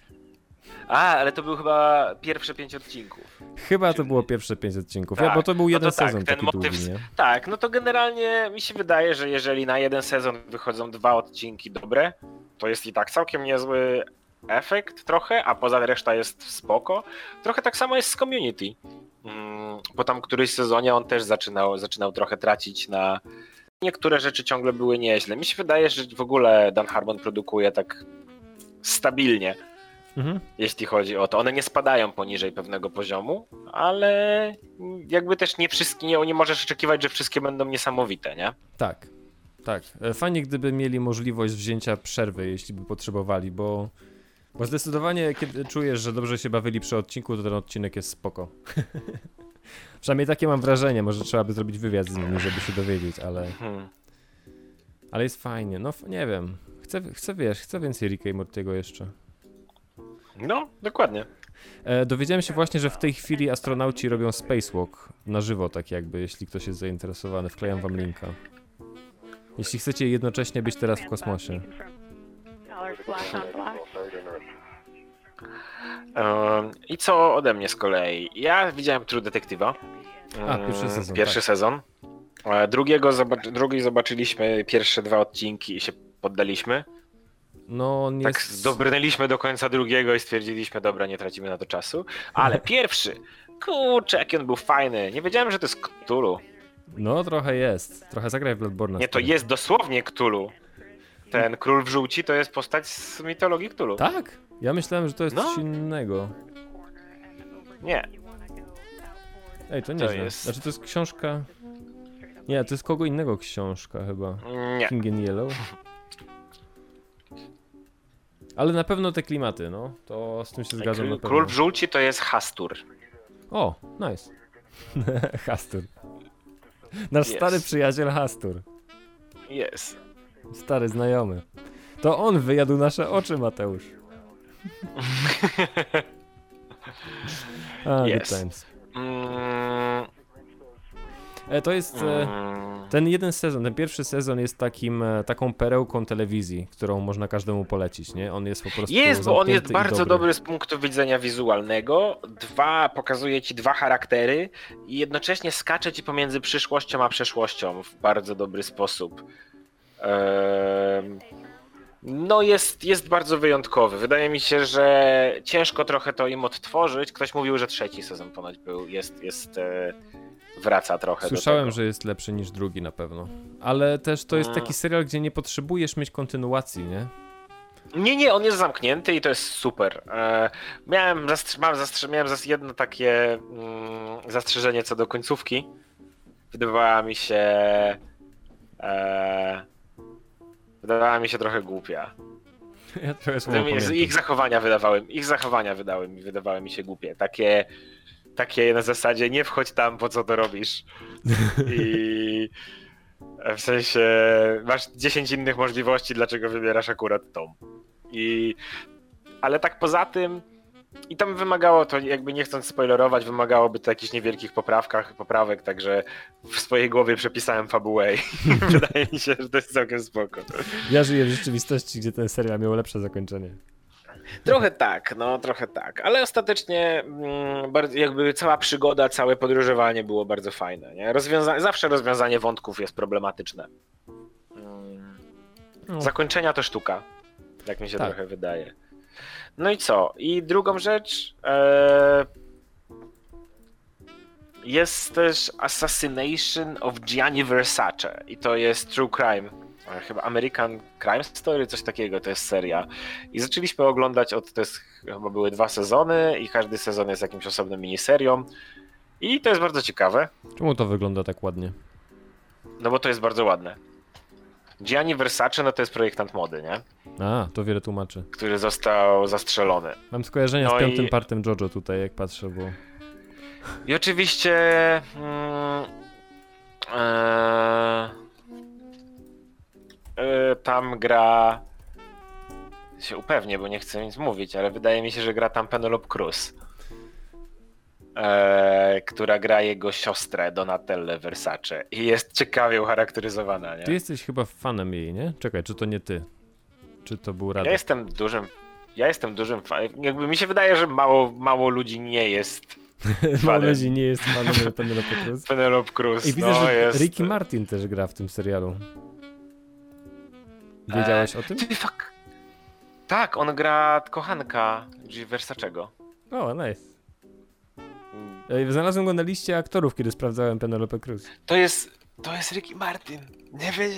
A, ale to był chyba pierwsze pięć odcinków. Chyba to było pierwsze pięć odcinków, Tak, ja, bo to był no jeden to tak, sezon ten taki motyw długi, nie? Tak, no to generalnie mi się wydaje, że jeżeli na jeden sezon wychodzą dwa odcinki dobre, to jest i tak całkiem niezły efekt trochę, a poza reszta jest spoko. Trochę tak samo jest z Community. Mm, Po tam któryś sezonie on też zaczynał, zaczynał trochę tracić na... Niektóre rzeczy ciągle były nieźle. Mi się wydaje, że w ogóle Dan Harmon produkuje tak stabilnie, Mhm. jeśli chodzi o to. One nie spadają poniżej pewnego poziomu, ale jakby też nie wszystkie, nie, nie możesz oczekiwać, że wszystkie będą niesamowite, nie? Tak, tak. E, Fajnie, gdyby mieli możliwość wzięcia przerwy, jeśli by potrzebowali, bo, bo zdecydowanie kiedy czujesz, że dobrze się bawili przy odcinku, to ten odcinek jest spoko. [LAUGHS] Przynajmniej takie mam wrażenie, może trzeba by zrobić wywiad z nimi, żeby się dowiedzieć, ale, Hmm. ale jest fajnie. No nie wiem, chcę, chcę wiesz, chcę więcej Ricka i Mortiego jeszcze. No, dokładnie. E, dowiedziałem się właśnie, że w tej chwili astronauci robią spacewalk na żywo, tak jakby, jeśli ktoś jest zainteresowany. Wklejam wam linka. Jeśli chcecie jednocześnie być teraz w kosmosie. I co ode mnie z kolei? Ja widziałem True Detective'a. A, Mm, pierwszy sezon, Pierwszy tak. sezon. E, Drugiego zobac- drugi zobaczyliśmy pierwsze dwa odcinki i się poddaliśmy. No, on Tak jest... dobrnęliśmy do końca drugiego i stwierdziliśmy, dobra, nie tracimy na to czasu. Ale [LAUGHS] pierwszy, kurczę, jaki on był fajny. Nie wiedziałem, że to jest Cthulhu. No, trochę jest. Trochę zagraj w Bloodborne. Nie, to jest dosłownie Cthulhu. Ten król w żółci to jest postać z mitologii Cthulhu. Tak? Ja myślałem, że to jest No. coś innego. Nie. Ej, to nie To jest. Znaczy, to jest książka... Nie, to jest kogo innego książka chyba. Nie. King in Yellow. Ale na pewno te klimaty, no. To z tym się zgadzam na Król, pewno. król w żółci to jest Hastur. O, nice. [LAUGHS] Hastur. Nasz Jest. stary przyjaciel Hastur. Jest. Stary znajomy. To on wyjadł nasze oczy, Mateusz. A, good Yes. times. Mm, E, to jest... E, mm, ten jeden sezon, ten pierwszy sezon jest takim, e, taką perełką telewizji, którą można każdemu polecić, nie? On jest po prostu Jest, bo on jest bardzo dobry. z punktu widzenia wizualnego. Dwa, pokazuje ci dwa charaktery i jednocześnie skacze ci pomiędzy przyszłością a przeszłością w bardzo dobry sposób. No jest, jest bardzo wyjątkowy. Wydaje mi się, że ciężko trochę to im odtworzyć. Ktoś mówił, że trzeci sezon ponoć był, jest, jest e, wraca trochę Słyszałem, do tego. że jest lepszy niż drugi na pewno. Ale też to jest taki serial, gdzie nie potrzebujesz mieć kontynuacji, nie? Nie, nie, on jest zamknięty i to jest super. E, miałem, miałem zas- jedno takie mm, zastrzeżenie co do końcówki. Wydawała mi się. E, wydawała mi się trochę głupia. [LAUGHS] Ja trochę Z- Ich zachowania wydawały, ich zachowania wydały mi, wydawały mi się głupie. Takie, takie na zasadzie nie wchodź tam, po co to robisz. [LAUGHS] I w sensie masz 10 innych możliwości, dlaczego wybierasz akurat tą. I ale tak poza tym i tam wymagało to, jakby nie chcąc spoilerować, wymagałoby to jakichś niewielkich poprawkach, poprawek, także w swojej głowie przepisałem fabułę i [LAUGHS] wydaje mi się, że to jest całkiem spoko. Ja żyję w rzeczywistości, gdzie ten serial miał lepsze zakończenie. Trochę tak, no trochę tak, ale ostatecznie mm, jakby cała przygoda, całe podróżowanie było bardzo fajne. Nie? Rozwiąza- zawsze rozwiązanie wątków jest problematyczne. Mm, No. Zakończenia to sztuka, jak mi się Tak. trochę wydaje. No i co? I drugą rzecz e... jest też Assassination of Gianni Versace i to jest True Crime. e, Chyba American Crime Story, coś takiego, to jest seria. I zaczęliśmy oglądać od, to jest, chyba były dwa sezony i każdy sezon jest jakimś osobną miniserią. I to jest bardzo ciekawe, Czemu to wygląda tak ładnie? no bo to jest bardzo ładne. Gianni Versace, no to jest projektant mody, nie? A, to wiele tłumaczy. Który został zastrzelony. Mam skojarzenia No z piątym i- partem JoJo tutaj, jak patrzę, bo... I oczywiście mm, e, e, tam gra się upewnię, bo nie chcę nic mówić, ale wydaje mi się, że gra tam Penelope Cruz. E, która gra jego siostrę Donatelle Versace i jest ciekawie ucharakteryzowana, nie? Ty jesteś chyba fanem jej, nie? Czekaj, czy to nie ty? Czy to był Ja Radek? jestem dużym ja jestem dużym fanem. Jakby mi się wydaje, że mało, mało ludzi nie jest [LAUGHS] Mało ludzi nie jest fanem [LAUGHS] Penelope Cruz. Penelope Cruz. I widzę, no, że jest... Ricky Martin też gra w tym serialu. Wiedziałeś o tym? Ty, fuck. Tak, on gra kochanka G. Versacego. O, nice. Znalazłem go na liście aktorów, kiedy sprawdzałem Penelope Cruz. To jest, to jest Ricky Martin. Nie wie...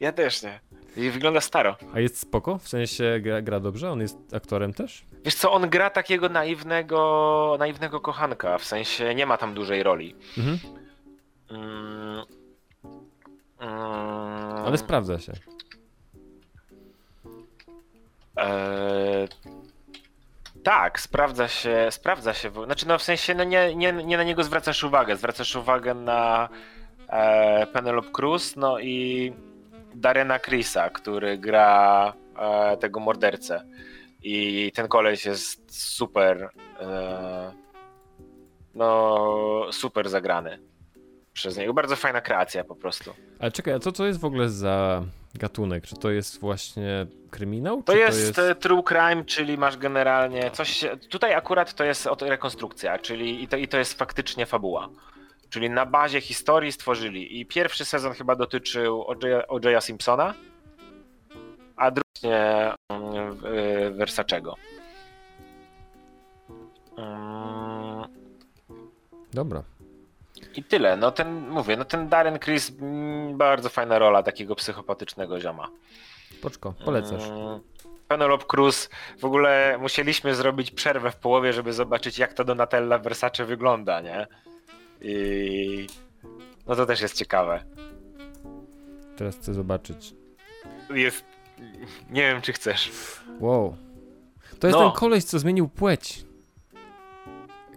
Ja też nie. I wygląda staro. A jest spoko? W sensie gra, gra dobrze? On jest aktorem też? Wiesz co, on gra takiego naiwnego, naiwnego kochanka, w sensie nie ma tam dużej roli. Mhm. Mm, mm, Ale sprawdza się. Eee, tak, sprawdza się, sprawdza się. Znaczy, no w sensie, no nie, nie, nie na niego zwracasz uwagę. Zwracasz uwagę na e, Penelope Cruz, no i Darena Chrisa, który gra e, tego mordercę. I ten koleś jest super. E, no, super zagrany przez niego. Bardzo fajna kreacja po prostu. Ale czekaj, a co to jest w ogóle za gatunek? Czy to jest właśnie kryminał? To jest, to jest true crime, czyli masz generalnie coś. Tutaj akurat to jest rekonstrukcja, czyli i to, i to jest faktycznie fabuła. Czyli na bazie historii stworzyli. I pierwszy sezon chyba dotyczył O.J. Simpsona, a drugi właśnie mm, Versacego. Mm, Dobra. I tyle. No ten, mówię, no ten Darren Chris, mm, bardzo fajna rola takiego psychopatycznego zioma. Poczko, polecasz. Mm, Penelope Cruz. W ogóle musieliśmy zrobić przerwę w połowie, żeby zobaczyć, jak to Donatella Versace wygląda, nie? I no to też jest ciekawe. Teraz chcę zobaczyć. Jest. Nie wiem, czy chcesz. Wow. To jest No. ten koleś, co zmienił płeć.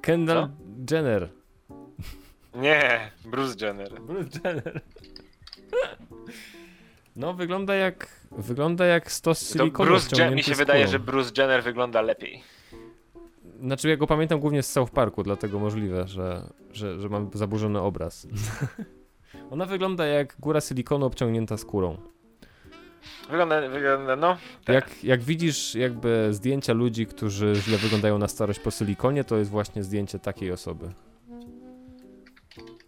Kendall Jenner. Nie, Bruce Jenner. Bruce Jenner. No, wygląda jak, wygląda jak stos To silikonu Bruce Jen, mi się wydaje, że Bruce Jenner wygląda lepiej. Znaczy, ja go pamiętam głównie z South Parku, dlatego możliwe, że, że, że mam zaburzony obraz. [LAUGHS] Ona wygląda jak góra silikonu obciągnięta skórą. Wygląda, wygląda no. Tak. Jak, jak widzisz jakby zdjęcia ludzi, którzy źle wyglądają na starość po silikonie, to jest właśnie zdjęcie takiej osoby.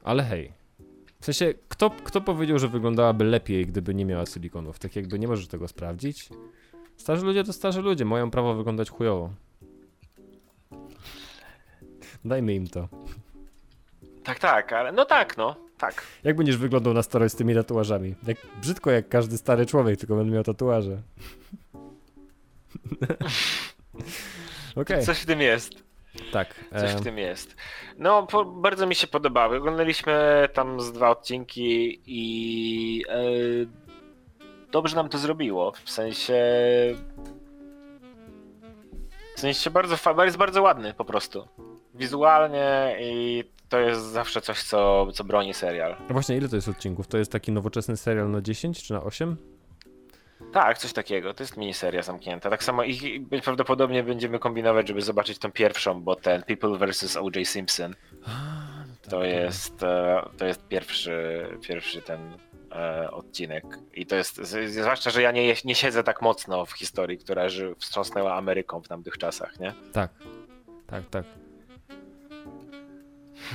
Ale hej. W sensie, kto, kto powiedział, że wyglądałaby lepiej, gdyby nie miała silikonów? Tak jakby nie możesz tego sprawdzić. Starzy ludzie to starzy ludzie, mają prawo wyglądać chujowo. Dajmy im to. tak, tak, ale no tak, no. Tak. Jak będziesz wyglądał na starość z tymi tatuażami? Jak, brzydko jak każdy stary człowiek, tylko będę miał tatuaże. [LAUGHS] [LAUGHS] Okej, Coś w tym jest. Tak. Coś w tym jest. No, po, bardzo mi się podobały. Oglądaliśmy tam z dwa odcinki i e, dobrze nam to zrobiło. W sensie. W sensie bardzo, fa- jest bardzo ładny po prostu. Wizualnie i to jest zawsze coś, co, co broni serial. Właśnie, ile to jest odcinków? To jest taki nowoczesny serial na 10 czy na 8? Tak, coś takiego. To jest miniseria zamknięta. Tak samo i i prawdopodobnie będziemy kombinować, żeby zobaczyć tą pierwszą, bo ten People vs. O.J. Simpson to jest, e, to jest pierwszy, pierwszy ten e, odcinek. I to jest, zwłaszcza, że ja nie, nie siedzę tak mocno w historii, która wstrząsnęła Ameryką w tamtych czasach, nie? Tak. Tak, tak.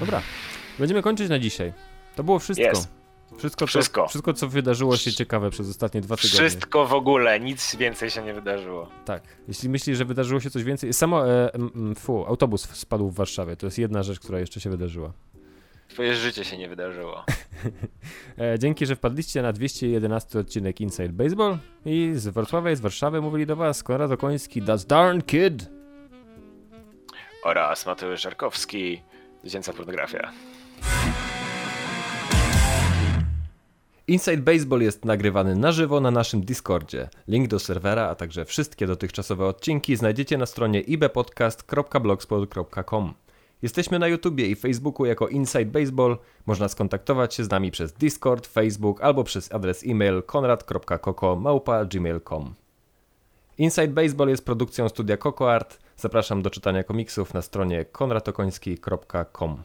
Dobra. Będziemy kończyć na dzisiaj. To było wszystko. Jest. Wszystko, co, Wszystko. wszystko, co wydarzyło się ciekawe przez ostatnie dwa tygodnie. Wszystko w ogóle, nic więcej się nie wydarzyło. Tak. Jeśli myślisz, że wydarzyło się coś więcej. Samo, e, m, fu, autobus spadł w Warszawie. To jest jedna rzecz, która jeszcze się wydarzyła. Twoje życie się nie wydarzyło. [LAUGHS] E, dzięki, że wpadliście na 211 odcinek Inside Baseball. I z Wrocławia i z Warszawy mówili do Was Konrad Okoński, That's Darn Kid. Oraz Mateusz Żarkowski, dziecięca pornografia. Inside Baseball jest nagrywany na żywo na naszym Discordzie. Link do serwera, a także wszystkie dotychczasowe odcinki znajdziecie na stronie ibpodcast.blogspot.com. Jesteśmy na YouTubie i Facebooku jako Inside Baseball. Można skontaktować się z nami przez Discord, Facebook albo przez adres e-mail konrad.koko.gmail.com Inside Baseball jest produkcją studia CocoArt. Zapraszam do czytania komiksów na stronie konradokoński.com.